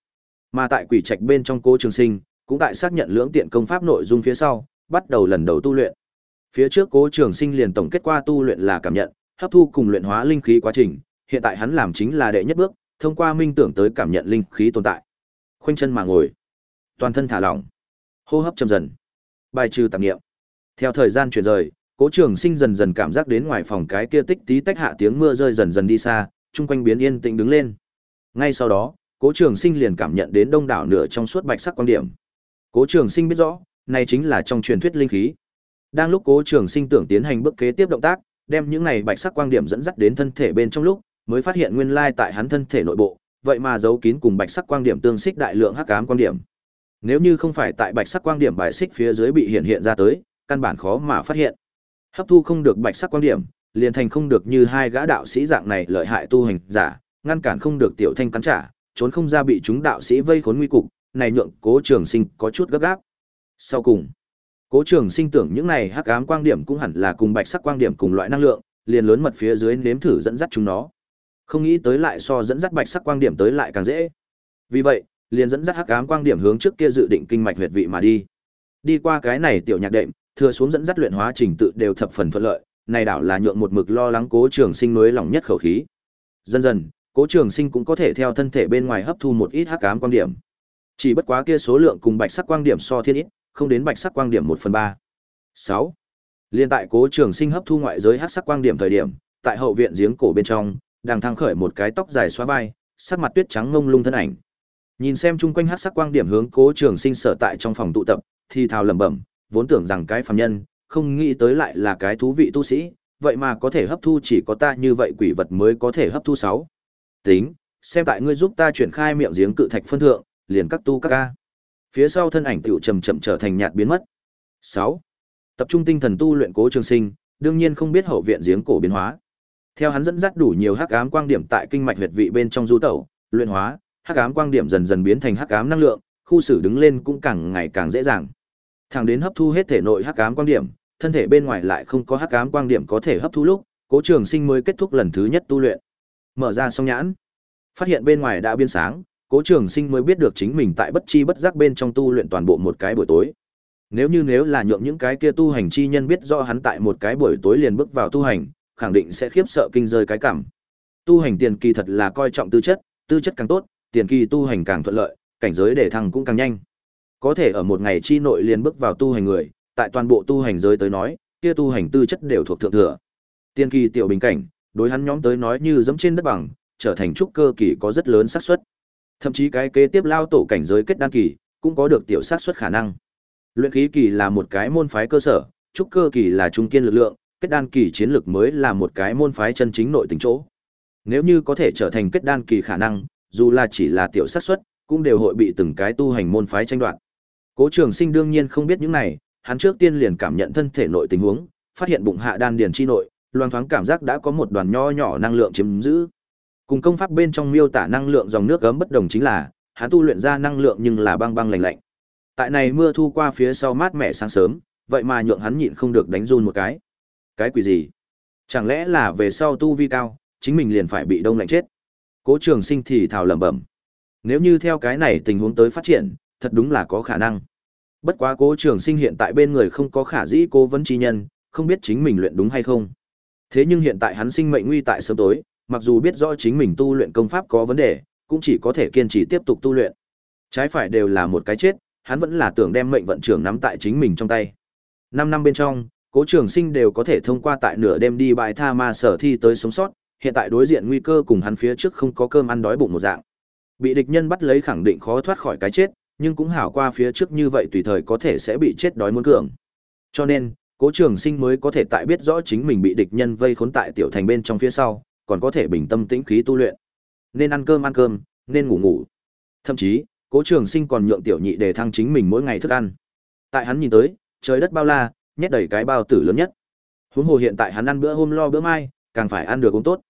Mà tại quỷ trạch bên trong Cố Trường Sinh, cũng tại xác nhận lưỡng tiện công pháp nội dung phía sau, bắt đầu lần đầu tu luyện. Phía trước Cố Trường Sinh liền tổng kết qua tu luyện là cảm nhận, hấp thu cùng luyện hóa linh khí quá trình, hiện tại hắn làm chính là đệ nhất bước, thông qua minh tưởng tới cảm nhận linh khí tồn tại. Khoanh chân mà ngồi, toàn thân thả lỏng, hô hấp chậm dần, bài trừ tạp niệm. Theo thời gian chuyển rời, Cố Trường Sinh dần dần cảm giác đến ngoài phòng cái kia tích tí tách hạ tiếng mưa rơi dần dần đi xa, chung quanh biến yên tĩnh đứng lên. Ngay sau đó, Cố Trường Sinh liền cảm nhận đến đông đảo nửa trong suốt bạch sắc quan điểm. Cố Trường Sinh biết rõ, này chính là trong truyền thuyết linh khí. Đang lúc Cố Trường Sinh tưởng tiến hành bước kế tiếp động tác, đem những này bạch sắc quang điểm dẫn dắt đến thân thể bên trong lúc, mới phát hiện nguyên lai tại hắn thân thể nội bộ, vậy mà giấu kín cùng bạch sắc quang điểm tương xích đại lượng hắc ám quang điểm. Nếu như không phải tại bạch sắc quang điểm bài xích phía dưới bị hiện hiện ra tới, căn bản khó mà phát hiện. Hấp thu không được bạch sắc quang điểm, liền thành không được như hai gã đạo sĩ dạng này lợi hại tu hành giả, ngăn cản không được tiểu thanh cắn trả, trốn không ra bị chúng đạo sĩ vây khốn nguy cục, này nhượng Cố Trường Sinh có chút gấp gáp. Sau cùng, Cố Trường Sinh tưởng những này hắc ám quang điểm cũng hẳn là cùng bạch sắc quang điểm cùng loại năng lượng, liền lớn mật phía dưới nếm thử dẫn dắt chúng nó. Không nghĩ tới lại so dẫn dắt bạch sắc quang điểm tới lại càng dễ. Vì vậy, liền dẫn dắt hắc ám quang điểm hướng trước kia dự định kinh mạch huyệt vị mà đi. Đi qua cái này tiểu nhạc đệm, thừa xuống dẫn dắt luyện hóa trình tự đều thập phần thuận lợi, này đảo là nhượng một mực lo lắng Cố Trường Sinh nuối lòng nhất khẩu khí. Dần dần, Cố Trường Sinh cũng có thể theo thân thể bên ngoài hấp thu một ít hắc ám quang điểm. Chỉ bất quá kia số lượng cùng bạch sắc quang điểm so thiên ít, không đến bạch sắc quang điểm 1 phần 3. 6. Liên tại Cố Trường Sinh hấp thu ngoại giới hắc sắc quang điểm thời điểm, tại hậu viện giếng cổ bên trong, đang thăng khởi một cái tóc dài xóa vai, sắc mặt tuyết trắng ngông lung thân ảnh. Nhìn xem chung quanh hắc sắc quang điểm hướng Cố Trường Sinh sở tại trong phòng tụ tập, thì thào lẩm bẩm, vốn tưởng rằng cái phàm nhân, không nghĩ tới lại là cái thú vị tu sĩ, vậy mà có thể hấp thu chỉ có ta như vậy quỷ vật mới có thể hấp thu sáu. Tính, xem tại ngươi giúp ta chuyển khai miệng giếng cự thạch phân thượng, liền các tu các ca. Phía sau thân ảnh tiểu chậm chậm trở thành nhạt biến mất. 6. Tập trung tinh thần tu luyện cố trường sinh, đương nhiên không biết hậu viện giếng cổ biến hóa. Theo hắn dẫn dắt đủ nhiều hắc ám quang điểm tại kinh mạch huyệt vị bên trong du tẩu, luyện hóa, hắc ám quang điểm dần dần biến thành hắc ám năng lượng, khu xử đứng lên cũng càng ngày càng dễ dàng. Thẳng đến hấp thu hết thể nội hắc ám quang điểm, thân thể bên ngoài lại không có hắc ám quang điểm có thể hấp thu lúc, Cố Trường Sinh mới kết thúc lần thứ nhất tu luyện. Mở ra song nhãn, phát hiện bên ngoài đã biến sáng, Cố Trường Sinh mới biết được chính mình tại bất chi bất giác bên trong tu luyện toàn bộ một cái buổi tối. Nếu như nếu là nhượng những cái kia tu hành chi nhân biết rõ hắn tại một cái buổi tối liền bước vào tu hành, khẳng định sẽ khiếp sợ kinh rơi cái cảm. Tu hành tiền kỳ thật là coi trọng tư chất, tư chất càng tốt, tiền kỳ tu hành càng thuận lợi, cảnh giới để thăng cũng càng nhanh. Có thể ở một ngày chi nội liền bước vào tu hành người, tại toàn bộ tu hành giới tới nói, kia tu hành tư chất đều thuộc thượng thừa. Tiên kỳ tiểu bình cảnh, đối hắn nhóm tới nói như dẫm trên đất bằng, trở thành trúc cơ kỳ có rất lớn xác suất. Thậm chí cái kế tiếp lao tổ cảnh giới kết đan kỳ, cũng có được tiểu xác suất khả năng. Luyện khí kỳ là một cái môn phái cơ sở, trúc cơ kỳ là trung kiên lực lượng, kết đan kỳ chiến lực mới là một cái môn phái chân chính nội tình chỗ. Nếu như có thể trở thành kết đan kỳ khả năng, dù là chỉ là tiểu xác suất, cũng đều hội bị từng cái tu hành môn phái tranh đoạt. Cố Trường Sinh đương nhiên không biết những này, hắn trước tiên liền cảm nhận thân thể nội tình huống, phát hiện bụng hạ đan điền chi nội, loang thoáng cảm giác đã có một đoàn nho nhỏ năng lượng chiếm giữ. Cùng công pháp bên trong miêu tả năng lượng dòng nước gấm bất đồng chính là, hắn tu luyện ra năng lượng nhưng là băng băng lạnh lạnh. Tại này mưa thu qua phía sau mát mẻ sáng sớm, vậy mà nhượng hắn nhịn không được đánh run một cái. Cái quỷ gì? Chẳng lẽ là về sau tu vi cao, chính mình liền phải bị đông lạnh chết? Cố Trường Sinh thì thào lẩm bẩm. Nếu như theo cái này tình huống tới phát triển, thật đúng là có khả năng. Bất quá Cố Trường Sinh hiện tại bên người không có khả dĩ cố vấn chi nhân, không biết chính mình luyện đúng hay không. Thế nhưng hiện tại hắn sinh mệnh nguy tại sớm tối, mặc dù biết rõ chính mình tu luyện công pháp có vấn đề, cũng chỉ có thể kiên trì tiếp tục tu luyện. Trái phải đều là một cái chết, hắn vẫn là tưởng đem mệnh vận trưởng nắm tại chính mình trong tay. Năm năm bên trong, Cố Trường Sinh đều có thể thông qua tại nửa đêm đi bài tha ma sở thi tới sống sót, hiện tại đối diện nguy cơ cùng hắn phía trước không có cơm ăn đói bụng một dạng. Bị địch nhân bắt lấy khẳng định khó thoát khỏi cái chết, nhưng cũng hảo qua phía trước như vậy tùy thời có thể sẽ bị chết đói muốn cường. Cho nên, Cố Trường Sinh mới có thể tại biết rõ chính mình bị địch nhân vây khốn tại tiểu thành bên trong phía sau, còn có thể bình tâm tĩnh khí tu luyện. Nên ăn cơm ăn cơm, nên ngủ ngủ. Thậm chí, Cố Trường Sinh còn nhượng tiểu nhị để thăng chính mình mỗi ngày thức ăn. Tại hắn nhìn tới, trời đất bao la, nhét đầy cái bao tử lớn nhất. Huống hồ hiện tại hắn ăn bữa hôm lo bữa mai, càng phải ăn được cũng tốt.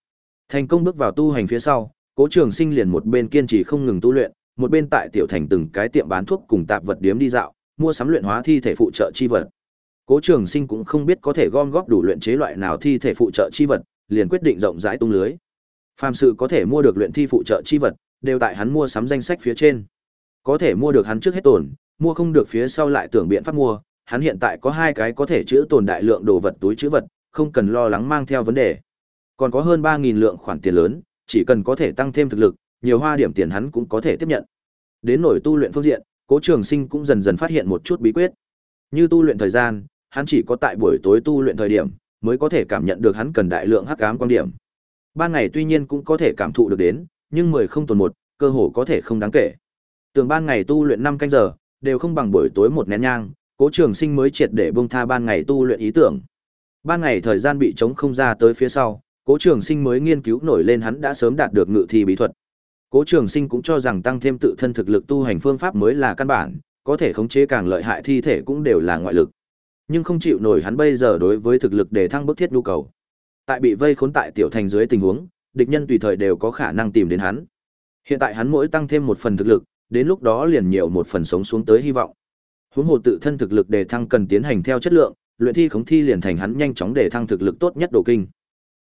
Thành công bước vào tu hành phía sau, Cố Trường Sinh liền một bên kiên trì không ngừng tu luyện, một bên tại tiểu thành từng cái tiệm bán thuốc cùng tạp vật điếm đi dạo, mua sắm luyện hóa thi thể phụ trợ chi vật. Cố Trường Sinh cũng không biết có thể gom góp đủ luyện chế loại nào thi thể phụ trợ chi vật, liền quyết định rộng rãi tung lưới. Phàm sự có thể mua được luyện thi phụ trợ chi vật, đều tại hắn mua sắm danh sách phía trên. Có thể mua được hắn trước hết tổn, mua không được phía sau lại tưởng biện pháp mua, hắn hiện tại có hai cái có thể chứa tồn đại lượng đồ vật túi chứa vật, không cần lo lắng mang theo vấn đề. Còn có hơn 3000 lượng khoản tiền lớn, chỉ cần có thể tăng thêm thực lực, nhiều hoa điểm tiền hắn cũng có thể tiếp nhận. Đến nổi tu luyện phương diện, Cố Trường Sinh cũng dần dần phát hiện một chút bí quyết. Như tu luyện thời gian, hắn chỉ có tại buổi tối tu luyện thời điểm mới có thể cảm nhận được hắn cần đại lượng hắc ám quan điểm. Ban ngày tuy nhiên cũng có thể cảm thụ được đến, nhưng mười không tuần một, cơ hồ có thể không đáng kể. Tường ban ngày tu luyện 5 canh giờ, đều không bằng buổi tối một nén nhang, Cố Trường Sinh mới triệt để buông tha ban ngày tu luyện ý tưởng. Ban ngày thời gian bị trống không ra tới phía sau, Cố Trường Sinh mới nghiên cứu nổi lên hắn đã sớm đạt được ngự thi bí thuật. Cố Trường Sinh cũng cho rằng tăng thêm tự thân thực lực tu hành phương pháp mới là căn bản, có thể khống chế càng lợi hại thi thể cũng đều là ngoại lực. Nhưng không chịu nổi hắn bây giờ đối với thực lực để thăng bức thiết nhu cầu. Tại bị vây khốn tại tiểu thành dưới tình huống, địch nhân tùy thời đều có khả năng tìm đến hắn. Hiện tại hắn mỗi tăng thêm một phần thực lực, đến lúc đó liền nhiều một phần sống xuống tới hy vọng. Huống hồ tự thân thực lực để thăng cần tiến hành theo chất lượng, luyện thi khống thi liền thành hắn nhanh chóng để thăng thực lực tốt nhất đồ kinh.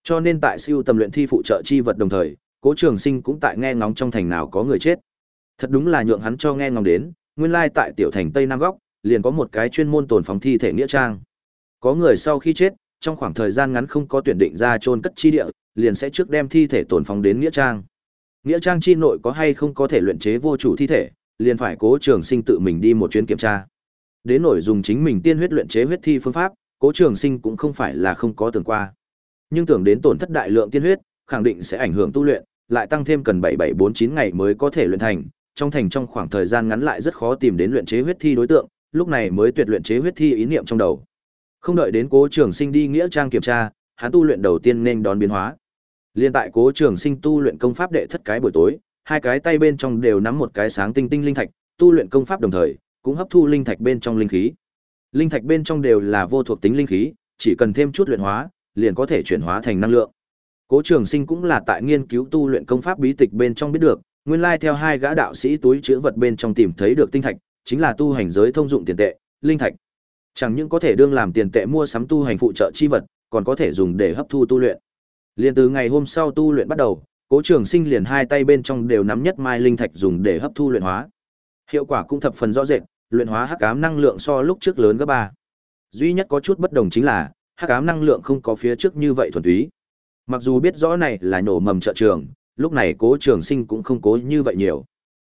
Cho nên tại siêu tầm luyện thi phụ trợ chi vật đồng thời, Cố Trường Sinh cũng tại nghe ngóng trong thành nào có người chết. Thật đúng là nhượng hắn cho nghe ngóng đến, nguyên lai tại tiểu thành Tây Nam góc, liền có một cái chuyên môn tồn phóng thi thể nghĩa trang. Có người sau khi chết, trong khoảng thời gian ngắn không có tuyển định ra chôn cất chi địa, liền sẽ trước đem thi thể tồn phóng đến nghĩa trang. Nghĩa trang chi nội có hay không có thể luyện chế vô chủ thi thể, liền phải Cố Trường Sinh tự mình đi một chuyến kiểm tra. Đến nổi dùng chính mình tiên huyết luyện chế huyết thi phương pháp, Cố Trường Sinh cũng không phải là không có tưởng qua. Nhưng tưởng đến tổn thất đại lượng tiên huyết, khẳng định sẽ ảnh hưởng tu luyện, lại tăng thêm cần 7749 ngày mới có thể luyện thành, trong thành trong khoảng thời gian ngắn lại rất khó tìm đến luyện chế huyết thi đối tượng, lúc này mới tuyệt luyện chế huyết thi ý niệm trong đầu. Không đợi đến Cố Trường Sinh đi nghĩa trang kiểm tra, hắn tu luyện đầu tiên nên đón biến hóa. Liên tại Cố Trường Sinh tu luyện công pháp đệ thất cái buổi tối, hai cái tay bên trong đều nắm một cái sáng tinh tinh linh thạch, tu luyện công pháp đồng thời, cũng hấp thu linh thạch bên trong linh khí. Linh thạch bên trong đều là vô thuộc tính linh khí, chỉ cần thêm chút luyện hóa, liền có thể chuyển hóa thành năng lượng. Cố Trường Sinh cũng là tại nghiên cứu tu luyện công pháp bí tịch bên trong biết được, nguyên lai theo hai gã đạo sĩ túi chứa vật bên trong tìm thấy được tinh thạch, chính là tu hành giới thông dụng tiền tệ, linh thạch. Chẳng những có thể đương làm tiền tệ mua sắm tu hành phụ trợ chi vật, còn có thể dùng để hấp thu tu luyện. Liên từ ngày hôm sau tu luyện bắt đầu, Cố Trường Sinh liền hai tay bên trong đều nắm nhất mai linh thạch dùng để hấp thu luyện hóa. Hiệu quả cũng thập phần rõ rệt, luyện hóa hắc ám năng lượng so lúc trước lớn gấp ba. Duy nhất có chút bất đồng chính là, hắc ám năng lượng không có phía trước như vậy thuần túy. Mặc dù biết rõ này là nổ mầm trợ trường, lúc này Cố Trường Sinh cũng không cố như vậy nhiều.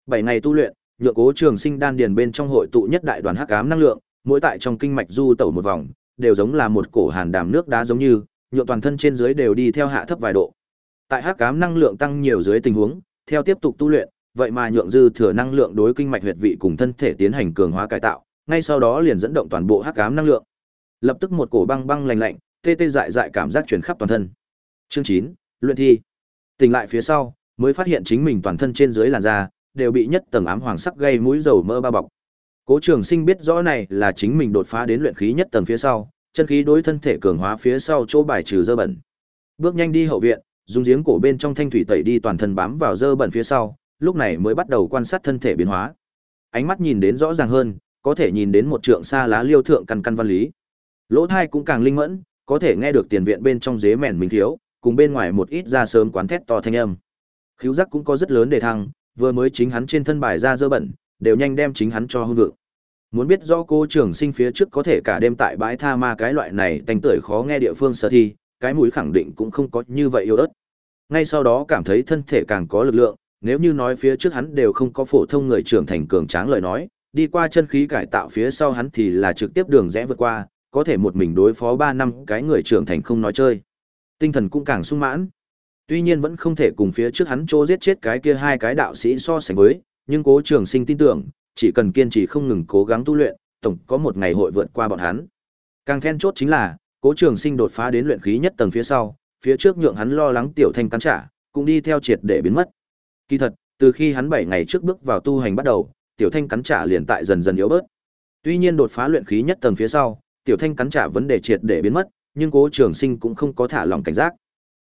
Bảy ngày tu luyện, nhượng Cố Trường Sinh đan điền bên trong hội tụ nhất đại đoàn hắc ám năng lượng, mỗi tại trong kinh mạch du tẩu một vòng, đều giống là một cổ hàn đàm nước đá giống như, nhượng toàn thân trên dưới đều đi theo hạ thấp vài độ. Tại hắc ám năng lượng tăng nhiều dưới tình huống, theo tiếp tục tu luyện, vậy mà nhượng dư thừa năng lượng đối kinh mạch huyệt vị cùng thân thể tiến hành cường hóa cải tạo, ngay sau đó liền dẫn động toàn bộ hắc ám năng lượng. Lập tức một cổ băng băng lạnh lạnh, tê tê dại dại cảm giác truyền khắp toàn thân. Chương 9, luyện thi. Tỉnh lại phía sau, mới phát hiện chính mình toàn thân trên dưới làn da đều bị nhất tầng ám hoàng sắc gây mũi dầu mỡ bao bọc. Cố Trường Sinh biết rõ này là chính mình đột phá đến luyện khí nhất tầng phía sau, chân khí đối thân thể cường hóa phía sau chỗ bài trừ dơ bẩn. Bước nhanh đi hậu viện, dùng giếng cổ bên trong thanh thủy tẩy đi toàn thân bám vào dơ bẩn phía sau, lúc này mới bắt đầu quan sát thân thể biến hóa. Ánh mắt nhìn đến rõ ràng hơn, có thể nhìn đến một trượng xa lá liêu thượng căn căn văn lý. Lỗ thai cũng càng linh mẫn, có thể nghe được tiền viện bên trong dế mèn minh thiếu, cùng bên ngoài một ít ra sớm quán thét to thanh âm. Khíu giác cũng có rất lớn để thăng, vừa mới chính hắn trên thân bài ra dơ bẩn, đều nhanh đem chính hắn cho hư vượng. Muốn biết rõ cô trưởng sinh phía trước có thể cả đêm tại bãi tha ma cái loại này tanh tưởi khó nghe địa phương sở thi, cái mũi khẳng định cũng không có như vậy yếu ớt. Ngay sau đó cảm thấy thân thể càng có lực lượng, nếu như nói phía trước hắn đều không có phổ thông người trưởng thành cường tráng lời nói, đi qua chân khí cải tạo phía sau hắn thì là trực tiếp đường rẽ vượt qua, có thể một mình đối phó 3 năm cái người trưởng thành không nói chơi. Tinh thần cũng càng sung mãn. Tuy nhiên vẫn không thể cùng phía trước hắn chỗ giết chết cái kia hai cái đạo sĩ so sánh với, nhưng Cố Trường Sinh tin tưởng, chỉ cần kiên trì không ngừng cố gắng tu luyện, tổng có một ngày hội vượt qua bọn hắn. Càng then chốt chính là, Cố Trường Sinh đột phá đến luyện khí nhất tầng phía sau, phía trước nhượng hắn lo lắng tiểu thanh cắn trả, cũng đi theo triệt để biến mất. Kỳ thật, từ khi hắn 7 ngày trước bước vào tu hành bắt đầu, tiểu thanh cắn trả liền tại dần dần yếu bớt. Tuy nhiên đột phá luyện khí nhất tầng phía sau, tiểu thanh cắn trả vấn đề triệt để biến mất, nhưng Cố Trường Sinh cũng không có thả lòng cảnh giác.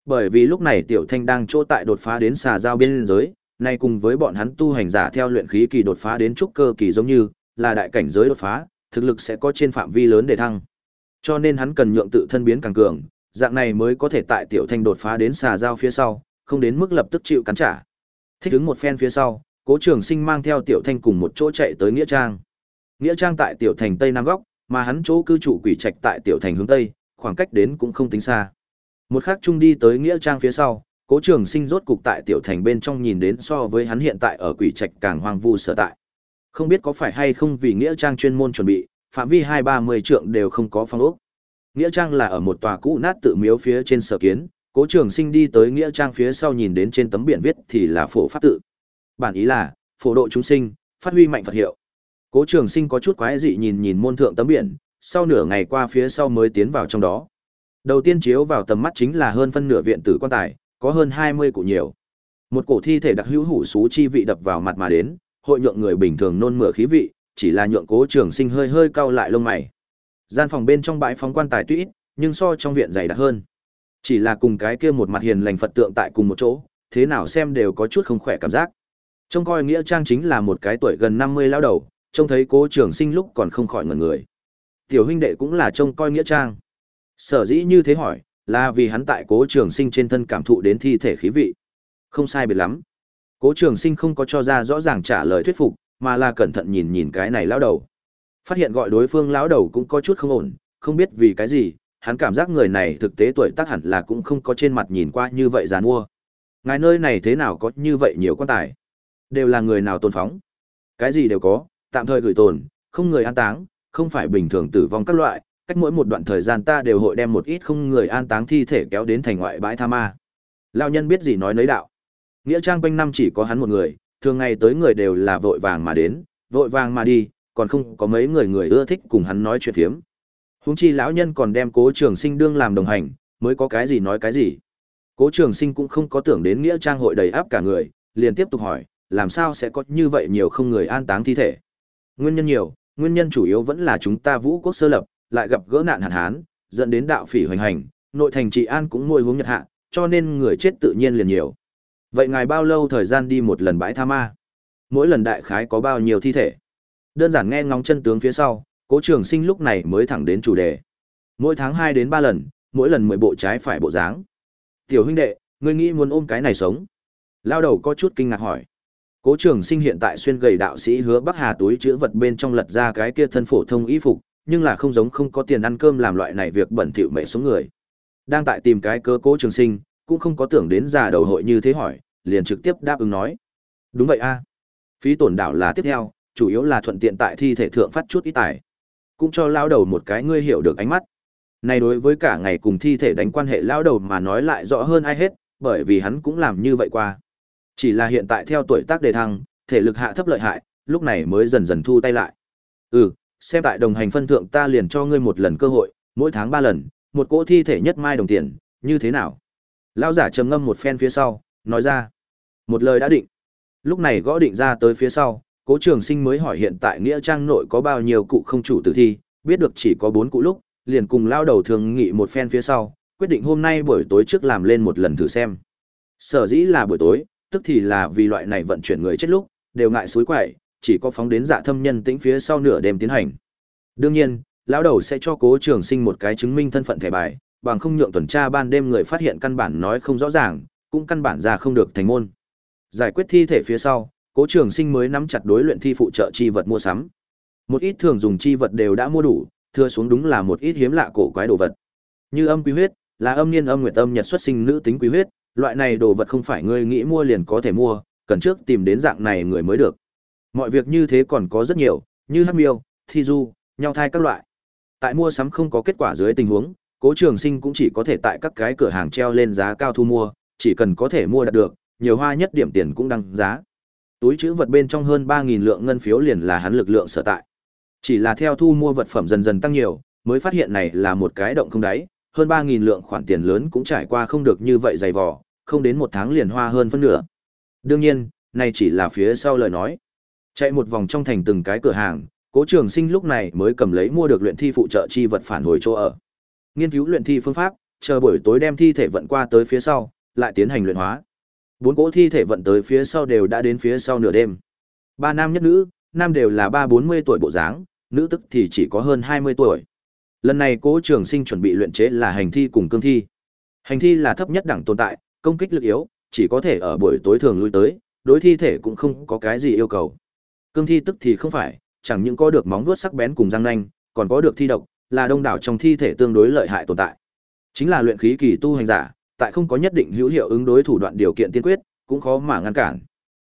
Bởi vì lúc này tiểu thanh đang chỗ tại đột phá đến xà giao biên giới, nay cùng với bọn hắn tu hành giả theo luyện khí kỳ đột phá đến trúc cơ kỳ giống như, là đại cảnh giới đột phá, thực lực sẽ có trên phạm vi lớn để thăng. Cho nên hắn cần nhượng tự thân biến càng cường, dạng này mới có thể tại tiểu thanh đột phá đến xà giao phía sau, không đến mức lập tức chịu cắn trả. Thích ứng một phen phía sau, Cố Trường Sinh mang theo tiểu thanh cùng một chỗ chạy tới nghĩa trang. Nghĩa trang tại tiểu thành tây nam góc, mà hắn chỗ cư trụ quỷ trạch tại tiểu thành hướng tây, khoảng cách đến cũng không tính xa. Một khắc chung đi tới nghĩa trang phía sau, Cố Trường Sinh rốt cục tại tiểu thành bên trong nhìn đến so với hắn hiện tại ở quỷ trạch càng hoang vu sở tại. Không biết có phải hay không vì nghĩa trang chuyên môn chuẩn bị, phạm vi hai ba mươi trượng đều không có phong ốc. Nghĩa trang là ở một tòa cũ nát tự miếu phía trên sở kiến, Cố Trường Sinh đi tới nghĩa trang phía sau nhìn đến trên tấm biển viết thì là phổ pháp tự. Bản ý là phổ độ chúng sinh, phát huy mạnh Phật hiệu. Cố Trường Sinh có chút quái dị nhìn nhìn môn thượng tấm biển, sau nửa ngày qua phía sau mới tiến vào trong đó. Đầu tiên chiếu vào tầm mắt chính là hơn phân nửa viện tử quan tài, có hơn 20 cụ nhiều. Một cổ thi thể đặc hữu hủ sú chi vị đập vào mặt mà đến, hội nhượng người bình thường nôn mửa khí vị, chỉ là nhượng Cố Trường Sinh hơi hơi cau lại lông mày. Gian phòng bên trong bãi phóng quan tài tuy ít, nhưng so trong viện dày đặc hơn. Chỉ là cùng cái kia một mặt hiền lành Phật tượng tại cùng một chỗ, thế nào xem đều có chút không khỏe cảm giác. Trông coi nghĩa trang chính là một cái tuổi gần 50 lão đầu, trông thấy Cố Trường Sinh lúc còn không khỏi ngẩn người. Tiểu huynh đệ cũng là trông coi nghĩa trang. Sở dĩ như thế hỏi, là vì hắn tại Cố Trường Sinh trên thân cảm thụ đến thi thể khí vị. Không sai biệt lắm. Cố Trường Sinh không có cho ra rõ ràng trả lời thuyết phục, mà là cẩn thận nhìn nhìn cái này lão đầu. Phát hiện gọi đối phương lão đầu cũng có chút không ổn, không biết vì cái gì, hắn cảm giác người này thực tế tuổi tác hẳn là cũng không có trên mặt nhìn qua như vậy dàn mua. Ngài nơi này thế nào có như vậy nhiều quan tài? Đều là người nào tôn phóng? Cái gì đều có, tạm thời gửi tồn, không người an táng, không phải bình thường tử vong các loại, cách mỗi một đoạn thời gian ta đều hội đem một ít không người an táng thi thể kéo đến thành ngoại bãi tha ma. Lão nhân biết gì nói nấy đạo. Nghĩa trang quanh năm chỉ có hắn một người, thường ngày tới người đều là vội vàng mà đến, vội vàng mà đi, còn không có mấy người người ưa thích cùng hắn nói chuyện phiếm. Huống chi lão nhân còn đem Cố Trường Sinh đương làm đồng hành, mới có cái gì nói cái gì. Cố Trường Sinh cũng không có tưởng đến nghĩa trang hội đầy áp cả người, liền tiếp tục hỏi, làm sao sẽ có như vậy nhiều không người an táng thi thể? Nguyên nhân nhiều, nguyên nhân chủ yếu vẫn là chúng ta Vũ quốc sơ lập, lại gặp gỡ nạn hạn hán, dẫn đến đạo phỉ hoành hành, nội thành trị an cũng ngôi hướng nhật hạ, cho nên người chết tự nhiên liền nhiều. Vậy ngài bao lâu thời gian đi một lần bãi tha ma? Mỗi lần đại khái có bao nhiêu thi thể? Đơn giản nghe ngóng chân tướng phía sau, Cố Trường Sinh lúc này mới thẳng đến chủ đề. Mỗi tháng hai đến ba lần, mỗi lần 10 bộ trái phải bộ dáng. Tiểu huynh đệ, ngươi nghĩ muốn ôm cái này sống? Lao đầu có chút kinh ngạc hỏi. Cố Trường Sinh hiện tại xuyên gầy đạo sĩ hứa Bắc Hà túi chứa vật bên trong lật ra cái kia thân phổ thông y phục, nhưng là không giống không có tiền ăn cơm làm loại này việc bẩn thỉu mẹ số người. Đang tại tìm cái cơ Cố Trường Sinh, cũng không có tưởng đến già đầu hội như thế hỏi, liền trực tiếp đáp ứng nói. Đúng vậy a. Phí tổn đảo là tiếp theo, chủ yếu là thuận tiện tại thi thể thượng phát chút ít tài. Cũng cho lão đầu một cái ngươi hiểu được ánh mắt. Này đối với cả ngày cùng thi thể đánh quan hệ lão đầu mà nói lại rõ hơn ai hết, bởi vì hắn cũng làm như vậy qua. Chỉ là hiện tại theo tuổi tác đề thăng, thể lực hạ thấp lợi hại, lúc này mới dần dần thu tay lại. Ừ, xem tại đồng hành phân thượng ta liền cho ngươi một lần cơ hội, mỗi tháng ba lần, một cỗ thi thể nhất mai đồng tiền, như thế nào? Lão giả trầm ngâm một phen phía sau, nói ra. Một lời đã định. Lúc này gõ định ra tới phía sau, Cố Trường Sinh mới hỏi hiện tại nghĩa trang nội có bao nhiêu cụ không chủ tử thi, biết được chỉ có bốn cụ lúc, liền cùng lao đầu thường nghị một phen phía sau, quyết định hôm nay buổi tối trước làm lên một lần thử xem. Sở dĩ là buổi tối, tức thì là vì loại này vận chuyển người chết lúc, đều ngại suối quậy, chỉ có phóng đến dạ thâm nhân tĩnh phía sau nửa đêm tiến hành. Đương nhiên, lão đầu sẽ cho Cố Trường Sinh một cái chứng minh thân phận thẻ bài, bằng không nhượng tuần tra ban đêm người phát hiện căn bản nói không rõ ràng, cũng căn bản ra không được thành môn. Giải quyết thi thể phía sau, Cố Trường Sinh mới nắm chặt đối luyện thi phụ trợ chi vật mua sắm. Một ít thường dùng chi vật đều đã mua đủ, thưa xuống đúng là một ít hiếm lạ cổ quái đồ vật. Như âm quý huyết, là âm niên âm nguyệt âm nhật xuất sinh nữ tính quý huyết, loại này đồ vật không phải ngươi nghĩ mua liền có thể mua, cần trước tìm đến dạng này người mới được. Mọi việc như thế còn có rất nhiều, như hắc miêu, thi du, nhau thai các loại. Tại mua sắm không có kết quả dưới tình huống, Cố Trường Sinh cũng chỉ có thể tại các cái cửa hàng treo lên giá cao thu mua, chỉ cần có thể mua đạt được, nhiều hoa nhất điểm tiền cũng đăng giá. Túi chữ vật bên trong hơn 3000 lượng ngân phiếu liền là hắn lực lượng sở tại. Chỉ là theo thu mua vật phẩm dần dần tăng nhiều, mới phát hiện này là một cái động không đáy, hơn 3000 lượng khoản tiền lớn cũng trải qua không được như vậy dày vò, không đến một tháng liền hoa hơn phân nửa. Đương nhiên, này chỉ là phía sau lời nói. Chạy một vòng trong thành từng cái cửa hàng, Cố Trường Sinh lúc này mới cầm lấy mua được luyện thi phụ trợ chi vật phản hồi chỗ ở. Nghiên cứu luyện thi phương pháp, chờ buổi tối đem thi thể vận qua tới phía sau, lại tiến hành luyện hóa. Bốn cỗ thi thể vận tới phía sau đều đã đến phía sau nửa đêm. Ba nam nhất nữ, nam đều là ba bốn mươi tuổi bộ dáng, nữ tức thì chỉ có hơn hai mươi tuổi. Lần này Cố Trường Sinh chuẩn bị luyện chế là hành thi cùng cương thi. Hành thi là thấp nhất đẳng tồn tại, công kích lực yếu, chỉ có thể ở buổi tối thường lui tới, đối thi thể cũng không có cái gì yêu cầu. Cương thi tức thì không phải, chẳng những có được móng vuốt sắc bén cùng răng nanh, còn có được thi độc, là đông đảo trong thi thể tương đối lợi hại tồn tại. Chính là luyện khí kỳ tu hành giả, tại không có nhất định hữu hiệu ứng đối thủ đoạn điều kiện tiên quyết, cũng khó mà ngăn cản.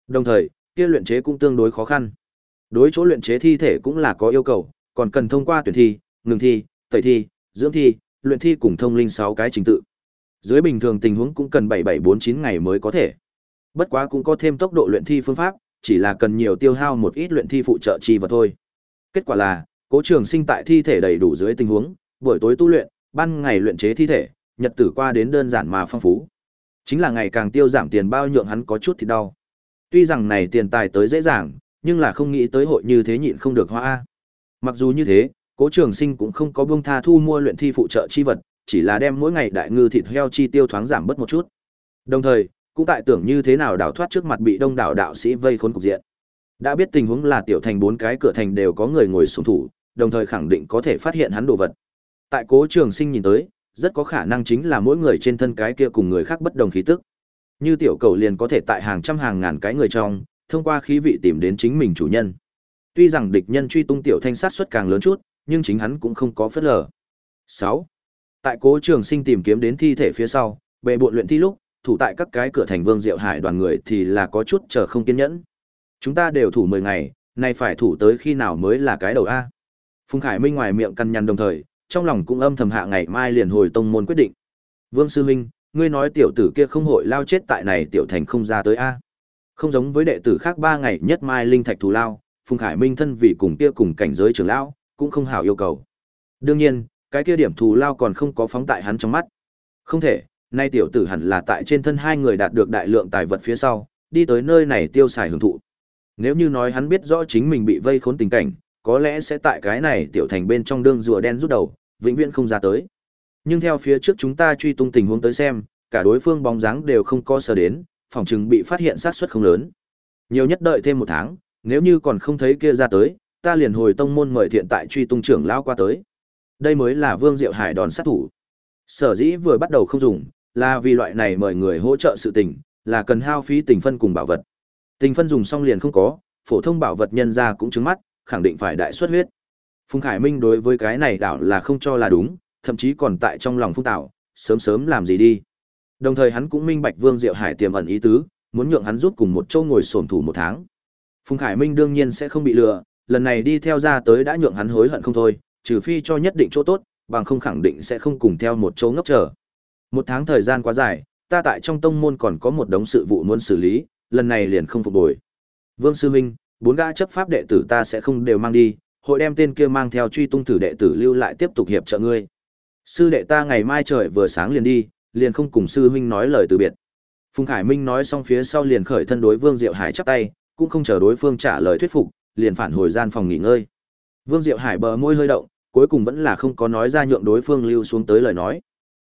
Đồng thời, kia luyện chế cũng tương đối khó khăn. Đối chỗ luyện chế thi thể cũng là có yêu cầu, còn cần thông qua tuyển thi, ngừng thi, tẩy thi, dưỡng thi, luyện thi cùng thông linh 6 cái trình tự. Dưới bình thường tình huống cũng cần 7749 ngày mới có thể. Bất quá cũng có thêm tốc độ luyện thi phương pháp, chỉ là cần nhiều tiêu hao một ít luyện thi phụ trợ chi vật thôi. Kết quả là, Cố Trường Sinh tại thi thể đầy đủ dưới tình huống, buổi tối tu luyện, ban ngày luyện chế thi thể, nhật tử qua đến đơn giản mà phong phú. Chính là ngày càng tiêu giảm tiền bao nhượng hắn có chút thì đau. Tuy rằng này tiền tài tới dễ dàng, nhưng là không nghĩ tới hội như thế nhịn không được hoa. Mặc dù như thế, Cố Trường Sinh cũng không có buông tha thu mua luyện thi phụ trợ chi vật, chỉ là đem mỗi ngày đại ngư thịt heo chi tiêu thoáng giảm bớt một chút. Đồng thời, cũng tại tưởng như thế nào đào thoát trước mặt bị đông đảo đạo sĩ vây khốn cục diện. Đã biết tình huống là tiểu thành bốn cái cửa thành đều có người ngồi xuống thủ, đồng thời khẳng định có thể phát hiện hắn đồ vật. Tại Cố Trường Sinh nhìn tới, rất có khả năng chính là mỗi người trên thân cái kia cùng người khác bất đồng khí tức. Như tiểu cầu liền có thể tại hàng trăm hàng ngàn cái người trong, thông qua khí vị tìm đến chính mình chủ nhân. Tuy rằng địch nhân truy tung tiểu thanh sát suất càng lớn chút, nhưng chính hắn cũng không có phất lờ. 6. Tại Cố Trường Sinh tìm kiếm đến thi thể phía sau, bệ bộn luyện thi lúc, thủ tại các cái cửa thành Vương Diệu Hải đoàn người thì là có chút chờ không kiên nhẫn. Chúng ta đều thủ 10 ngày, nay phải thủ tới khi nào mới là cái đầu a? Phùng Khải Minh ngoài miệng căn nhằn đồng thời, trong lòng cũng âm thầm hạ ngày mai liền hồi tông môn quyết định. Vương sư huynh, ngươi nói tiểu tử kia không hội lao chết tại này tiểu thành không ra tới a? Không giống với đệ tử khác ba ngày nhất mai linh thạch thù lao, Phùng Khải Minh thân vì cùng kia cùng cảnh giới trưởng lão, cũng không hảo yêu cầu. Đương nhiên, cái kia điểm thù lao còn không có phóng tại hắn trong mắt. Không thể, nay tiểu tử hẳn là tại trên thân hai người đạt được đại lượng tài vật phía sau, đi tới nơi này tiêu xài hưởng thụ. Nếu như nói hắn biết rõ chính mình bị vây khốn tình cảnh, có lẽ sẽ tại cái này tiểu thành bên trong đương rùa đen rút đầu, vĩnh viễn không ra tới. Nhưng theo phía trước chúng ta truy tung tình huống tới xem, cả đối phương bóng dáng đều không có sở đến, phòng chừng bị phát hiện sát suất không lớn. Nhiều nhất đợi thêm một tháng, nếu như còn không thấy kia ra tới, ta liền hồi tông môn mời thiện tại truy tung trưởng lao qua tới. Đây mới là Vương Diệu Hải đòn sát thủ. Sở dĩ vừa bắt đầu không dùng, là vì loại này mời người hỗ trợ sự tình, là cần hao phí tình phân cùng bảo vật. Tình phân dùng xong liền không có, phổ thông bảo vật nhân ra cũng chứng mắt, khẳng định phải đại xuất huyết. Phùng Khải Minh đối với cái này đảo là không cho là đúng, thậm chí còn tại trong lòng phung Tạo, sớm sớm làm gì đi. Đồng thời hắn cũng minh bạch Vương Diệu Hải tiềm ẩn ý tứ, muốn nhượng hắn rút cùng một châu ngồi sổm thủ một tháng. Phùng Khải Minh đương nhiên sẽ không bị lừa, lần này đi theo ra tới đã nhượng hắn hối hận không thôi, trừ phi cho nhất định chỗ tốt, bằng không khẳng định sẽ không cùng theo một chỗ ngốc chờ. Một tháng thời gian quá dài, ta tại trong tông môn còn có một đống sự vụ muốn xử lý, lần này liền không phục bồi. Vương Sư Minh, bốn gã chấp pháp đệ tử ta sẽ không đều mang đi, hội đem tên kia mang theo truy tung thử đệ tử lưu lại tiếp tục hiệp trợ ngươi. Sư đệ ta ngày mai trời vừa sáng liền đi, liền không cùng sư huynh nói lời từ biệt. Phùng Khải Minh nói xong phía sau liền khởi thân đối Vương Diệu Hải chắp tay, cũng không chờ đối phương trả lời thuyết phục, liền phản hồi gian phòng nghỉ ngơi. Vương Diệu Hải bờ môi hơi động, cuối cùng vẫn là không có nói ra nhượng đối phương lưu xuống tới lời nói.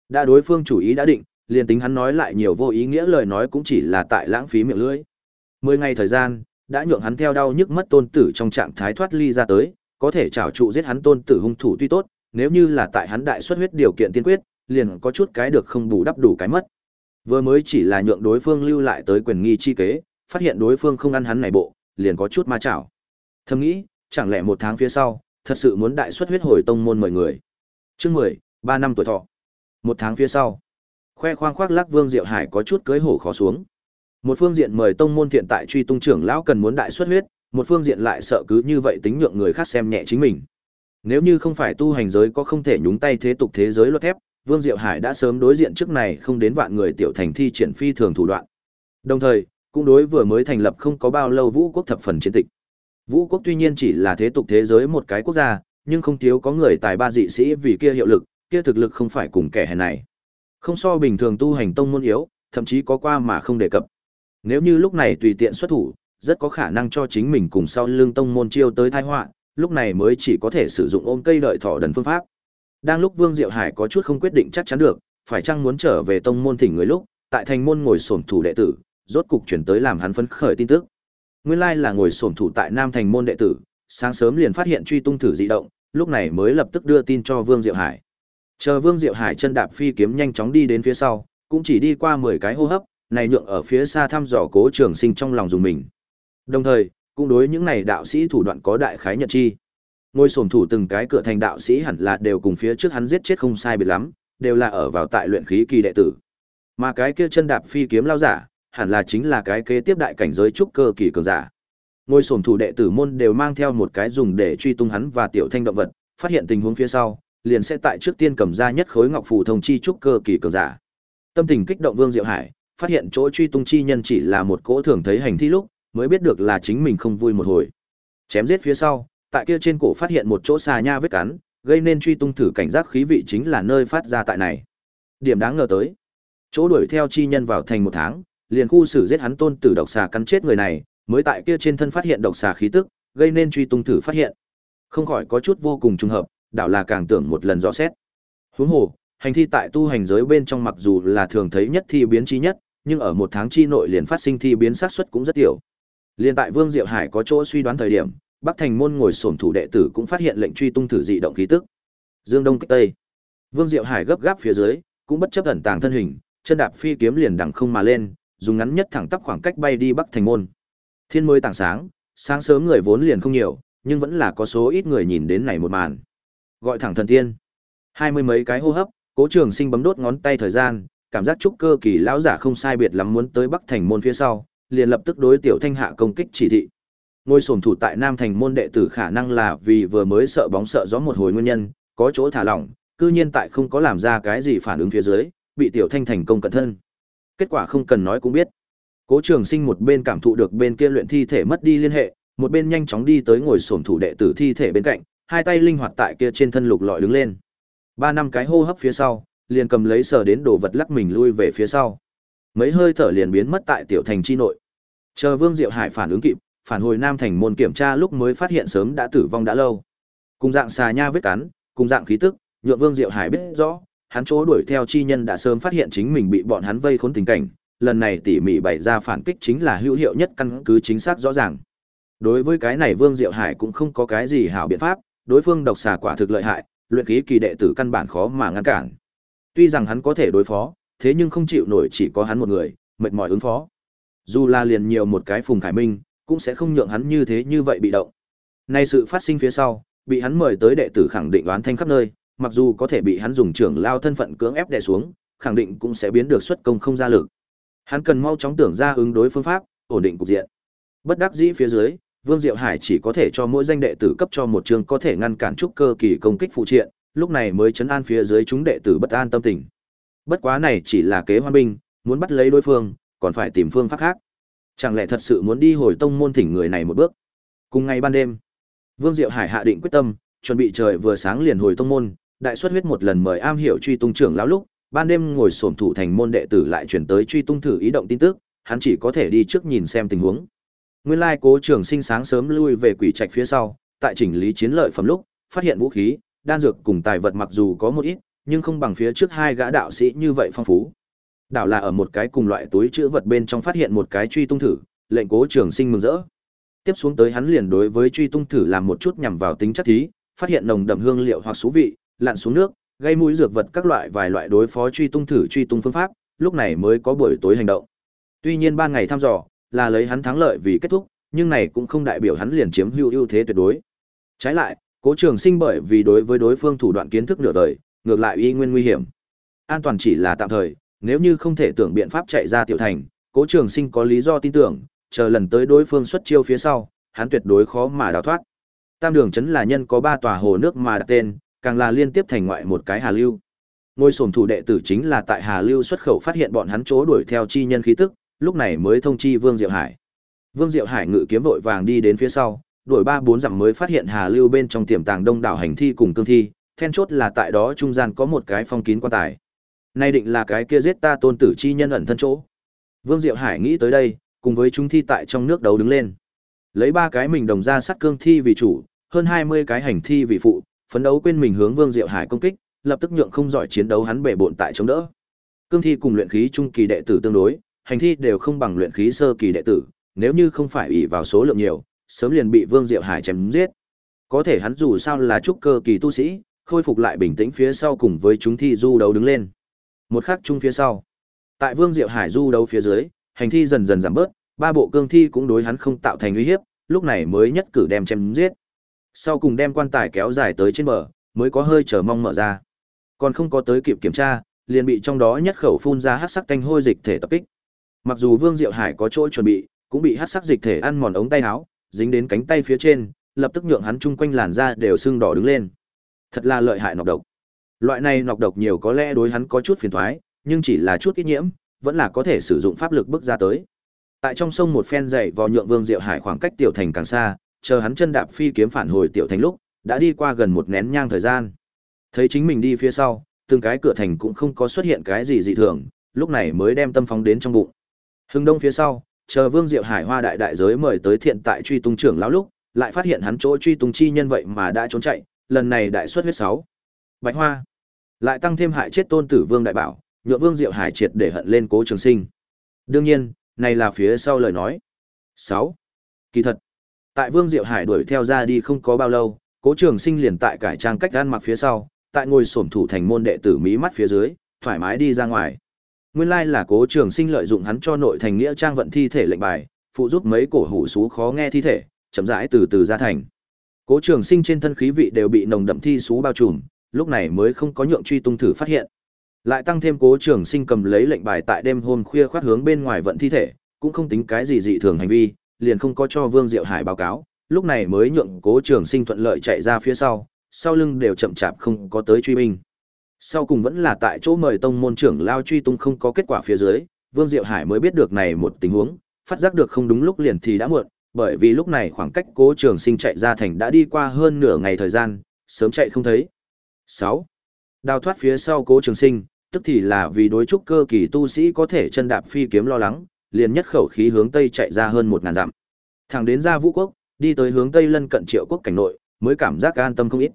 Đã đối phương chủ ý đã định, liền tính hắn nói lại nhiều vô ý nghĩa lời nói cũng chỉ là tại lãng phí miệng lưỡi. Mười ngày thời gian, đã nhượng hắn theo đau nhức mất tôn tử trong trạng thái thoát ly ra tới, có thể trảo trụ giết hắn tôn tử hung thủ tuy tốt, nếu như là tại hắn đại xuất huyết điều kiện tiên quyết, liền có chút cái được không bù đắp đủ cái mất. Vừa mới chỉ là nhượng đối phương lưu lại tới quyền nghi chi kế, phát hiện đối phương không ăn hắn này bộ, liền có chút ma chảo. Thầm nghĩ, chẳng lẽ một tháng phía sau, thật sự muốn đại xuất huyết hồi tông môn mời người. Chương mười ba năm tuổi thọ. Một tháng phía sau, khoe khoang khoác lác Vương Diệu Hải có chút cưới hổ khó xuống. Một phương diện mời tông môn thiện tại truy tung trưởng lão cần muốn đại xuất huyết, một phương diện lại sợ cứ như vậy tính nhượng người khác xem nhẹ chính mình. Nếu như không phải tu hành giới có không thể nhúng tay thế tục thế giới luật thép, Vương Diệu Hải đã sớm đối diện trước này không đến vạn người tiểu thành thi triển phi thường thủ đoạn. Đồng thời, cũng đối vừa mới thành lập không có bao lâu Vũ quốc thập phần chiến tịch. Vũ quốc tuy nhiên chỉ là thế tục thế giới một cái quốc gia, nhưng không thiếu có người tài ba dị sĩ vì kia hiệu lực, kia thực lực không phải cùng kẻ hèn này. Không so bình thường tu hành tông môn yếu, thậm chí có qua mà không đề cập. Nếu như lúc này tùy tiện xuất thủ, rất có khả năng cho chính mình cùng sau lưng tông môn chiêu tới tai họa, lúc này mới chỉ có thể sử dụng ôm cây đợi thỏ đần phương pháp. Đang lúc Vương Diệu Hải có chút không quyết định chắc chắn được, phải chăng muốn trở về tông môn thỉnh người lúc, tại thành môn ngồi xổm thủ đệ tử, rốt cục chuyển tới làm hắn phấn khởi tin tức. Nguyên lai là ngồi xổm thủ tại Nam thành môn đệ tử, sáng sớm liền phát hiện truy tung thử dị động, lúc này mới lập tức đưa tin cho Vương Diệu Hải. Chờ Vương Diệu Hải chân đạp phi kiếm nhanh chóng đi đến phía sau, cũng chỉ đi qua 10 cái hô hấp, này nhượng ở phía xa thăm dò Cố Trường Sinh trong lòng dùng mình. Đồng thời, cũng đối những này đạo sĩ thủ đoạn có đại khái nhận chi. Ngôi sổm thủ từng cái cửa thành đạo sĩ hẳn là đều cùng phía trước hắn giết chết không sai biệt lắm, đều là ở vào tại luyện khí kỳ đệ tử. Mà cái kia chân đạp phi kiếm lao giả, hẳn là chính là cái kế tiếp đại cảnh giới trúc cơ kỳ cường giả. Ngôi sổm thủ đệ tử môn đều mang theo một cái dùng để truy tung hắn và tiểu thanh động vật, phát hiện tình huống phía sau, liền sẽ tại trước tiên cầm ra nhất khối ngọc phù thông chi trúc cơ kỳ cường giả. Tâm tình kích động Vương Diệu Hải, phát hiện chỗ truy tung chi nhân chỉ là một cỗ thường thấy hành thi lúc, mới biết được là chính mình không vui một hồi. Chém giết phía sau, tại kia trên cổ phát hiện một chỗ xà nha vết cắn, gây nên truy tung thử cảnh giác khí vị chính là nơi phát ra tại này. Điểm đáng ngờ tới, chỗ đuổi theo chi nhân vào thành một tháng, liền khu xử giết hắn tôn tử độc xà cắn chết người này, mới tại kia trên thân phát hiện độc xà khí tức, gây nên truy tung thử phát hiện. Không khỏi có chút vô cùng trùng hợp, đảo là càng tưởng một lần rõ xét. Huống hồ, hành thi tại tu hành giới bên trong mặc dù là thường thấy nhất thi biến chi nhất, nhưng ở một tháng chi nội liền phát sinh thi biến xác suất cũng rất tiểu. Liên tại Vương Diệu Hải có chỗ suy đoán thời điểm, Bắc Thành môn ngồi xổm thủ đệ tử cũng phát hiện lệnh truy tung thử dị động khí tức. Dương Đông kích Tây. Vương Diệu Hải gấp gáp phía dưới, cũng bất chấp ẩn tàng thân hình, chân đạp phi kiếm liền đằng không mà lên, dùng ngắn nhất thẳng tắp khoảng cách bay đi Bắc Thành môn. Thiên mới tảng sáng, sáng sớm người vốn liền không nhiều, nhưng vẫn là có số ít người nhìn đến này một màn. Gọi thẳng thần tiên. Hai mươi mấy cái hô hấp, Cố Trường Sinh bấm đốt ngón tay thời gian, cảm giác trúc cơ kỳ lão giả không sai biệt lắm muốn tới Bắc Thành môn phía sau, liền lập tức đối tiểu thanh hạ công kích chỉ thị. Ngôi sổm thủ tại Nam Thành môn đệ tử khả năng là vì vừa mới sợ bóng sợ gió một hồi nguyên nhân, có chỗ thả lỏng, cư nhiên tại không có làm ra cái gì phản ứng phía dưới, bị tiểu thanh thành công cận thân. Kết quả không cần nói cũng biết. Cố Trường Sinh một bên cảm thụ được bên kia luyện thi thể mất đi liên hệ, một bên nhanh chóng đi tới ngồi xổm thủ đệ tử thi thể bên cạnh, hai tay linh hoạt tại kia trên thân lục lọi đứng lên. Ba năm cái hô hấp phía sau, liền cầm lấy sờ đến đồ vật lắc mình lui về phía sau. Mấy hơi thở liền biến mất tại tiểu thành chi nội. Chờ Vương Diệu Hải phản ứng kịp, phản hồi Nam thành môn kiểm tra lúc mới phát hiện sớm đã tử vong đã lâu. Cùng dạng xà nha vết cắn, cùng dạng khí tức, nhượng Vương Diệu Hải biết rõ, hắn chỗ đuổi theo chi nhân đã sớm phát hiện chính mình bị bọn hắn vây khốn tình cảnh, lần này tỉ mỉ bày ra phản kích chính là hữu hiệu nhất căn cứ chính xác rõ ràng. Đối với cái này Vương Diệu Hải cũng không có cái gì hảo biện pháp, đối phương độc xà quả thực lợi hại, luyện khí kỳ đệ tử căn bản khó mà ngăn cản. Tuy rằng hắn có thể đối phó, thế nhưng không chịu nổi chỉ có hắn một người, mệt mỏi ứng phó. Dù là liền nhiều một cái Phùng Khải Minh, cũng sẽ không nhượng hắn như thế như vậy bị động. Nay sự phát sinh phía sau, bị hắn mời tới đệ tử khẳng định đoán thanh khắp nơi, mặc dù có thể bị hắn dùng trưởng lao thân phận cưỡng ép đè xuống, khẳng định cũng sẽ biến được xuất công không ra lực. Hắn cần mau chóng tưởng ra ứng đối phương pháp, ổn định cục diện. Bất đắc dĩ phía dưới, Vương Diệu Hải chỉ có thể cho mỗi danh đệ tử cấp cho một trường có thể ngăn cản trúc cơ kỳ công kích phụ triện, lúc này mới chấn an phía dưới chúng đệ tử bất an tâm tình. Bất quá này chỉ là kế hoan binh, muốn bắt lấy đối phương, còn phải tìm phương pháp khác. Chẳng lẽ thật sự muốn đi hồi tông môn thỉnh người này một bước? Cùng ngày ban đêm, Vương Diệu Hải hạ định quyết tâm, chuẩn bị trời vừa sáng liền hồi tông môn, đại xuất huyết một lần mời am hiểu truy tung trưởng lão lúc, ban đêm ngồi sổm thủ thành môn đệ tử lại chuyển tới truy tung thử ý động tin tức, hắn chỉ có thể đi trước nhìn xem tình huống. Nguyên lai Cố Trường Sinh sáng sớm lui về quỷ trạch phía sau, tại chỉnh lý chiến lợi phẩm lúc, phát hiện vũ khí, đan dược cùng tài vật mặc dù có một ít, nhưng không bằng phía trước hai gã đạo sĩ như vậy phong phú. Đảo là ở một cái cùng loại túi chữ vật bên trong phát hiện một cái truy tung thử, lệnh Cố Trường Sinh mừng rỡ. Tiếp xuống tới hắn liền đối với truy tung thử làm một chút nhằm vào tính chất thí, phát hiện nồng đậm hương liệu hoặc xú vị, lặn xuống nước, gây mũi dược vật các loại vài loại đối phó truy tung thử truy tung phương pháp, lúc này mới có buổi tối hành động. Tuy nhiên ban ngày thăm dò là lấy hắn thắng lợi vì kết thúc, nhưng này cũng không đại biểu hắn liền chiếm hữu ưu thế tuyệt đối. Trái lại, Cố Trường Sinh bởi vì đối với đối phương thủ đoạn kiến thức nửa đời, ngược lại y nguyên nguy hiểm. An toàn chỉ là tạm thời, nếu như không thể tưởng biện pháp chạy ra tiểu thành, Cố Trường Sinh có lý do tin tưởng, chờ lần tới đối phương xuất chiêu phía sau, hắn tuyệt đối khó mà đào thoát. Tam đường trấn là nhân có ba tòa hồ nước mà đặt tên, càng là liên tiếp thành ngoại một cái hà lưu. Ngôi sổm thủ đệ tử chính là tại Hà Lưu xuất khẩu phát hiện bọn hắn chỗ đuổi theo chi nhân khí tức, lúc này mới thông chi Vương Diệu Hải. Vương Diệu Hải ngự kiếm vội vàng đi đến phía sau, đuổi ba bốn dặm mới phát hiện Hà Lưu bên trong tiềm tàng đông đảo hành thi cùng cương thi, then chốt là tại đó trung gian có một cái phong kín quan tài. Nay định là cái kia giết ta tôn tử chi nhân ẩn thân chỗ. Vương Diệu Hải nghĩ tới đây, cùng với chúng thi tại trong nước đấu đứng lên. Lấy ba cái mình đồng ra sắt cương thi vì chủ, hơn 20 cái hành thi vì phụ, phấn đấu quên mình hướng Vương Diệu Hải công kích, lập tức nhượng không giỏi chiến đấu hắn bể bộn tại chống đỡ. Cương thi cùng luyện khí trung kỳ đệ tử tương đối, hành thi đều không bằng luyện khí sơ kỳ đệ tử, nếu như không phải ỷ vào số lượng nhiều, sớm liền bị Vương Diệu Hải chém giết. Có thể hắn dù sao là trúc cơ kỳ tu sĩ, khôi phục lại bình tĩnh phía sau cùng với chúng thi du đấu đứng lên. Một khắc chung phía sau, tại Vương Diệu Hải du đấu phía dưới, hành thi dần dần giảm bớt, ba bộ cương thi cũng đối hắn không tạo thành uy hiếp, lúc này mới nhất cử đem chém giết. Sau cùng đem quan tài kéo dài tới trên bờ, mới có hơi chờ mong mở ra. Còn không có tới kịp kiểm tra, liền bị trong đó nhất khẩu phun ra hắc sắc tanh hôi dịch thể tập kích. Mặc dù Vương Diệu Hải có chỗ chuẩn bị, cũng bị hắc sắc dịch thể ăn mòn ống tay áo, dính đến cánh tay phía trên, lập tức nhượng hắn chung quanh làn da đều sưng đỏ đứng lên. Thật là lợi hại nọc độc. Loại này nọc độc nhiều có lẽ đối hắn có chút phiền toái, nhưng chỉ là chút ít nhiễm, vẫn là có thể sử dụng pháp lực bước ra tới. Tại trong sông một phen dậy vò nhượng Vương Diệu Hải khoảng cách tiểu thành càng xa, chờ hắn chân đạp phi kiếm phản hồi tiểu thành lúc, đã đi qua gần một nén nhang thời gian. Thấy chính mình đi phía sau, từng cái cửa thành cũng không có xuất hiện cái gì dị thường, lúc này mới đem tâm phóng đến trong bụng. Hưng đông phía sau, chờ Vương Diệu Hải Hoa đại đại giới mời tới thiện tại truy tung trưởng lão lúc, lại phát hiện hắn chỗ truy tung chi nhân vậy mà đã trốn chạy, lần này đại suất huyết sáu. Bạch Hoa lại tăng thêm hại chết tôn tử Vương đại bảo, nhượng Vương Diệu Hải triệt để hận lên Cố Trường Sinh. Đương nhiên, này là phía sau lời nói. 6. Kỳ thật, tại Vương Diệu Hải đuổi theo ra đi không có bao lâu, Cố Trường Sinh liền tại cải trang cách ăn mặc phía sau, tại ngồi xổm thủ thành môn đệ tử mí mắt phía dưới, thoải mái đi ra ngoài. Nguyên lai là Cố Trường Sinh lợi dụng hắn cho nội thành nghĩa trang vận thi thể lệnh bài, phụ giúp mấy cổ hủ sú khó nghe thi thể, chậm rãi từ từ ra thành. Cố Trường Sinh trên thân khí vị đều bị nồng đậm thi sú bao trùm, lúc này mới không có nhượng truy tung thử phát hiện. Lại tăng thêm Cố Trường Sinh cầm lấy lệnh bài tại đêm hôm khuya khoát hướng bên ngoài vận thi thể, cũng không tính cái gì dị thường hành vi, liền không có cho Vương Diệu Hải báo cáo, lúc này mới nhượng Cố Trường Sinh thuận lợi chạy ra phía sau, sau lưng đều chậm chạp không có tới truy binh. Sau cùng vẫn là tại chỗ mời tông môn trưởng lao truy tung không có kết quả phía dưới, Vương Diệu Hải mới biết được này một tình huống, phát giác được không đúng lúc liền thì đã muộn, bởi vì lúc này khoảng cách Cố Trường Sinh chạy ra thành đã đi qua hơn nửa ngày thời gian, sớm chạy không thấy. 6. Đào thoát phía sau Cố Trường Sinh, tức thì là vì đối trúc cơ kỳ tu sĩ có thể chân đạp phi kiếm lo lắng, liền nhất khẩu khí hướng tây chạy ra hơn một ngàn dặm. Thẳng đến ra Vũ quốc, đi tới hướng tây lân cận Triệu quốc cảnh nội, mới cảm giác an tâm không ít.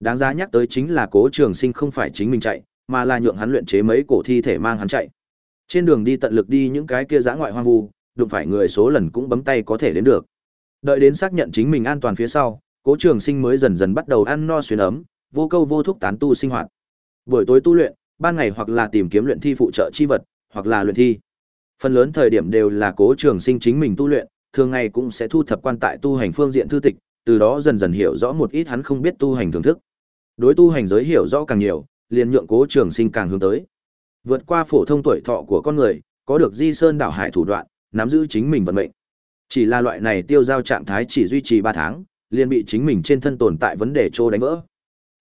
Đáng giá nhắc tới chính là Cố Trường Sinh không phải chính mình chạy, mà là nhượng hắn luyện chế mấy cổ thi thể mang hắn chạy. Trên đường đi tận lực đi những cái kia dã ngoại hoang vu, đụng phải người số lần cũng bấm tay có thể đến được. Đợi đến xác nhận chính mình an toàn phía sau, Cố Trường Sinh mới dần dần bắt đầu ăn no xuyên ấm, vô câu vô thúc tán tu sinh hoạt. Buổi tối tu luyện, ban ngày hoặc là tìm kiếm luyện thi phụ trợ chi vật, hoặc là luyện thi. Phần lớn thời điểm đều là Cố Trường Sinh chính mình tu luyện, thường ngày cũng sẽ thu thập quan tại tu hành phương diện thư tịch, từ đó dần dần hiểu rõ một ít hắn không biết tu hành thưởng thức. Đối tu hành giới hiểu rõ càng nhiều, liền nhượng Cố Trường Sinh càng hướng tới. Vượt qua phổ thông tuổi thọ của con người, có được Di Sơn đảo hải thủ đoạn, nắm giữ chính mình vận mệnh. Chỉ là loại này tiêu giao trạng thái chỉ duy trì 3 tháng, liền bị chính mình trên thân tồn tại vấn đề trô đánh vỡ.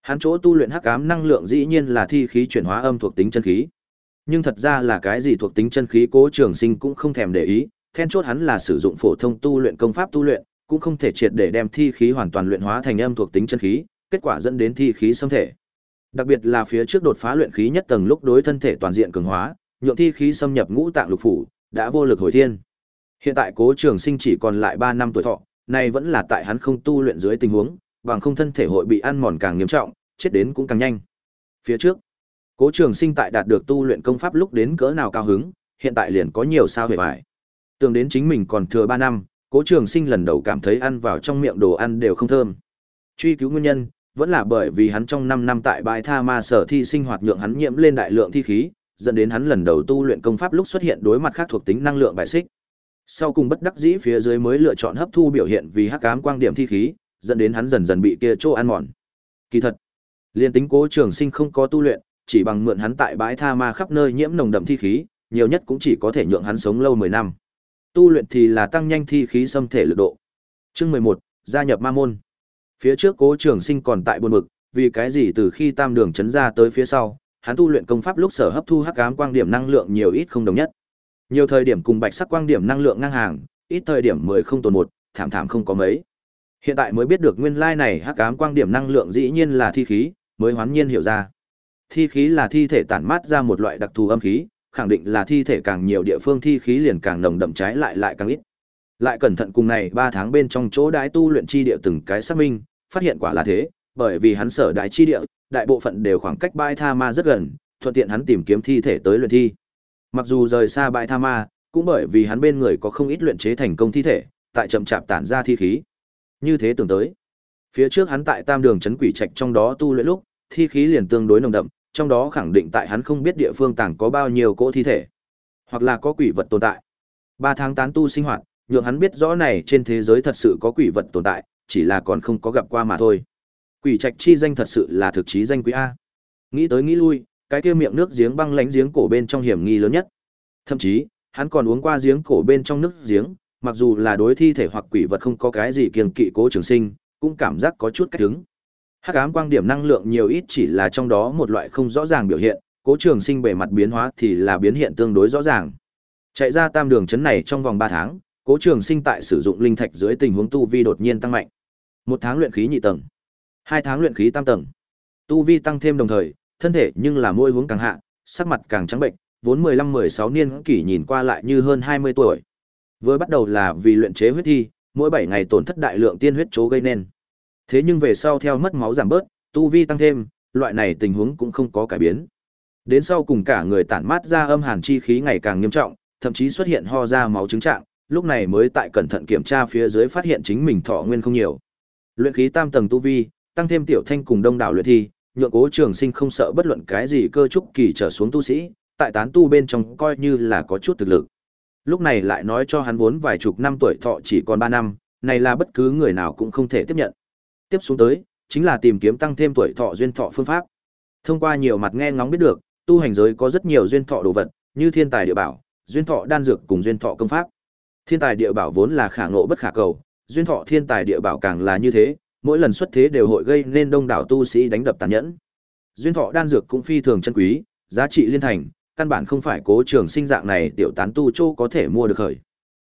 Hắn chỗ tu luyện hắc ám năng lượng dĩ nhiên là thi khí chuyển hóa âm thuộc tính chân khí. Nhưng thật ra là cái gì thuộc tính chân khí Cố Trường Sinh cũng không thèm để ý, then chốt hắn là sử dụng phổ thông tu luyện công pháp tu luyện, cũng không thể triệt để đem thi khí hoàn toàn luyện hóa thành âm thuộc tính chân khí, kết quả dẫn đến thi khí xâm thể. Đặc biệt là phía trước đột phá luyện khí nhất tầng lúc đối thân thể toàn diện cường hóa, nhượng thi khí xâm nhập ngũ tạng lục phủ, đã vô lực hồi thiên. Hiện tại Cố Trường Sinh chỉ còn lại 3 năm tuổi thọ, này vẫn là tại hắn không tu luyện dưới tình huống, bằng không thân thể hội bị ăn mòn càng nghiêm trọng, chết đến cũng càng nhanh. Phía trước, Cố Trường Sinh tại đạt được tu luyện công pháp lúc đến cỡ nào cao hứng, hiện tại liền có nhiều sao hề bại. Tưởng đến chính mình còn thừa ba năm, Cố Trường Sinh lần đầu cảm thấy ăn vào trong miệng đồ ăn đều không thơm. Truy cứu nguyên nhân, vẫn là bởi vì hắn trong năm năm tại bãi tha ma sở thi sinh hoạt nhượng hắn nhiễm lên đại lượng thi khí, dẫn đến hắn lần đầu tu luyện công pháp lúc xuất hiện đối mặt khác thuộc tính năng lượng bài xích. Sau cùng bất đắc dĩ phía dưới mới lựa chọn hấp thu biểu hiện vì hắc ám quang điểm thi khí, dẫn đến hắn dần dần bị kia chỗ ăn mòn. Kỳ thật, liên tính Cố Trường Sinh không có tu luyện, chỉ bằng mượn hắn tại bãi tha ma khắp nơi nhiễm nồng đậm thi khí, nhiều nhất cũng chỉ có thể nhượng hắn sống lâu 10 năm. Tu luyện thì là tăng nhanh thi khí xâm thể lực độ. Chương 11, gia nhập ma môn. Phía trước Cố Trường Sinh còn tại buồn bực, vì cái gì từ khi Tam Đường chấn ra tới phía sau, hắn tu luyện công pháp lúc sở hấp thu hắc ám quang điểm năng lượng nhiều ít không đồng nhất. Nhiều thời điểm cùng bạch sắc quang điểm năng lượng ngang hàng, ít thời điểm mười không tồn một, thảm thảm không có mấy. Hiện tại mới biết được nguyên lai này hắc ám quang điểm năng lượng dĩ nhiên là thi khí, mới hoán nhiên hiểu ra. Thi khí là thi thể tản mát ra một loại đặc thù âm khí, khẳng định là thi thể càng nhiều địa phương thi khí liền càng nồng đậm trái lại lại càng ít. Lại cẩn thận cùng này 3 tháng bên trong chỗ đái tu luyện chi địa từng cái xác minh, phát hiện quả là thế, bởi vì hắn sở đại chi địa, đại bộ phận đều khoảng cách bãi tha ma rất gần, thuận tiện hắn tìm kiếm thi thể tới luyện thi. Mặc dù rời xa bãi tha ma, cũng bởi vì hắn bên người có không ít luyện chế thành công thi thể, tại chậm chạp tản ra thi khí. Như thế tưởng tới, phía trước hắn tại Tam Đường trấn quỷ trạch trong đó tu luyện lúc, thi khí liền tương đối nồng đậm, trong đó khẳng định tại hắn không biết địa phương tàng có bao nhiêu cỗ thi thể, hoặc là có quỷ vật tồn tại. Ba tháng tán tu sinh hoạt, nhượng hắn biết rõ này trên thế giới thật sự có quỷ vật tồn tại, chỉ là còn không có gặp qua mà thôi. Quỷ trạch chi danh thật sự là thực chí danh quý a. Nghĩ tới nghĩ lui, cái kia miệng nước giếng băng lánh giếng cổ bên trong hiểm nghi lớn nhất. Thậm chí, hắn còn uống qua giếng cổ bên trong nước giếng, mặc dù là đối thi thể hoặc quỷ vật không có cái gì kiêng kỵ cố trường sinh, cũng cảm giác có chút cách đứng. Hắc ám quang điểm năng lượng nhiều ít chỉ là trong đó một loại không rõ ràng biểu hiện, cố trường sinh bề mặt biến hóa thì là biến hiện tương đối rõ ràng. Chạy ra tam đường chấn này trong vòng 3 tháng, cố trường sinh tại sử dụng linh thạch dưới tình huống tu vi đột nhiên tăng mạnh. Một tháng luyện khí nhị tầng, hai tháng luyện khí tam tầng. Tu vi tăng thêm đồng thời, thân thể nhưng là môi hướng càng hạ, sắc mặt càng trắng bệnh, vốn 15-16 niên kỷ nhìn qua lại như hơn 20 tuổi. Vừa bắt đầu là vì luyện chế huyết thi, mỗi 7 ngày tổn thất đại lượng tiên huyết chố gây nên. Thế nhưng về sau theo mất máu giảm bớt, tu vi tăng thêm, loại này tình huống cũng không có cải biến. Đến sau cùng cả người tản mát ra âm hàn chi khí ngày càng nghiêm trọng, thậm chí xuất hiện ho ra máu chứng trạng, lúc này mới tại cẩn thận kiểm tra phía dưới phát hiện chính mình thọ nguyên không nhiều. Luyện khí tam tầng tu vi, tăng thêm tiểu thanh cùng đông đảo luyện thi, nhượng Cố Trường Sinh không sợ bất luận cái gì cơ trúc kỳ trở xuống tu sĩ, tại tán tu bên trong coi như là có chút thực lực. Lúc này lại nói cho hắn vốn vài chục năm tuổi thọ chỉ còn 3 năm, này là bất cứ người nào cũng không thể tiếp nhận. Tiếp xuống tới, chính là tìm kiếm tăng thêm tuổi thọ duyên thọ phương pháp. Thông qua nhiều mặt nghe ngóng biết được, tu hành giới có rất nhiều duyên thọ đồ vật, như thiên tài địa bảo, duyên thọ đan dược cùng duyên thọ công pháp. Thiên tài địa bảo vốn là khả ngộ bất khả cầu, duyên thọ thiên tài địa bảo càng là như thế, mỗi lần xuất thế đều hội gây nên đông đảo tu sĩ đánh đập tàn nhẫn. Duyên thọ đan dược cũng phi thường chân quý, giá trị liên thành, căn bản không phải cố trường sinh dạng này tiểu tán tu châu có thể mua được khởi.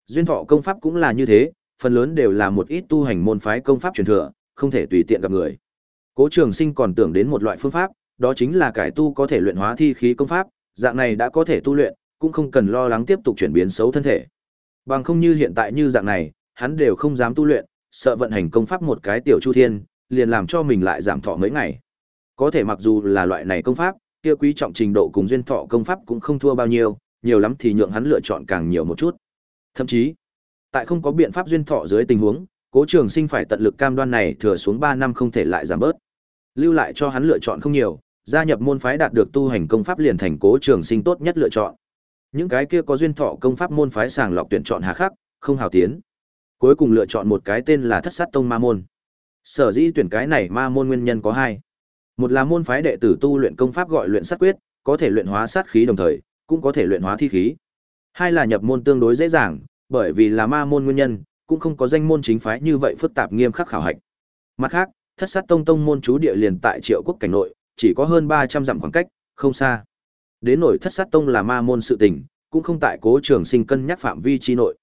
Duyên thọ công pháp cũng là như thế, phần lớn đều là một ít tu hành môn phái công pháp truyền thừa, không thể tùy tiện gặp người. Cố Trường Sinh còn tưởng đến một loại phương pháp, đó chính là cải tu có thể luyện hóa thi khí công pháp, dạng này đã có thể tu luyện, cũng không cần lo lắng tiếp tục chuyển biến xấu thân thể. Bằng không như hiện tại như dạng này, hắn đều không dám tu luyện, sợ vận hành công pháp một cái tiểu chu thiên, liền làm cho mình lại giảm thọ mấy ngày. Có thể mặc dù là loại này công pháp, kia quý trọng trình độ cùng duyên thọ công pháp cũng không thua bao nhiêu, nhiều lắm thì nhượng hắn lựa chọn càng nhiều một chút. Thậm chí, tại không có biện pháp duyên thọ dưới tình huống, Cố Trường Sinh phải tận lực cam đoan này thừa xuống 3 năm không thể lại giảm bớt. Lưu lại cho hắn lựa chọn không nhiều, gia nhập môn phái đạt được tu hành công pháp liền thành Cố Trường Sinh tốt nhất lựa chọn. Những cái kia có duyên thọ công pháp môn phái sàng lọc tuyển chọn hà khắc, không hào tiến. Cuối cùng lựa chọn một cái tên là Thất Sát Tông Ma môn. Sở dĩ tuyển cái này ma môn nguyên nhân có hai. Một là môn phái đệ tử tu luyện công pháp gọi luyện sát quyết, có thể luyện hóa sát khí đồng thời, cũng có thể luyện hóa thi khí. Hai là nhập môn tương đối dễ dàng, bởi vì là ma môn nguyên nhân, cũng không có danh môn chính phái như vậy phức tạp nghiêm khắc khảo hạch. Mặt khác, Thất Sát Tông tông môn chú địa liền tại Triệu Quốc cảnh nội, chỉ có hơn 300 dặm khoảng cách, không xa. Đến nổi Thất Sát Tông là ma môn sự tình, cũng không tại Cố Trường Sinh cân nhắc phạm vi chi nội.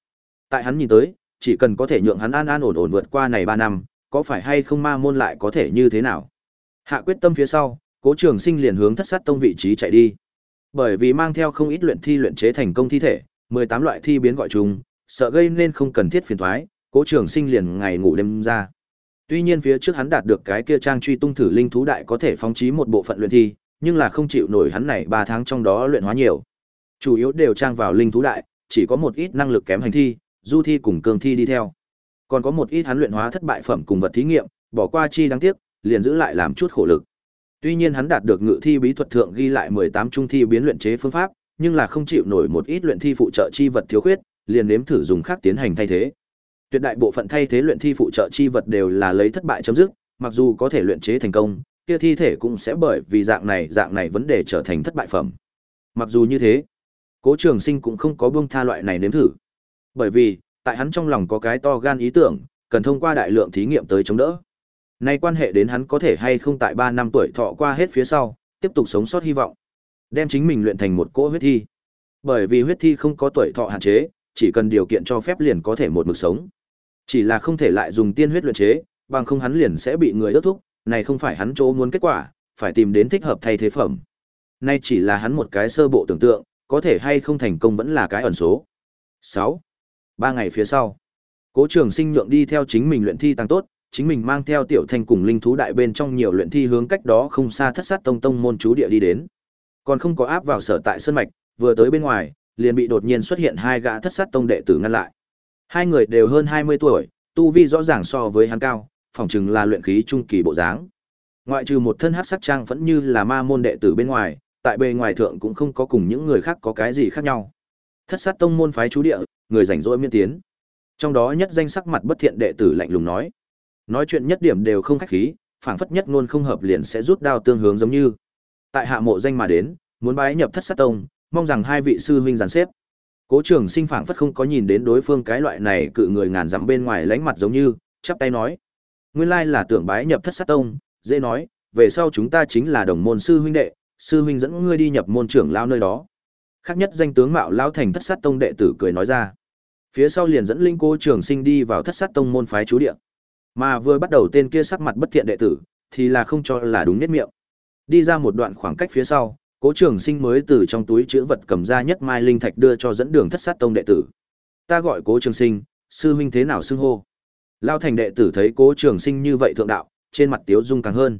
Tại hắn nhìn tới, chỉ cần có thể nhượng hắn an an ổn ổn vượt qua này 3 năm, có phải hay không ma môn lại có thể như thế nào? Hạ quyết tâm phía sau, Cố Trường Sinh liền hướng Thất Sát Tông vị trí chạy đi. Bởi vì mang theo không ít luyện thi luyện chế thành công thi thể, 18 loại thi biến gọi chung, sợ gây nên không cần thiết phiền toái, Cố Trường Sinh liền ngày ngủ đêm ra. Tuy nhiên phía trước hắn đạt được cái kia trang truy tung thử linh thú đại có thể phóng chí một bộ phận luyện thi, nhưng là không chịu nổi hắn này 3 tháng trong đó luyện hóa nhiều. Chủ yếu đều trang vào linh thú đại, chỉ có một ít năng lực kém hành thi, du thi cùng cường thi đi theo. Còn có một ít hắn luyện hóa thất bại phẩm cùng vật thí nghiệm, bỏ qua chi đáng tiếc, liền giữ lại làm chút khổ lực. Tuy nhiên hắn đạt được ngự thi bí thuật thượng ghi lại 18 trung thi biến luyện chế phương pháp, nhưng là không chịu nổi một ít luyện thi phụ trợ chi vật thiếu khuyết, liền nếm thử dùng khác tiến hành thay thế. Tuyệt đại bộ phận thay thế luyện thi phụ trợ chi vật đều là lấy thất bại chấm dứt, mặc dù có thể luyện chế thành công, kia thi thể cũng sẽ bởi vì dạng này, dạng này vấn đề trở thành thất bại phẩm. Mặc dù như thế, Cố Trường Sinh cũng không có buông tha loại này nếm thử. Bởi vì, tại hắn trong lòng có cái to gan ý tưởng, cần thông qua đại lượng thí nghiệm tới chống đỡ. Nay quan hệ đến hắn có thể hay không tại 3 năm tuổi thọ qua hết phía sau, tiếp tục sống sót hy vọng, đem chính mình luyện thành một cỗ huyết thi. Bởi vì huyết thi không có tuổi thọ hạn chế, chỉ cần điều kiện cho phép liền có thể một mực sống. Chỉ là không thể lại dùng tiên huyết luyện chế, bằng không hắn liền sẽ bị người ước thúc, này không phải hắn chỗ muốn kết quả, phải tìm đến thích hợp thay thế phẩm. Nay chỉ là hắn một cái sơ bộ tưởng tượng, có thể hay không thành công vẫn là cái ẩn số. 6. Ba ngày phía sau, Cố Trường Sinh nhượng đi theo chính mình luyện thi tăng tốt, chính mình mang theo tiểu thanh cùng linh thú đại bên trong nhiều luyện thi hướng cách đó không xa thất sát tông tông môn chú địa đi đến. Còn không có áp vào sở tại sơn mạch, vừa tới bên ngoài, liền bị đột nhiên xuất hiện hai gã thất sát tông đệ tử ngăn lại. Hai người đều hơn 20 tuổi, tu vi rõ ràng so với hắn cao, phòng chừng là luyện khí trung kỳ bộ dáng. Ngoại trừ một thân hắc sắc trang vẫn như là ma môn đệ tử bên ngoài, tại bề ngoài thượng cũng không có cùng những người khác có cái gì khác nhau. Thất sát tông môn phái chú địa, người rảnh rỗi miên tiến. Trong đó nhất danh sắc mặt bất thiện đệ tử lạnh lùng nói. Nói chuyện nhất điểm đều không khách khí, phảng phất nhất luôn không hợp liền sẽ rút đao tương hướng giống như. Tại hạ mộ danh mà đến, muốn bái nhập thất sát tông, mong rằng hai vị sư huynh giàn xếp. Cố Trường Sinh phảng phất không có nhìn đến đối phương cái loại này cự người ngàn dặm bên ngoài lánh mặt giống như, chắp tay nói: "Nguyên lai là tưởng bái nhập Thất Sát Tông, dễ nói, về sau chúng ta chính là đồng môn sư huynh đệ, sư huynh dẫn ngươi đi nhập môn trưởng lao nơi đó." Khác nhất danh tướng mạo lao thành Thất Sát Tông đệ tử cười nói ra. Phía sau liền dẫn linh Cố Trường Sinh đi vào Thất Sát Tông môn phái chú địa. Mà vừa bắt đầu tên kia sắc mặt bất thiện đệ tử, thì là không cho là đúng nhất miệng. Đi ra một đoạn khoảng cách phía sau, Cố Trường Sinh mới từ trong túi chứa vật cầm ra nhất mai linh thạch đưa cho dẫn đường Thất Sát Tông đệ tử. Ta gọi Cố Trường Sinh, sư huynh thế nào xưng hô? Lao thành đệ tử thấy Cố Trường Sinh như vậy thượng đạo, trên mặt tiếu dung càng hơn.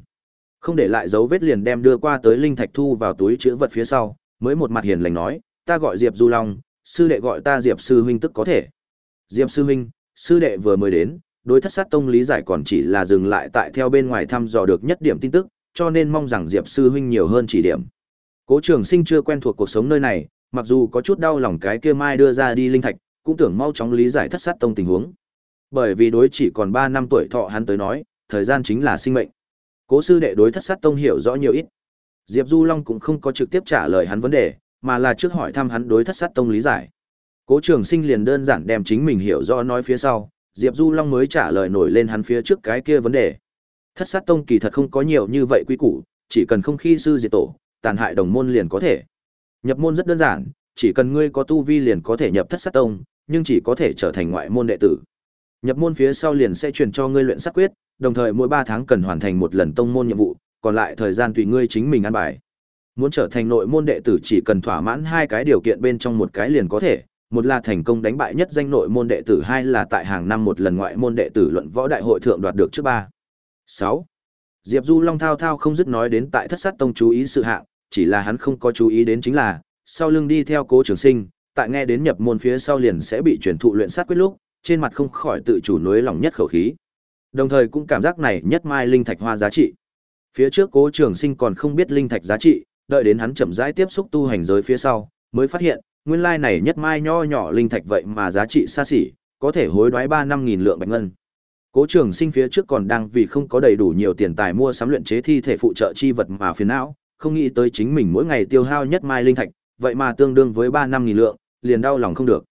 Không để lại dấu vết liền đem đưa qua tới linh thạch thu vào túi chứa vật phía sau, mới một mặt hiền lành nói, ta gọi Diệp Du Long, sư đệ gọi ta Diệp sư huynh tức có thể. Diệp sư huynh, sư đệ vừa mới đến, đối thất sát tông lý giải còn chỉ là dừng lại tại theo bên ngoài thăm dò được nhất điểm tin tức, cho nên mong rằng Diệp sư huynh nhiều hơn chỉ điểm. Cố Trường Sinh chưa quen thuộc cuộc sống nơi này, mặc dù có chút đau lòng cái kia mai đưa ra đi linh thạch, cũng tưởng mau chóng lý giải thất sát tông tình huống. Bởi vì đối chỉ còn 3 năm tuổi thọ hắn tới nói, thời gian chính là sinh mệnh. Cố sư đệ đối thất sát tông hiểu rõ nhiều ít. Diệp Du Long cũng không có trực tiếp trả lời hắn vấn đề, mà là trước hỏi thăm hắn đối thất sát tông lý giải. Cố Trường Sinh liền đơn giản đem chính mình hiểu rõ nói phía sau, Diệp Du Long mới trả lời nổi lên hắn phía trước cái kia vấn đề. Thất sát tông kỳ thật không có nhiều như vậy quy củ, chỉ cần không khi sư diệt tổ, tàn hại đồng môn liền có thể. Nhập môn rất đơn giản, chỉ cần ngươi có tu vi liền có thể nhập thất sát tông, nhưng chỉ có thể trở thành ngoại môn đệ tử. Nhập môn phía sau liền sẽ truyền cho ngươi luyện sát quyết, đồng thời mỗi 3 tháng cần hoàn thành một lần tông môn nhiệm vụ, còn lại thời gian tùy ngươi chính mình ăn bài. Muốn trở thành nội môn đệ tử chỉ cần thỏa mãn hai cái điều kiện bên trong một cái liền có thể, một là thành công đánh bại nhất danh nội môn đệ tử, hai là tại hàng năm một lần ngoại môn đệ tử luận võ đại hội thượng đoạt được trước ba. 6. Diệp Du Long thao thao không dứt nói đến tại Thất Sát Tông chú ý sự hạng, chỉ là hắn không có chú ý đến chính là, sau lưng đi theo cố trường sinh, tại nghe đến nhập môn phía sau liền sẽ bị truyền thụ luyện sát quyết lúc, trên mặt không khỏi tự chủ nối lòng nhất khẩu khí. Đồng thời cũng cảm giác này nhất mai linh thạch hoa giá trị. Phía trước cố trường sinh còn không biết linh thạch giá trị, đợi đến hắn chậm rãi tiếp xúc tu hành giới phía sau, mới phát hiện, nguyên lai này nhất mai nho nhỏ linh thạch vậy mà giá trị xa xỉ, có thể hối đoái ba năm nghìn lượng bạch ngân. Cố Trường Sinh phía trước còn đang vì không có đầy đủ nhiều tiền tài mua sắm luyện chế thi thể phụ trợ chi vật mà phiền não, không nghĩ tới chính mình mỗi ngày tiêu hao nhất mai linh thạch, vậy mà tương đương với ba năm nghìn lượng, liền đau lòng không được.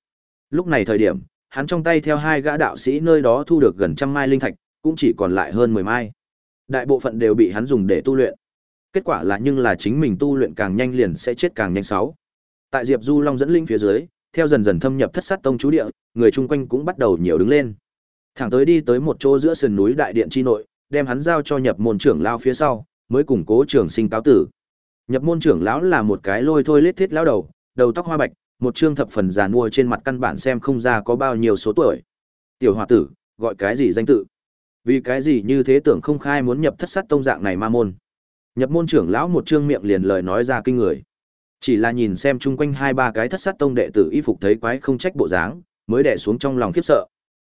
Lúc này thời điểm, hắn trong tay theo hai gã đạo sĩ nơi đó thu được gần trăm mai linh thạch, cũng chỉ còn lại hơn mười mai. Đại bộ phận đều bị hắn dùng để tu luyện. Kết quả là nhưng là chính mình tu luyện càng nhanh liền sẽ chết càng nhanh sáu. Tại Diệp Du Long dẫn linh phía dưới, theo dần dần thâm nhập thất sát tông chú địa, người chung quanh cũng bắt đầu nhiều đứng lên. Thẳng tới đi tới một chỗ giữa sườn núi đại điện chi nội, đem hắn giao cho nhập môn trưởng lao phía sau, mới củng cố trưởng sinh cáo tử. Nhập môn trưởng lão là một cái lôi thôi lết thiết lão đầu, đầu tóc hoa bạch, một trương thập phần già mua trên mặt căn bản xem không ra có bao nhiêu số tuổi. Tiểu hòa tử, gọi cái gì danh tự? Vì cái gì như thế tưởng không khai muốn nhập thất sát tông dạng này ma môn. Nhập môn trưởng lão một trương miệng liền lời nói ra kinh người. Chỉ là nhìn xem chung quanh hai ba cái thất sát tông đệ tử y phục thấy quái không trách bộ dáng, mới đè xuống trong lòng khiếp sợ.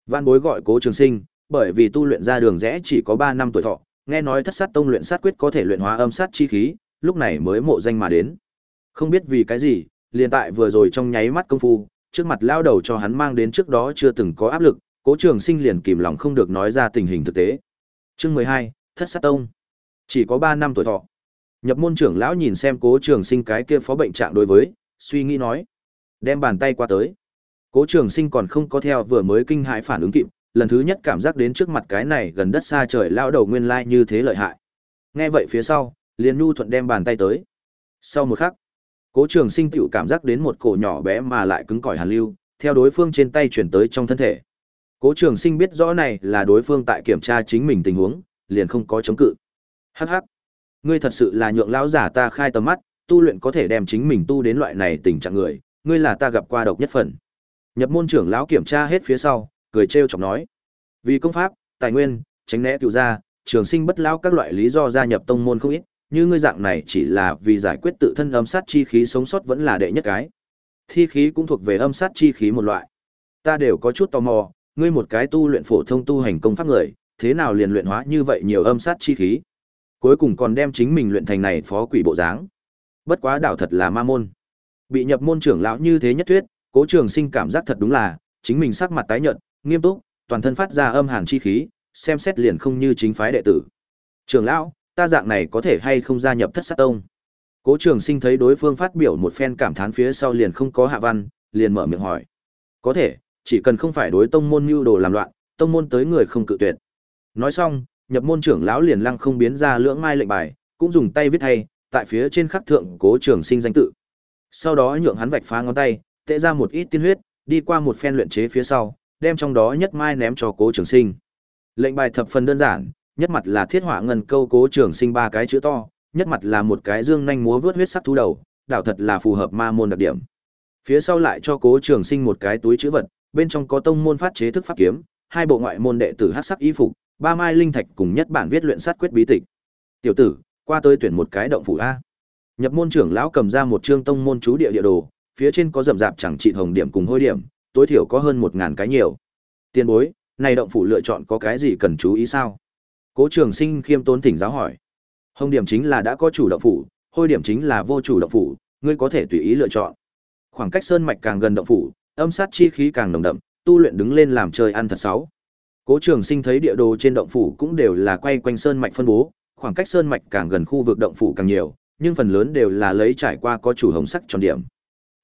Văn bối gọi cố trường sinh, bởi vì tu luyện ra đường rẽ chỉ có 3 năm tuổi thọ, nghe nói thất sát tông luyện sát quyết có thể luyện hóa âm sát chi khí, lúc này mới mộ danh mà đến. Không biết vì cái gì, liền tại vừa rồi trong nháy mắt công phu, trước mặt lao đầu cho hắn mang đến trước đó chưa từng có áp lực, cố trường sinh liền kìm lòng không được nói ra tình hình thực tế. Chương 12, Thất sát tông. Chỉ có 3 năm tuổi thọ. Nhập môn trưởng lão nhìn xem cố trường sinh cái kia phó bệnh trạng đối với, suy nghĩ nói. Đem bàn tay qua tới. Cố Trường Sinh còn không có theo vừa mới kinh hãi phản ứng kịp, lần thứ nhất cảm giác đến trước mặt cái này gần đất xa trời lao đầu nguyên lai như thế lợi hại. Nghe vậy phía sau, liền nhu thuận đem bàn tay tới. Sau một khắc, Cố Trường Sinh tựu cảm giác đến một cổ nhỏ bé mà lại cứng cỏi hàn lưu, theo đối phương trên tay chuyển tới trong thân thể. Cố Trường Sinh biết rõ này là đối phương tại kiểm tra chính mình tình huống, liền không có chống cự. Hắc hắc, ngươi thật sự là nhượng lão giả ta khai tầm mắt, tu luyện có thể đem chính mình tu đến loại này tình trạng người, ngươi là ta gặp qua độc nhất phần. Nhập môn trưởng lão kiểm tra hết phía sau, cười trêu chọc nói: "Vì công pháp, tài nguyên, tránh né cựu gia, trường sinh bất lão các loại lý do gia nhập tông môn không ít, như ngươi dạng này chỉ là vì giải quyết tự thân âm sát chi khí sống sót vẫn là đệ nhất cái. Thi khí cũng thuộc về âm sát chi khí một loại. Ta đều có chút tò mò, ngươi một cái tu luyện phổ thông tu hành công pháp người, thế nào liền luyện hóa như vậy nhiều âm sát chi khí? Cuối cùng còn đem chính mình luyện thành này phó quỷ bộ dáng. Bất quá đảo thật là ma môn. Bị nhập môn trưởng lão như thế nhất thuyết, Cố Trường Sinh cảm giác thật đúng là, chính mình sắc mặt tái nhợt, nghiêm túc, toàn thân phát ra âm hàn chi khí, xem xét liền không như chính phái đệ tử. Trưởng lão, ta dạng này có thể hay không gia nhập Thất Sát Tông? Cố Trường Sinh thấy đối phương phát biểu một phen cảm thán phía sau liền không có hạ văn, liền mở miệng hỏi. Có thể, chỉ cần không phải đối tông môn mưu đồ làm loạn, tông môn tới người không cự tuyệt. Nói xong, nhập môn trưởng lão liền lăng không biến ra lưỡng mai lệnh bài, cũng dùng tay viết thay, tại phía trên khắc thượng Cố Trường Sinh danh tự. Sau đó nhượng hắn vạch phá ngón tay, tệ ra một ít tiên huyết, đi qua một phen luyện chế phía sau, đem trong đó nhất mai ném cho Cố Trường Sinh. Lệnh bài thập phần đơn giản, nhất mặt là thiết hỏa ngân câu Cố Trường Sinh ba cái chữ to, nhất mặt là một cái dương nhanh múa vớt huyết sắc thú đầu, đảo thật là phù hợp ma môn đặc điểm. Phía sau lại cho Cố Trường Sinh một cái túi chữ vật, bên trong có tông môn phát chế thức pháp kiếm, hai bộ ngoại môn đệ tử hắc sắc y phục, ba mai linh thạch cùng nhất bản viết luyện sát quyết bí tịch. Tiểu tử, qua tới tuyển một cái động phủ a. Nhập môn trưởng lão cầm ra một trương tông môn chú địa địa đồ, phía trên có rậm rạp chẳng trị hồng điểm cùng hôi điểm, tối thiểu có hơn một ngàn cái nhiều. Tiên bối, này động phủ lựa chọn có cái gì cần chú ý sao? Cố Trường Sinh khiêm tốn thỉnh giáo hỏi. Hồng điểm chính là đã có chủ động phủ, hôi điểm chính là vô chủ động phủ, ngươi có thể tùy ý lựa chọn. Khoảng cách sơn mạch càng gần động phủ, âm sát chi khí càng nồng đậm, tu luyện đứng lên làm chơi ăn thật sáu. Cố Trường Sinh thấy địa đồ trên động phủ cũng đều là quay quanh sơn mạch phân bố, khoảng cách sơn mạch càng gần khu vực động phủ càng nhiều, nhưng phần lớn đều là lấy trải qua có chủ hồng sắc tròn điểm.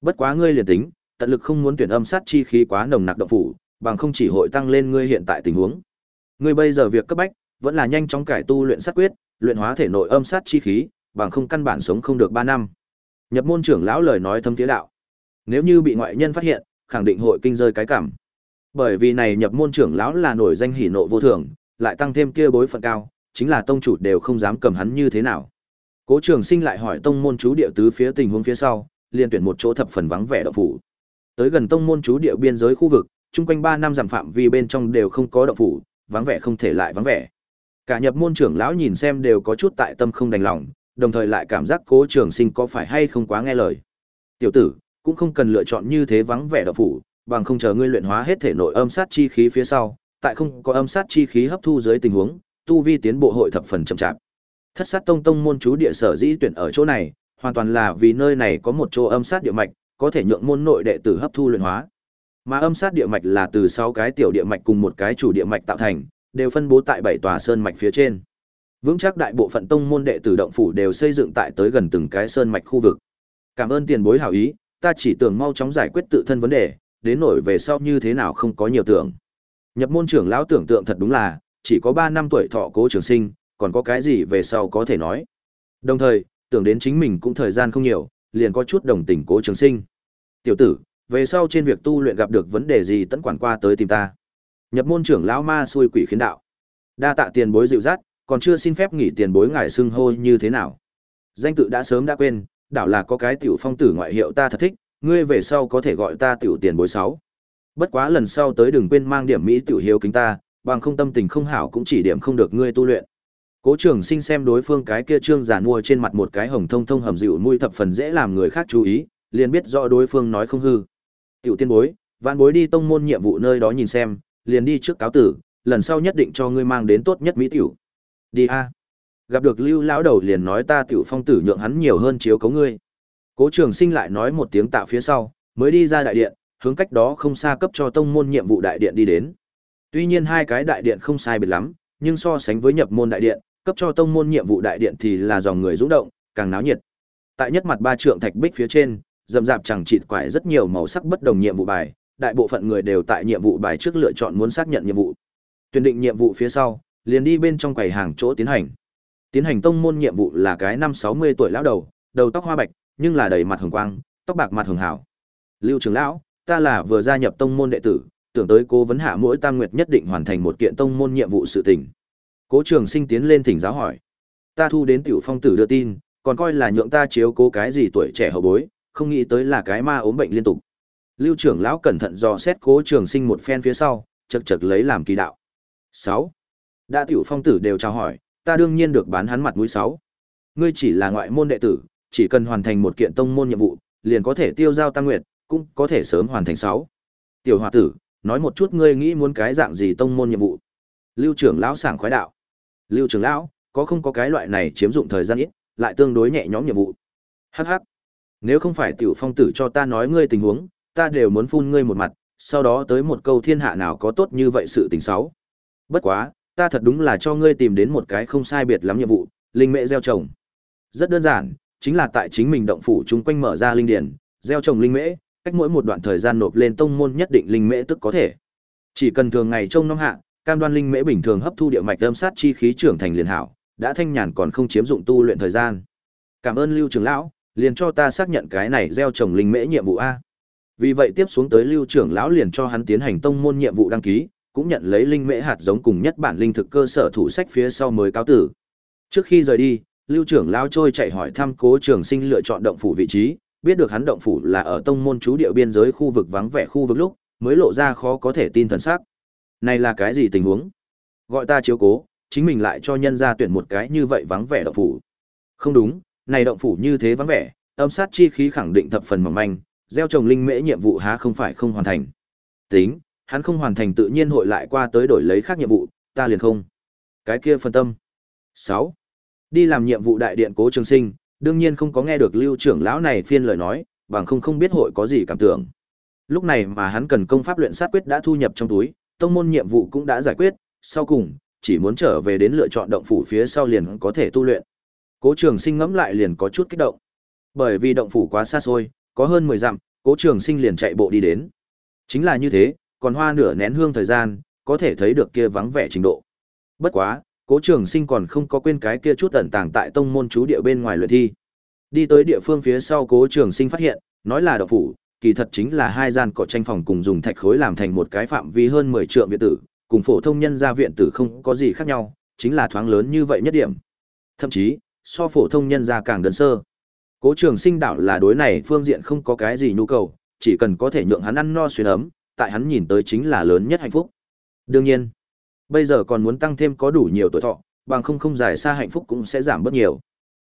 Bất quá ngươi liền tính, tận lực không muốn tuyển âm sát chi khí quá nồng nặc động phủ, bằng không chỉ hội tăng lên ngươi hiện tại tình huống. Ngươi bây giờ việc cấp bách vẫn là nhanh chóng cải tu luyện sát quyết, luyện hóa thể nội âm sát chi khí, bằng không căn bản sống không được 3 năm. Nhập môn trưởng lão lời nói thâm thiế đạo. Nếu như bị ngoại nhân phát hiện, khẳng định hội kinh rơi cái cảm. Bởi vì này nhập môn trưởng lão là nổi danh hỉ nộ vô thường, lại tăng thêm kia bối phận cao, chính là tông chủ đều không dám cầm hắn như thế nào. Cố Trường Sinh lại hỏi tông môn chú địa tứ phía tình huống phía sau, liền tuyển một chỗ thập phần vắng vẻ động phủ. Tới gần tông môn chú địa biên giới khu vực, chung quanh 3 năm giảm phạm vi bên trong đều không có động phủ, vắng vẻ không thể lại vắng vẻ. Cả nhập môn trưởng lão nhìn xem đều có chút tại tâm không đành lòng, đồng thời lại cảm giác Cố Trường Sinh có phải hay không quá nghe lời. Tiểu tử, cũng không cần lựa chọn như thế vắng vẻ động phủ, bằng không chờ ngươi luyện hóa hết thể nội âm sát chi khí phía sau, tại không có âm sát chi khí hấp thu dưới tình huống, tu vi tiến bộ hội thập phần chậm chạp. Thất sát tông tông môn chú địa sở dĩ tuyển ở chỗ này, hoàn toàn là vì nơi này có một chỗ âm sát địa mạch, có thể nhượng môn nội đệ tử hấp thu luyện hóa. Mà âm sát địa mạch là từ sáu cái tiểu địa mạch cùng một cái chủ địa mạch tạo thành, đều phân bố tại bảy tòa sơn mạch phía trên. Vững chắc đại bộ phận tông môn đệ tử động phủ đều xây dựng tại tới gần từng cái sơn mạch khu vực. Cảm ơn tiền bối hảo ý, ta chỉ tưởng mau chóng giải quyết tự thân vấn đề, đến nổi về sau như thế nào không có nhiều tưởng. Nhập môn trưởng lão tưởng tượng thật đúng là, chỉ có 3 năm tuổi thọ cố trường sinh, còn có cái gì về sau có thể nói. Đồng thời, tưởng đến chính mình cũng thời gian không nhiều, liền có chút đồng tình cố trường sinh. Tiểu tử, về sau trên việc tu luyện gặp được vấn đề gì tận quản qua tới tìm ta. Nhập môn trưởng lão ma xui quỷ khiến đạo. Đa tạ tiền bối dịu dắt, còn chưa xin phép nghỉ tiền bối ngài xưng hô như thế nào. Danh tự đã sớm đã quên, đảo là có cái tiểu phong tử ngoại hiệu ta thật thích, ngươi về sau có thể gọi ta tiểu tiền bối sáu. Bất quá lần sau tới đừng quên mang điểm mỹ tiểu hiếu kính ta, bằng không tâm tình không hảo cũng chỉ điểm không được ngươi tu luyện. Cố Trường Sinh xem đối phương cái kia trương giàn mua trên mặt một cái hồng thông thông hầm dịu mũi thập phần dễ làm người khác chú ý, liền biết rõ đối phương nói không hư. Tiểu tiên bối, vạn bối đi tông môn nhiệm vụ nơi đó nhìn xem, liền đi trước cáo tử, lần sau nhất định cho ngươi mang đến tốt nhất mỹ tiểu. Đi a. Gặp được Lưu lão đầu liền nói ta tiểu phong tử nhượng hắn nhiều hơn chiếu cấu ngươi. Cố Trường Sinh lại nói một tiếng tạ phía sau, mới đi ra đại điện, hướng cách đó không xa cấp cho tông môn nhiệm vụ đại điện đi đến. Tuy nhiên hai cái đại điện không sai biệt lắm, nhưng so sánh với nhập môn đại điện, cấp cho tông môn nhiệm vụ đại điện thì là dòng người rũ động, càng náo nhiệt. Tại nhất mặt ba trượng thạch bích phía trên, rậm rạp chẳng chịt quải rất nhiều màu sắc bất đồng nhiệm vụ bài, đại bộ phận người đều tại nhiệm vụ bài trước lựa chọn muốn xác nhận nhiệm vụ. Tuyển định nhiệm vụ phía sau, liền đi bên trong quầy hàng chỗ tiến hành. Tiến hành tông môn nhiệm vụ là cái năm 60 tuổi lão đầu, đầu tóc hoa bạch, nhưng là đầy mặt hồng quang, tóc bạc mặt hường hảo. Lưu trưởng lão, ta là vừa gia nhập tông môn đệ tử, tưởng tới cố vấn hạ mỗi tam nguyệt nhất định hoàn thành một kiện tông môn nhiệm vụ sự tình. Cố Trường Sinh tiến lên thỉnh giáo hỏi. Ta thu đến tiểu phong tử đưa tin, còn coi là nhượng ta chiếu cố cái gì tuổi trẻ hậu bối, không nghĩ tới là cái ma ốm bệnh liên tục. Lưu trưởng lão cẩn thận dò xét Cố Trường Sinh một phen phía sau, chậc chậc lấy làm kỳ đạo. 6. Đã tiểu phong tử đều chào hỏi, ta đương nhiên được bán hắn mặt mũi 6. Ngươi chỉ là ngoại môn đệ tử, chỉ cần hoàn thành một kiện tông môn nhiệm vụ, liền có thể tiêu giao tăng nguyệt, cũng có thể sớm hoàn thành 6. Tiểu hòa tử, nói một chút ngươi nghĩ muốn cái dạng gì tông môn nhiệm vụ. Lưu trưởng lão sảng khoái đạo. Lưu trưởng lão, có không có cái loại này chiếm dụng thời gian ít, lại tương đối nhẹ nhõm nhiệm vụ. Hắc hắc. Nếu không phải tiểu phong tử cho ta nói ngươi tình huống, ta đều muốn phun ngươi một mặt, sau đó tới một câu thiên hạ nào có tốt như vậy sự tình xấu. Bất quá, ta thật đúng là cho ngươi tìm đến một cái không sai biệt lắm nhiệm vụ, linh mẹ gieo trồng. Rất đơn giản, chính là tại chính mình động phủ chúng quanh mở ra linh điển, gieo trồng linh mễ, cách mỗi một đoạn thời gian nộp lên tông môn nhất định linh mễ tức có thể. Chỉ cần thường ngày trông nom hạ, cam đoan linh mễ bình thường hấp thu địa mạch âm sát chi khí trưởng thành liền hảo, đã thanh nhàn còn không chiếm dụng tu luyện thời gian. Cảm ơn Lưu trưởng lão, liền cho ta xác nhận cái này gieo trồng linh mễ nhiệm vụ a. Vì vậy tiếp xuống tới Lưu trưởng lão liền cho hắn tiến hành tông môn nhiệm vụ đăng ký, cũng nhận lấy linh mễ hạt giống cùng nhất bản linh thực cơ sở thủ sách phía sau mới cáo tử. Trước khi rời đi, Lưu trưởng lão trôi chạy hỏi thăm Cố Trường Sinh lựa chọn động phủ vị trí, biết được hắn động phủ là ở tông môn chú địa biên giới khu vực vắng vẻ khu vực lúc, mới lộ ra khó có thể tin thần sắc. Này là cái gì tình huống? Gọi ta chiếu cố, chính mình lại cho nhân gia tuyển một cái như vậy vắng vẻ động phủ. Không đúng, này động phủ như thế vắng vẻ, âm sát chi khí khẳng định thập phần mỏng manh, gieo trồng linh mễ nhiệm vụ há không phải không hoàn thành. Tính, hắn không hoàn thành tự nhiên hội lại qua tới đổi lấy khác nhiệm vụ, ta liền không. Cái kia phân tâm. 6. Đi làm nhiệm vụ đại điện Cố Trường Sinh, đương nhiên không có nghe được Lưu trưởng lão này phiên lời nói, bằng không không biết hội có gì cảm tưởng. Lúc này mà hắn cần công pháp luyện sát quyết đã thu nhập trong túi, tông môn nhiệm vụ cũng đã giải quyết, sau cùng, chỉ muốn trở về đến lựa chọn động phủ phía sau liền có thể tu luyện. Cố Trường Sinh ngẫm lại liền có chút kích động. Bởi vì động phủ quá xa xôi, có hơn 10 dặm, Cố Trường Sinh liền chạy bộ đi đến. Chính là như thế, còn hoa nửa nén hương thời gian, có thể thấy được kia vắng vẻ trình độ. Bất quá, Cố Trường Sinh còn không có quên cái kia chút ẩn tàng tại tông môn chú địa bên ngoài luyện thi. Đi tới địa phương phía sau Cố Trường Sinh phát hiện, nói là động phủ, kỳ thật chính là hai gian cỏ tranh phòng cùng dùng thạch khối làm thành một cái phạm vi hơn 10 trượng viện tử, cùng phổ thông nhân gia viện tử không có gì khác nhau, chính là thoáng lớn như vậy nhất điểm. Thậm chí, so phổ thông nhân gia càng đơn sơ. Cố Trường Sinh đạo là đối này phương diện không có cái gì nhu cầu, chỉ cần có thể nhượng hắn ăn no xuyên ấm, tại hắn nhìn tới chính là lớn nhất hạnh phúc. Đương nhiên, bây giờ còn muốn tăng thêm có đủ nhiều tuổi thọ, bằng không không dài xa hạnh phúc cũng sẽ giảm bớt nhiều.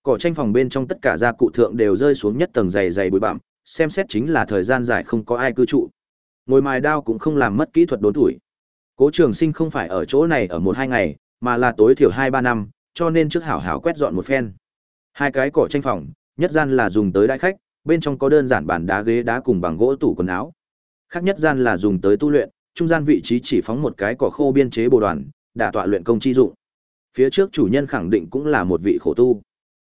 Cỏ tranh phòng bên trong tất cả gia cụ thượng đều rơi xuống nhất tầng dày dày bụi bặm, xem xét chính là thời gian dài không có ai cư trụ. Ngồi mài đao cũng không làm mất kỹ thuật đốn tuổi. Cố Trường Sinh không phải ở chỗ này ở một hai ngày, mà là tối thiểu hai ba năm, cho nên trước hảo hảo quét dọn một phen. Hai cái cỏ tranh phòng, nhất gian là dùng tới đại khách, bên trong có đơn giản bàn đá ghế đá cùng bằng gỗ tủ quần áo. Khác nhất gian là dùng tới tu luyện, trung gian vị trí chỉ phóng một cái cỏ khô biên chế bồ đoàn, đả tọa luyện công chi dụng. Phía trước chủ nhân khẳng định cũng là một vị khổ tu.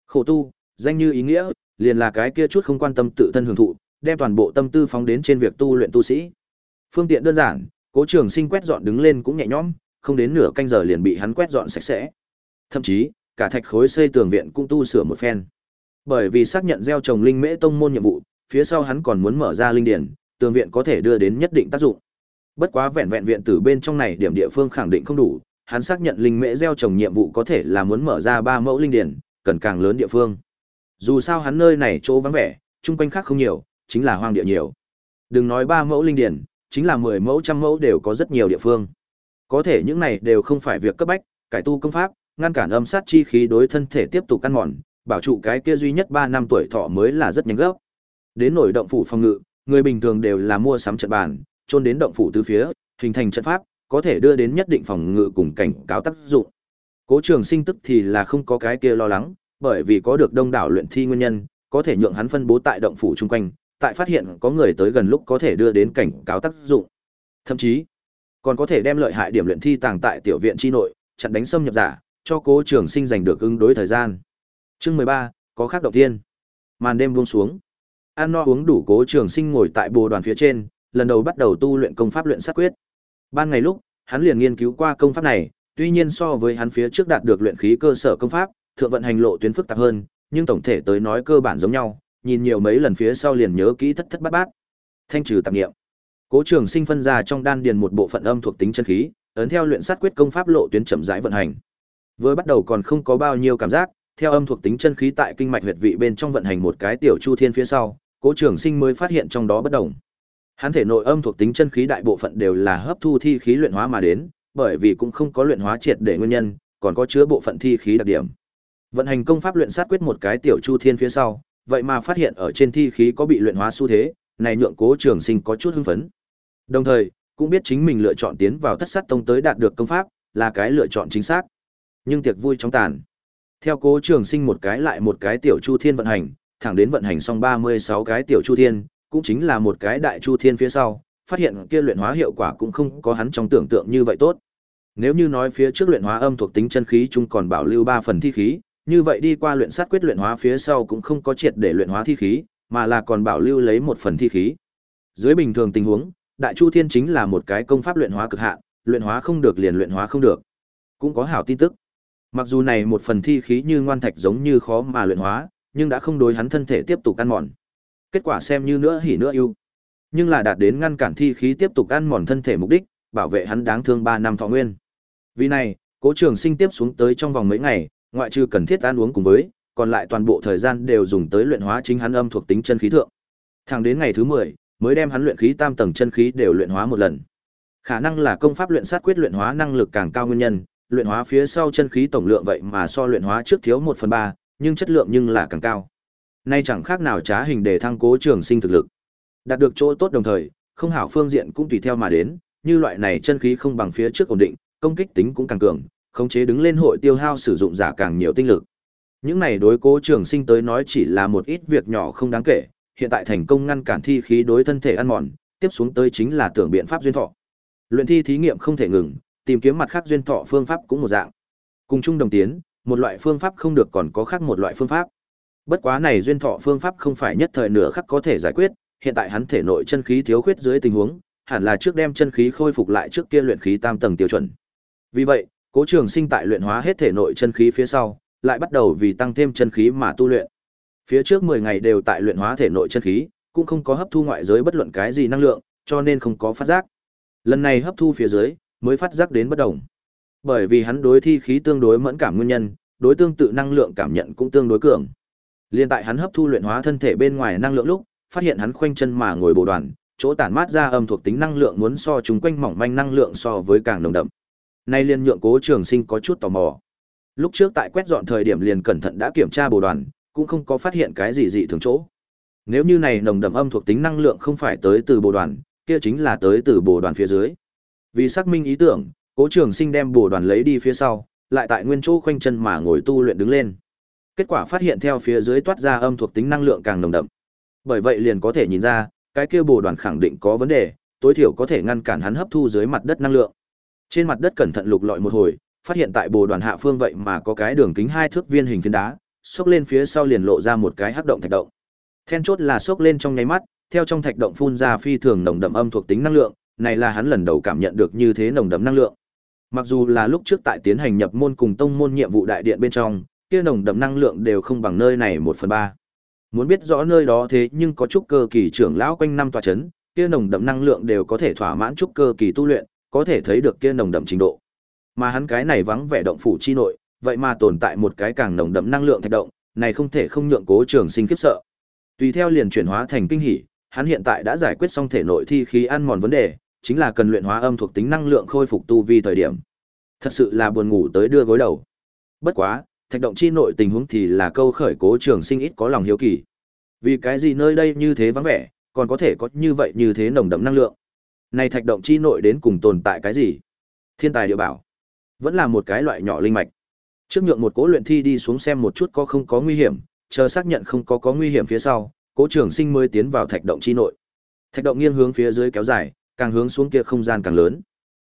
Khổ tu, danh như ý nghĩa, liền là cái kia chút không quan tâm tự thân hưởng thụ, đem toàn bộ tâm tư phóng đến trên việc tu luyện tu sĩ. Phương tiện đơn giản, Cố Trường Sinh quét dọn đứng lên cũng nhẹ nhõm, không đến nửa canh giờ liền bị hắn quét dọn sạch sẽ. Thậm chí, cả thạch khối xây tường viện cũng tu sửa một phen. Bởi vì xác nhận gieo trồng linh mễ tông môn nhiệm vụ, phía sau hắn còn muốn mở ra linh điển, tường viện có thể đưa đến nhất định tác dụng. Bất quá vẹn vẹn viện tử bên trong này điểm địa phương khẳng định không đủ, hắn xác nhận linh mễ gieo trồng nhiệm vụ có thể là muốn mở ra ba mẫu linh điển, cần càng lớn địa phương. Dù sao hắn nơi này chỗ vắng vẻ, chung quanh khác không nhiều, chính là hoang địa nhiều. Đừng nói ba mẫu linh điển, chính là mười mẫu trăm mẫu đều có rất nhiều địa phương. Có thể những này đều không phải việc cấp bách, cải tu công pháp, ngăn cản âm sát chi khí đối thân thể tiếp tục căn mòn, bảo trụ cái kia duy nhất 3 năm tuổi thọ mới là rất nhanh gấp. Đến nổi động phủ phòng ngự, người bình thường đều là mua sắm trận bàn, chôn đến động phủ tứ phía, hình thành trận pháp, có thể đưa đến nhất định phòng ngự cùng cảnh cáo tác dụng. Cố Trường Sinh tức thì là không có cái kia lo lắng, bởi vì có được đông đảo luyện thi nguyên nhân, có thể nhượng hắn phân bố tại động phủ chung quanh, tại phát hiện có người tới gần lúc có thể đưa đến cảnh cáo tác dụng. Thậm chí, còn có thể đem lợi hại điểm luyện thi tàng tại tiểu viện chi nội, chặn đánh xâm nhập giả, cho Cố Trường Sinh giành được ứng đối thời gian. Chương mười ba có khác động thiên, Màn đêm buông xuống. Ăn no uống đủ Cố Trường Sinh ngồi tại bồ đoàn phía trên, lần đầu bắt đầu tu luyện công pháp luyện sát quyết. Ban ngày lúc, hắn liền nghiên cứu qua công pháp này, tuy nhiên so với hắn phía trước đạt được luyện khí cơ sở công pháp, thượng vận hành lộ tuyến phức tạp hơn, nhưng tổng thể tới nói cơ bản giống nhau, nhìn nhiều mấy lần phía sau liền nhớ kỹ thất thất bát bát. Thanh trừ tạp niệm. Cố Trường Sinh phân ra trong đan điền một bộ phận âm thuộc tính chân khí, ấn theo luyện sát quyết công pháp lộ tuyến chậm rãi vận hành. Vừa bắt đầu còn không có bao nhiêu cảm giác, theo âm thuộc tính chân khí tại kinh mạch huyệt vị bên trong vận hành một cái tiểu chu thiên phía sau, Cố Trường Sinh mới phát hiện trong đó bất động. Hắn thể nội âm thuộc tính chân khí đại bộ phận đều là hấp thu thi khí luyện hóa mà đến, bởi vì cũng không có luyện hóa triệt để nguyên nhân, còn có chứa bộ phận thi khí đặc điểm. Vận hành công pháp luyện sát quyết một cái tiểu chu thiên phía sau, vậy mà phát hiện ở trên thi khí có bị luyện hóa xu thế, này nhượng Cố Trường Sinh có chút hưng phấn. Đồng thời, cũng biết chính mình lựa chọn tiến vào Thất Sát Tông tới đạt được công pháp, là cái lựa chọn chính xác. Nhưng tiệc vui trong tàn. Theo Cố Trường Sinh một cái lại một cái tiểu chu thiên vận hành, thẳng đến vận hành xong 36 cái tiểu chu thiên, cũng chính là một cái đại chu thiên phía sau, phát hiện kia luyện hóa hiệu quả cũng không có hắn trong tưởng tượng như vậy tốt. Nếu như nói phía trước luyện hóa âm thuộc tính chân khí chung còn bảo lưu 3 phần thi khí, như vậy đi qua luyện sát quyết luyện hóa phía sau cũng không có triệt để luyện hóa thi khí, mà là còn bảo lưu lấy một phần thi khí. Dưới bình thường tình huống, Đại Chu Thiên chính là một cái công pháp luyện hóa cực hạn, luyện hóa không được liền luyện hóa không được. Cũng có hảo tin tức. Mặc dù này một phần thi khí như ngoan thạch giống như khó mà luyện hóa, nhưng đã không đối hắn thân thể tiếp tục ăn mòn. Kết quả xem như nữa hỉ nữa ưu. Nhưng là đạt đến ngăn cản thi khí tiếp tục ăn mòn thân thể mục đích, bảo vệ hắn đáng thương 3 năm thọ nguyên. Vì này, Cố Trường Sinh tiếp xuống tới trong vòng mấy ngày, ngoại trừ cần thiết ăn uống cùng với, còn lại toàn bộ thời gian đều dùng tới luyện hóa chính hắn âm thuộc tính chân khí thượng. Thẳng đến ngày thứ 10, mới đem hắn luyện khí tam tầng chân khí đều luyện hóa một lần. Khả năng là công pháp luyện sát quyết luyện hóa năng lực càng cao nguyên nhân, luyện hóa phía sau chân khí tổng lượng vậy mà so luyện hóa trước thiếu 1 phần 3, nhưng chất lượng nhưng là càng cao. Nay chẳng khác nào trá hình để thăng cố trường sinh thực lực. Đạt được chỗ tốt đồng thời, không hảo phương diện cũng tùy theo mà đến, như loại này chân khí không bằng phía trước ổn định, công kích tính cũng càng cường, khống chế đứng lên hội tiêu hao sử dụng giả càng nhiều tinh lực. Những này đối cố trường sinh tới nói chỉ là một ít việc nhỏ không đáng kể, hiện tại thành công ngăn cản thi khí đối thân thể ăn mòn, tiếp xuống tới chính là tưởng biện pháp duyên thọ. Luyện thi thí nghiệm không thể ngừng, tìm kiếm mặt khác duyên thọ phương pháp cũng một dạng. Cùng chung đồng tiến, một loại phương pháp không được còn có khác một loại phương pháp. Bất quá này duyên thọ phương pháp không phải nhất thời nửa khắc có thể giải quyết, hiện tại hắn thể nội chân khí thiếu khuyết dưới tình huống, hẳn là trước đem chân khí khôi phục lại trước kia luyện khí tam tầng tiêu chuẩn. Vì vậy, Cố Trường Sinh tại luyện hóa hết thể nội chân khí phía sau, lại bắt đầu vì tăng thêm chân khí mà tu luyện. Phía trước 10 ngày đều tại luyện hóa thể nội chân khí, cũng không có hấp thu ngoại giới bất luận cái gì năng lượng, cho nên không có phát giác. Lần này hấp thu phía dưới, mới phát giác đến bất động. Bởi vì hắn đối thi khí tương đối mẫn cảm nguyên nhân, đối tương tự năng lượng cảm nhận cũng tương đối cường. Liên tại hắn hấp thu luyện hóa thân thể bên ngoài năng lượng lúc, phát hiện hắn khoanh chân mà ngồi bổ đoàn, chỗ tản mát ra âm thuộc tính năng lượng muốn so chúng quanh mỏng manh năng lượng so với càng nồng đậm. Nay liên nhượng Cố Trường Sinh có chút tò mò. Lúc trước tại quét dọn thời điểm liền cẩn thận đã kiểm tra bổ đoàn, cũng không có phát hiện cái gì dị thường chỗ. Nếu như này nồng đậm âm thuộc tính năng lượng không phải tới từ bổ đoàn, kia chính là tới từ bổ đoàn phía dưới. Vì xác minh ý tưởng, Cố Trường Sinh đem bổ đoàn lấy đi phía sau, lại tại nguyên chỗ khoanh chân mà ngồi tu luyện đứng lên. Kết quả phát hiện theo phía dưới toát ra âm thuộc tính năng lượng càng nồng đậm. Bởi vậy liền có thể nhìn ra, cái kia bổ đoàn khẳng định có vấn đề, tối thiểu có thể ngăn cản hắn hấp thu dưới mặt đất năng lượng. Trên mặt đất cẩn thận lục lọi một hồi, phát hiện tại bồ đoàn hạ phương vậy mà có cái đường kính hai thước viên hình phiến đá, xốc lên phía sau liền lộ ra một cái hắc động thạch động. Then chốt là xốc lên trong nháy mắt, theo trong thạch động phun ra phi thường nồng đậm âm thuộc tính năng lượng, này là hắn lần đầu cảm nhận được như thế nồng đậm năng lượng. Mặc dù là lúc trước tại tiến hành nhập môn cùng tông môn nhiệm vụ đại điện bên trong, kia nồng đậm năng lượng đều không bằng nơi này một phần ba. Muốn biết rõ nơi đó thế nhưng có chút cơ kỳ trưởng lão quanh năm tòa chấn, kia nồng đậm năng lượng đều có thể thỏa mãn chút cơ kỳ tu luyện, có thể thấy được kia nồng đậm trình độ. Mà hắn cái này vắng vẻ động phủ chi nội, vậy mà tồn tại một cái càng nồng đậm năng lượng thạch động, này không thể không nhượng Cố Trường Sinh khiếp sợ. Tùy theo liền chuyển hóa thành kinh hỉ, hắn hiện tại đã giải quyết xong thể nội thi khí ăn mòn vấn đề, chính là cần luyện hóa âm thuộc tính năng lượng khôi phục tu vi thời điểm. Thật sự là buồn ngủ tới đưa gối đầu. Bất quá, thạch động chi nội tình huống thì là câu khởi Cố Trường Sinh ít có lòng hiếu kỳ. Vì cái gì nơi đây như thế vắng vẻ, còn có thể có như vậy như thế nồng đậm năng lượng? Này thạch động chi nội đến cùng tồn tại cái gì? Thiên tài địa bảo, vẫn là một cái loại nhỏ linh mạch. Trước nhượng một cố luyện thi đi xuống xem một chút có không có nguy hiểm, chờ xác nhận không có có nguy hiểm phía sau, Cố Trường Sinh mới tiến vào thạch động chi nội. Thạch động nghiêng hướng phía dưới kéo dài, càng hướng xuống kia không gian càng lớn.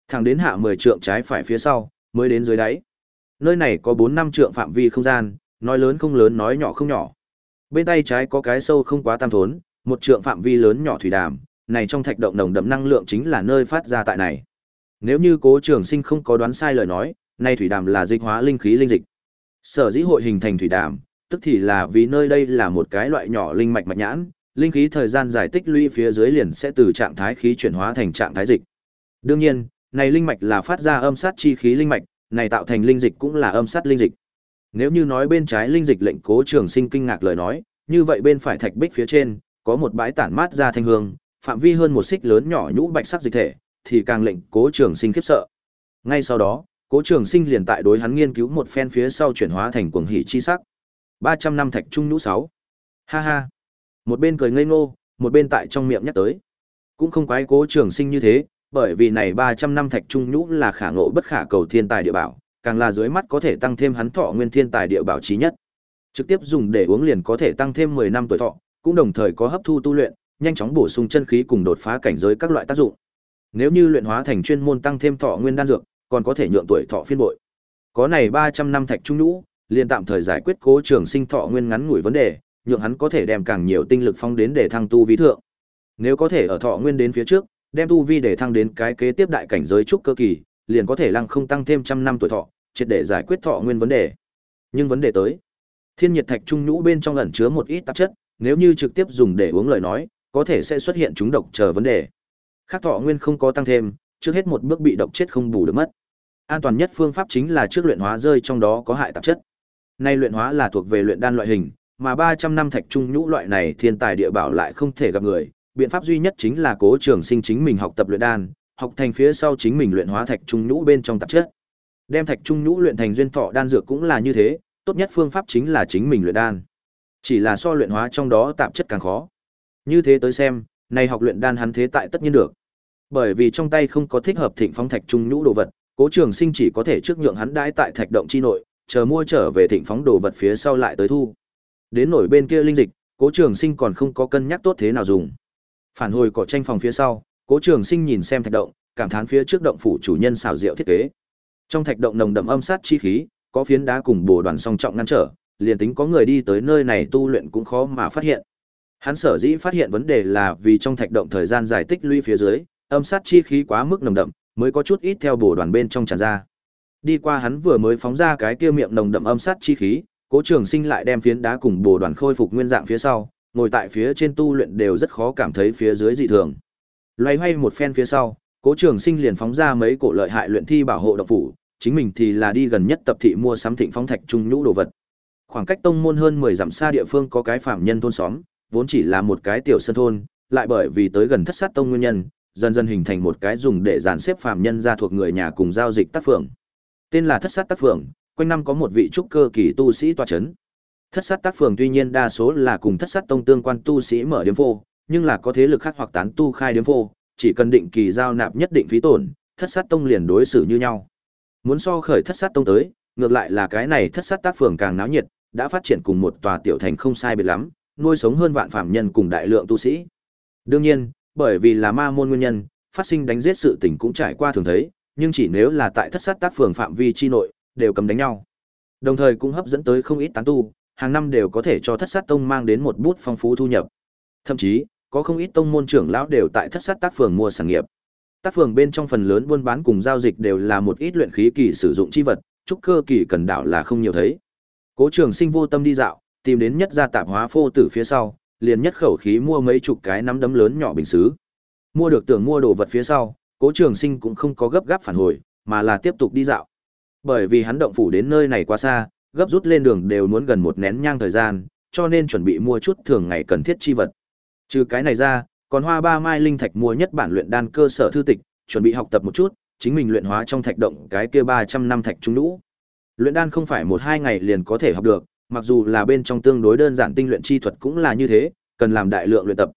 Thẳng đến hạ 10 trượng trái phải phía sau, mới đến dưới đáy. Nơi này có 4 năm trượng phạm vi không gian, nói lớn không lớn nói nhỏ không nhỏ. Bên tay trái có cái sâu không quá tam thốn, một trượng phạm vi lớn nhỏ thủy đàm, này trong thạch động nồng đậm năng lượng chính là nơi phát ra tại này. Nếu như Cố Trường Sinh không có đoán sai lời nói, nay thủy đàm là dịch hóa linh khí linh dịch. Sở dĩ hội hình thành thủy đàm, tức thì là vì nơi đây là một cái loại nhỏ linh mạch mạch nhãn, linh khí thời gian giải tích lũy phía dưới liền sẽ từ trạng thái khí chuyển hóa thành trạng thái dịch. Đương nhiên, này linh mạch là phát ra âm sát chi khí linh mạch, này tạo thành linh dịch cũng là âm sát linh dịch. Nếu như nói bên trái linh dịch lệnh Cố Trường Sinh kinh ngạc lời nói, như vậy bên phải thạch bích phía trên có một bãi tản mát ra thanh hương, phạm vi hơn một xích lớn nhỏ nhũ bạch sắc dịch thể, thì càng lệnh Cố Trường Sinh khiếp sợ. Ngay sau đó, Cố Trường Sinh liền tại đối hắn nghiên cứu một phen phía sau chuyển hóa thành cuồng hỉ chi sắc. 300 năm thạch trung nhũ 6. Ha ha. Một bên cười ngây ngô, một bên tại trong miệng nhắc tới. Cũng không quái Cố Trường Sinh như thế, bởi vì này 300 năm thạch trung nhũ là khả ngộ bất khả cầu thiên tài địa bảo, càng là dưới mắt có thể tăng thêm hắn thọ nguyên thiên tài địa bảo chí nhất. Trực tiếp dùng để uống liền có thể tăng thêm 10 năm tuổi thọ, cũng đồng thời có hấp thu tu luyện, nhanh chóng bổ sung chân khí cùng đột phá cảnh giới các loại tác dụng. Nếu như luyện hóa thành chuyên môn tăng thêm thọ nguyên đan dược, còn có thể nhượng tuổi thọ phiên bội. Có này 300 năm thạch trung nhũ, liền tạm thời giải quyết cố trường sinh thọ nguyên ngắn ngủi vấn đề, nhượng hắn có thể đem càng nhiều tinh lực phong đến để thăng tu vi thượng. Nếu có thể ở thọ nguyên đến phía trước, đem tu vi để thăng đến cái kế tiếp đại cảnh giới trúc cơ kỳ, liền có thể lăng không tăng thêm trăm năm tuổi thọ, triệt để giải quyết thọ nguyên vấn đề. Nhưng vấn đề tới, thiên nhiệt thạch trung nhũ bên trong ẩn chứa một ít tạp chất, nếu như trực tiếp dùng để uống lời nói, có thể sẽ xuất hiện chúng độc chờ vấn đề. Khác thọ nguyên không có tăng thêm, trước hết một bước bị độc chết không bù được mất. An toàn nhất phương pháp chính là trước luyện hóa rơi trong đó có hại tạp chất. Nay luyện hóa là thuộc về luyện đan loại hình, mà 300 năm thạch trung nhũ loại này thiên tài địa bảo lại không thể gặp người, biện pháp duy nhất chính là cố trường sinh chính mình học tập luyện đan, học thành phía sau chính mình luyện hóa thạch trung nhũ bên trong tạp chất. Đem thạch trung nhũ luyện thành duyên thọ đan dược cũng là như thế, tốt nhất phương pháp chính là chính mình luyện đan. Chỉ là so luyện hóa trong đó tạp chất càng khó. Như thế tới xem, này học luyện đan hắn thế tại tất nhiên được. Bởi vì trong tay không có thích hợp thịnh phóng thạch trung nhũ đồ vật, Cố Trường Sinh chỉ có thể trước nhượng hắn đãi tại thạch động chi nội, chờ mua trở về thịnh phóng đồ vật phía sau lại tới thu. Đến nổi bên kia linh dịch, Cố Trường Sinh còn không có cân nhắc tốt thế nào dùng. Phản hồi cỏ tranh phòng phía sau, Cố Trường Sinh nhìn xem thạch động, cảm thán phía trước động phủ chủ nhân xảo diệu thiết kế. Trong thạch động nồng đậm âm sát chi khí, có phiến đá cùng bồ đoàn song trọng ngăn trở, liền tính có người đi tới nơi này tu luyện cũng khó mà phát hiện. Hắn sở dĩ phát hiện vấn đề là vì trong thạch động thời gian dài tích lũy phía dưới, âm sát chi khí quá mức nồng đậm, mới có chút ít theo bồ đoàn bên trong tràn ra. Đi qua hắn vừa mới phóng ra cái kia miệng nồng đậm âm sát chi khí, Cố Trường Sinh lại đem phiến đá cùng bồ đoàn khôi phục nguyên dạng phía sau, ngồi tại phía trên tu luyện đều rất khó cảm thấy phía dưới dị thường. Loay hoay một phen phía sau, Cố Trường Sinh liền phóng ra mấy cổ lợi hại luyện thi bảo hộ độc phủ, chính mình thì là đi gần nhất tập thị mua sắm thịnh phong thạch trung nhũ đồ vật. Khoảng cách tông môn hơn 10 dặm xa địa phương có cái phạm nhân thôn xóm, vốn chỉ là một cái tiểu sân thôn, lại bởi vì tới gần thất sát tông nguyên nhân, dần dần hình thành một cái dùng để dàn xếp phạm nhân ra thuộc người nhà cùng giao dịch tác phường. Tên là thất sát tác phường, quanh năm có một vị trúc cơ kỳ tu sĩ tọa chấn. Thất sát tác phường tuy nhiên đa số là cùng thất sát tông tương quan tu sĩ mở điểm phô, nhưng là có thế lực khác hoặc tán tu khai điểm phô, chỉ cần định kỳ giao nạp nhất định phí tổn, thất sát tông liền đối xử như nhau. Muốn so khởi thất sát tông tới, ngược lại là cái này thất sát tác phường càng náo nhiệt, đã phát triển cùng một tòa tiểu thành không sai biệt lắm, nuôi sống hơn vạn phạm nhân cùng đại lượng tu sĩ. Đương nhiên, bởi vì là ma môn nguyên nhân, phát sinh đánh giết sự tình cũng trải qua thường thấy, nhưng chỉ nếu là tại thất sát tác phường phạm vi chi nội, đều cầm đánh nhau. Đồng thời cũng hấp dẫn tới không ít tán tu, hàng năm đều có thể cho thất sát tông mang đến một bút phong phú thu nhập. Thậm chí, có không ít tông môn trưởng lão đều tại thất sát tác phường mua sản nghiệp. Tác phường bên trong phần lớn buôn bán cùng giao dịch đều là một ít luyện khí kỳ sử dụng chi vật, trúc cơ kỳ cần đảo là không nhiều thấy. Cố Trường Sinh vô tâm đi dạo, tìm đến nhất gia tạp hóa phô tử phía sau, liền nhất khẩu khí mua mấy chục cái nắm đấm lớn nhỏ bình sứ. Mua được tưởng mua đồ vật phía sau, Cố Trường Sinh cũng không có gấp gáp phản hồi, mà là tiếp tục đi dạo. Bởi vì hắn động phủ đến nơi này quá xa, gấp rút lên đường đều muốn gần một nén nhang thời gian, cho nên chuẩn bị mua chút thường ngày cần thiết chi vật. Trừ cái này ra, còn hoa ba mai linh thạch mua nhất bản luyện đan cơ sở thư tịch, chuẩn bị học tập một chút, chính mình luyện hóa trong thạch động cái kia 300 năm thạch trung lũ. Luyện đan không phải một hai ngày liền có thể học được, mặc dù là bên trong tương đối đơn giản tinh luyện chi thuật cũng là như thế, cần làm đại lượng luyện tập.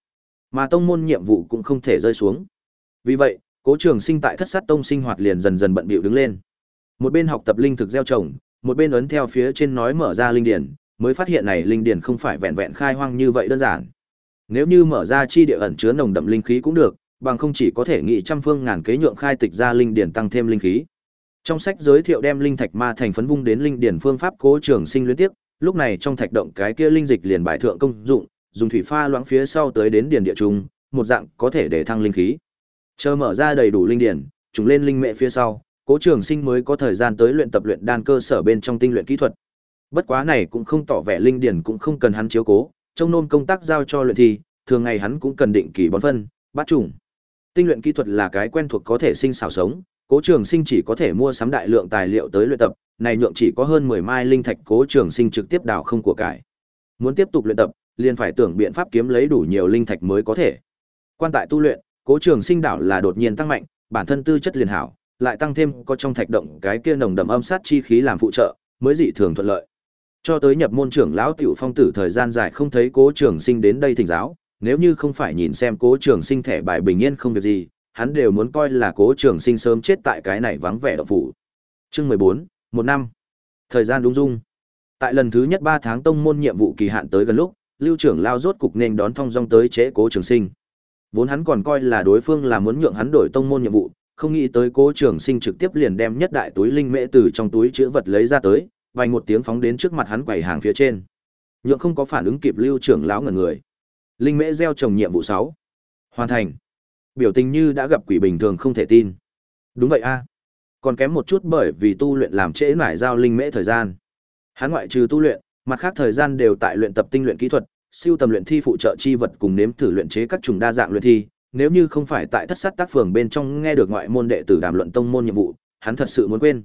Mà tông môn nhiệm vụ cũng không thể rơi xuống. Vì vậy, Cố Trường Sinh tại Thất Sát Tông sinh hoạt liền dần dần bận bịu đứng lên. Một bên học tập linh thực gieo trồng, một bên ấn theo phía trên nói mở ra linh điển, mới phát hiện này linh điển không phải vẹn vẹn khai hoang như vậy đơn giản. Nếu như mở ra chi địa ẩn chứa nồng đậm linh khí cũng được, bằng không chỉ có thể nghị trăm phương ngàn kế nhượng khai tịch ra linh điển tăng thêm linh khí. Trong sách giới thiệu đem linh thạch ma thành phấn vung đến linh điển phương pháp cố trường sinh luyến tiếp, lúc này trong thạch động cái kia linh dịch liền bài thượng công dụng, dùng thủy pha loãng phía sau tới đến điển địa trung, một dạng có thể để thăng linh khí. Chờ mở ra đầy đủ linh điển, trùng lên linh mẹ phía sau, Cố Trường Sinh mới có thời gian tới luyện tập luyện đan cơ sở bên trong tinh luyện kỹ thuật. Bất quá này cũng không tỏ vẻ linh điển cũng không cần hắn chiếu cố, trong nôn công tác giao cho luyện thi, thường ngày hắn cũng cần định kỳ bón phân, bắt trùng. Tinh luyện kỹ thuật là cái quen thuộc có thể sinh xảo sống, Cố Trường Sinh chỉ có thể mua sắm đại lượng tài liệu tới luyện tập, này nhượng chỉ có hơn 10 mai linh thạch Cố Trường Sinh trực tiếp đào không của cải. Muốn tiếp tục luyện tập, liền phải tưởng biện pháp kiếm lấy đủ nhiều linh thạch mới có thể. Quan tại tu luyện, Cố Trường Sinh đảo là đột nhiên tăng mạnh, bản thân tư chất liền hảo, lại tăng thêm có trong thạch động cái kia nồng đậm âm sát chi khí làm phụ trợ, mới dị thường thuận lợi. Cho tới nhập môn trưởng lão tiểu phong tử thời gian dài không thấy Cố Trường Sinh đến đây thỉnh giáo, nếu như không phải nhìn xem Cố Trường Sinh thẻ bài bình yên không việc gì, hắn đều muốn coi là Cố Trường Sinh sớm chết tại cái này vắng vẻ động phủ. Chương mười bốn, một năm. Thời gian đúng dung. Tại lần thứ nhất ba tháng tông môn nhiệm vụ kỳ hạn tới gần lúc, Lưu trưởng lao rốt cục nên đón thông dong tới chế Cố Trường Sinh. Vốn hắn còn coi là đối phương là muốn nhượng hắn đổi tông môn nhiệm vụ, không nghĩ tới Cố Trường Sinh trực tiếp liền đem nhất đại túi linh mễ từ trong túi chữ vật lấy ra tới, vài một tiếng phóng đến trước mặt hắn quầy hàng phía trên. Nhượng không có phản ứng kịp Lưu trưởng lão ngẩn người. Linh mễ gieo trồng nhiệm vụ sáu Hoàn thành. Biểu tình như đã gặp quỷ bình thường không thể tin. Đúng vậy a. Còn kém một chút bởi vì tu luyện làm trễ mải giao linh mễ thời gian. Hắn ngoại trừ tu luyện, mặt khác thời gian đều tại luyện tập tinh luyện kỹ thuật, siêu tầm luyện thi phụ trợ chi vật cùng nếm thử luyện chế các chủng đa dạng luyện thi, nếu như không phải tại thất sát tác phường bên trong nghe được ngoại môn đệ tử đàm luận tông môn nhiệm vụ, hắn thật sự muốn quên.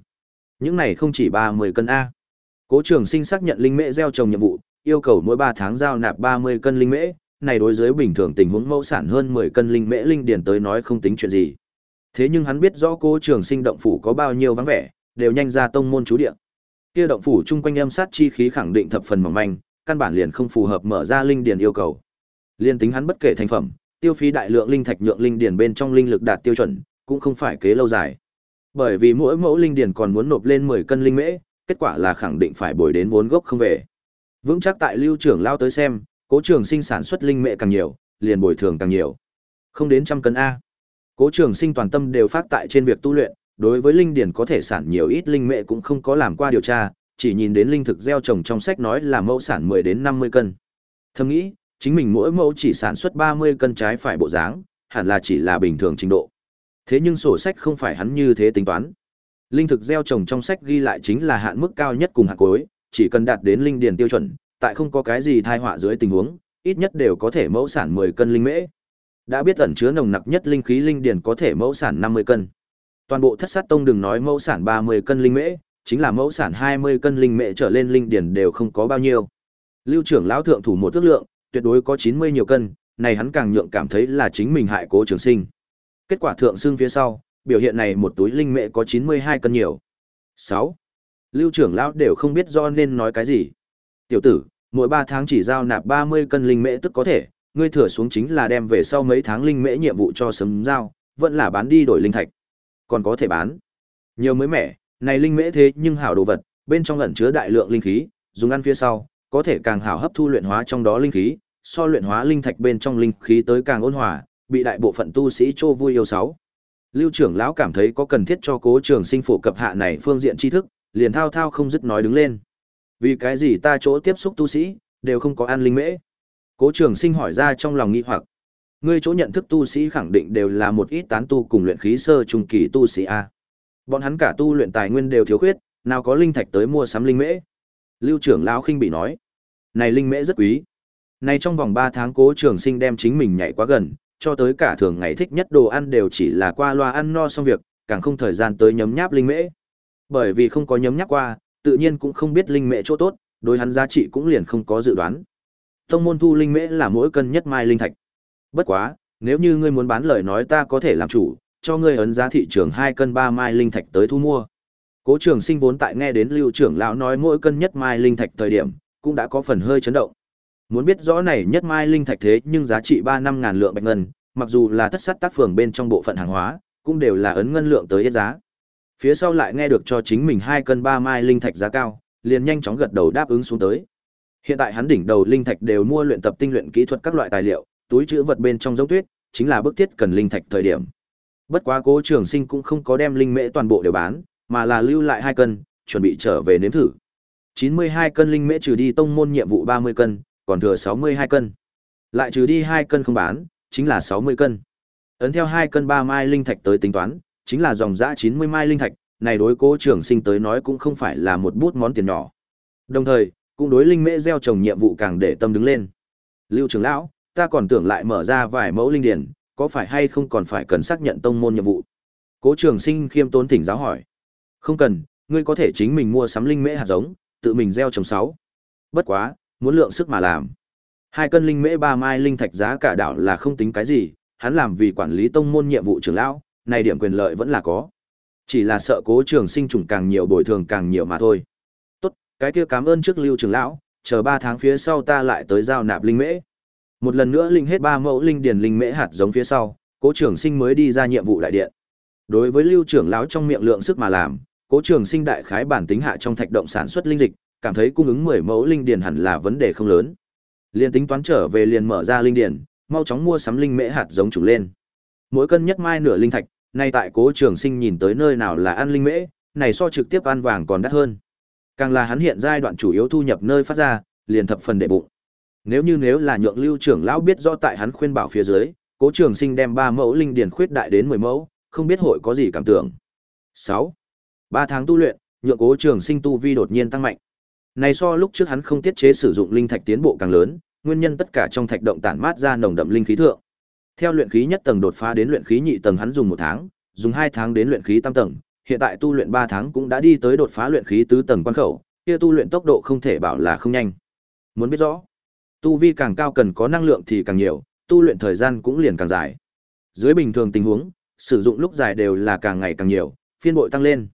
Những này không chỉ ba mươi cân a. Cố Trường Sinh xác nhận linh mễ gieo trồng nhiệm vụ, yêu cầu mỗi ba tháng giao nạp ba mươi cân linh mễ, này đối với bình thường tình huống mẫu sản hơn mười cân linh mễ linh điển tới nói không tính chuyện gì. Thế nhưng hắn biết rõ Cố Trường Sinh động phủ có bao nhiêu vắng vẻ, đều nhanh ra tông môn chú địa. Kia động phủ chung quanh âm sát chi khí khẳng định thập phần mỏng manh, căn bản liền không phù hợp mở ra linh điển yêu cầu. Liên tính hắn bất kể thành phẩm, tiêu phí đại lượng linh thạch nhượng linh điển bên trong linh lực đạt tiêu chuẩn, cũng không phải kế lâu dài. Bởi vì mỗi mẫu linh điển còn muốn nộp lên 10 cân linh mễ, kết quả là khẳng định phải bồi đến vốn gốc không về. Vững chắc tại lưu trưởng lao tới xem, cố trường sinh sản xuất linh mễ càng nhiều, liền bồi thường càng nhiều. Không đến trăm cân A. Cố trường sinh toàn tâm đều phát tại trên việc tu luyện, đối với linh điển có thể sản nhiều ít linh mễ cũng không có làm qua điều tra, chỉ nhìn đến linh thực gieo trồng trong sách nói là mẫu sản 10 đến 50 cân. Thầm nghĩ, chính mình mỗi mẫu chỉ sản xuất 30 cân trái phải bộ dáng, hẳn là chỉ là bình thường trình độ. Thế nhưng sổ sách không phải hắn như thế tính toán. Linh thực gieo trồng trong sách ghi lại chính là hạn mức cao nhất cùng hạn cuối, chỉ cần đạt đến linh điển tiêu chuẩn, tại không có cái gì thai họa dưới tình huống, ít nhất đều có thể mẫu sản 10 cân linh mễ. Đã biết ẩn chứa nồng nặc nhất linh khí linh điển có thể mẫu sản 50 cân. Toàn bộ thất sát tông đừng nói mẫu sản 30 cân linh mễ, chính là mẫu sản 20 cân linh mễ trở lên linh điển đều không có bao nhiêu. Lưu trưởng lão thượng thủ một thước lượng, tuyệt đối có 90 nhiều cân, này hắn càng nhượng cảm thấy là chính mình hại cố trường sinh. Kết quả thượng xương phía sau, biểu hiện này một túi linh mễ có 92 cân nhiều. 6. Lưu trưởng lão đều không biết do nên nói cái gì. Tiểu tử, mỗi 3 tháng chỉ giao nạp 30 cân linh mễ tức có thể, ngươi thừa xuống chính là đem về sau mấy tháng linh mễ nhiệm vụ cho sớm giao, vẫn là bán đi đổi linh thạch. Còn có thể bán. Nhiều mới mẻ, này linh mễ thế nhưng hảo đồ vật, bên trong ẩn chứa đại lượng linh khí, dùng ăn phía sau, có thể càng hảo hấp thu luyện hóa trong đó linh khí, so luyện hóa linh thạch bên trong linh khí tới càng ôn hòa, bị đại bộ phận tu sĩ chô vui yêu sáu. Lưu trưởng lão cảm thấy có cần thiết cho Cố Trường Sinh phổ cập hạ này phương diện tri thức, liền thao thao không dứt nói đứng lên. Vì cái gì ta chỗ tiếp xúc tu sĩ đều không có an linh mễ? Cố Trường Sinh hỏi ra trong lòng nghi hoặc. Ngươi chỗ nhận thức tu sĩ khẳng định đều là một ít tán tu cùng luyện khí sơ trung kỳ tu sĩ a. Bọn hắn cả tu luyện tài nguyên đều thiếu khuyết, nào có linh thạch tới mua sắm linh mễ. Lưu trưởng lão khinh bị nói, này linh mễ rất quý. Này trong vòng 3 tháng Cố Trường Sinh đem chính mình nhảy quá gần, cho tới cả thường ngày thích nhất đồ ăn đều chỉ là qua loa ăn no xong việc, càng không thời gian tới nhấm nháp linh mễ. Bởi vì không có nhấm nháp qua, tự nhiên cũng không biết linh mễ chỗ tốt, đối hắn giá trị cũng liền không có dự đoán. Tông môn thu linh mễ là mỗi cân nhất mai linh thạch. Bất quá, nếu như ngươi muốn bán lời nói ta có thể làm chủ, cho ngươi ấn giá thị trường 2 cân 3 mai linh thạch tới thu mua. Cố Trường Sinh vốn tại nghe đến Lưu trưởng lão nói mỗi cân nhất mai linh thạch thời điểm, cũng đã có phần hơi chấn động. Muốn biết rõ này nhất mai linh thạch thế nhưng giá trị 3 năm ngàn lượng bạch ngân, mặc dù là thất sát tác phường bên trong bộ phận hàng hóa, cũng đều là ấn ngân lượng tới hết giá. Phía sau lại nghe được cho chính mình 2 cân 3 mai linh thạch giá cao, liền nhanh chóng gật đầu đáp ứng xuống tới. Hiện tại hắn đỉnh đầu linh thạch đều mua luyện tập tinh luyện kỹ thuật các loại tài liệu, túi trữ vật bên trong giống tuyết, chính là bức thiết cần linh thạch thời điểm. Bất quá Cố Trường Sinh cũng không có đem linh mễ toàn bộ đều bán, mà là lưu lại 2 cân, chuẩn bị trở về nếm thử. 92 cân linh mễ trừ đi tông môn nhiệm vụ 30 cân, còn thừa 62 cân. Lại trừ đi 2 cân không bán, chính là 60 cân. Ấn theo 2 cân 3 mai linh thạch tới tính toán, chính là dòng dã 90 mai linh thạch, này đối cố trưởng sinh tới nói cũng không phải là một bút món tiền nhỏ. Đồng thời, cũng đối linh mễ gieo trồng nhiệm vụ càng để tâm đứng lên. Lưu trưởng lão, ta còn tưởng lại mở ra vài mẫu linh điển, có phải hay không còn phải cần xác nhận tông môn nhiệm vụ? Cố Trường Sinh khiêm tốn thỉnh giáo hỏi. Không cần, ngươi có thể chính mình mua sắm linh mễ hạt giống, tự mình gieo trồng sáu. Bất quá, muốn lượng sức mà làm. Hai cân linh mễ ba mai linh thạch giá cả đảo là không tính cái gì, hắn làm vì quản lý tông môn nhiệm vụ trưởng lão, này điểm quyền lợi vẫn là có. Chỉ là sợ Cố Trường Sinh trùng càng nhiều bồi thường càng nhiều mà thôi. Tốt, cái kia cảm ơn trước Lưu trưởng lão, chờ ba tháng phía sau ta lại tới giao nạp linh mễ. Một lần nữa linh hết ba mẫu linh điền linh mễ hạt giống phía sau, Cố Trường Sinh mới đi ra nhiệm vụ đại điện. Đối với Lưu trưởng lão trong miệng lượng sức mà làm, Cố Trường Sinh đại khái bản tính hạ trong thạch động sản xuất linh dịch, cảm thấy cung ứng 10 mẫu linh điền hẳn là vấn đề không lớn. Liên tính toán trở về liền mở ra linh điền, mau chóng mua sắm linh mễ hạt giống chủ lên. Mỗi cân nhất mai nửa linh thạch, nay tại Cố Trường Sinh nhìn tới nơi nào là ăn linh mễ, này so trực tiếp ăn vàng còn đắt hơn. Càng là hắn hiện giai đoạn chủ yếu thu nhập nơi phát ra, liền thập phần đệ bụng. Nếu như nếu là nhượng lưu trưởng lão biết rõ tại hắn khuyên bảo phía dưới, Cố Trường Sinh đem 3 mẫu linh điền khuyết đại đến 10 mẫu, không biết hội có gì cảm tưởng. 6. Ba tháng tu luyện, nhượng Cố Trường Sinh tu vi đột nhiên tăng mạnh. Này so lúc trước hắn không tiết chế sử dụng linh thạch tiến bộ càng lớn, nguyên nhân tất cả trong thạch động tản mát ra nồng đậm linh khí thượng. Theo luyện khí nhất tầng đột phá đến luyện khí nhị tầng hắn dùng một tháng, dùng hai tháng đến luyện khí tam tầng, hiện tại tu luyện ba tháng cũng đã đi tới đột phá luyện khí tứ tầng quan khẩu, kia tu luyện tốc độ không thể bảo là không nhanh. Muốn biết rõ, tu vi càng cao cần có năng lượng thì càng nhiều, tu luyện thời gian cũng liền càng dài. Dưới bình thường tình huống, sử dụng lúc dài đều là càng ngày càng nhiều, phiên bội tăng lên.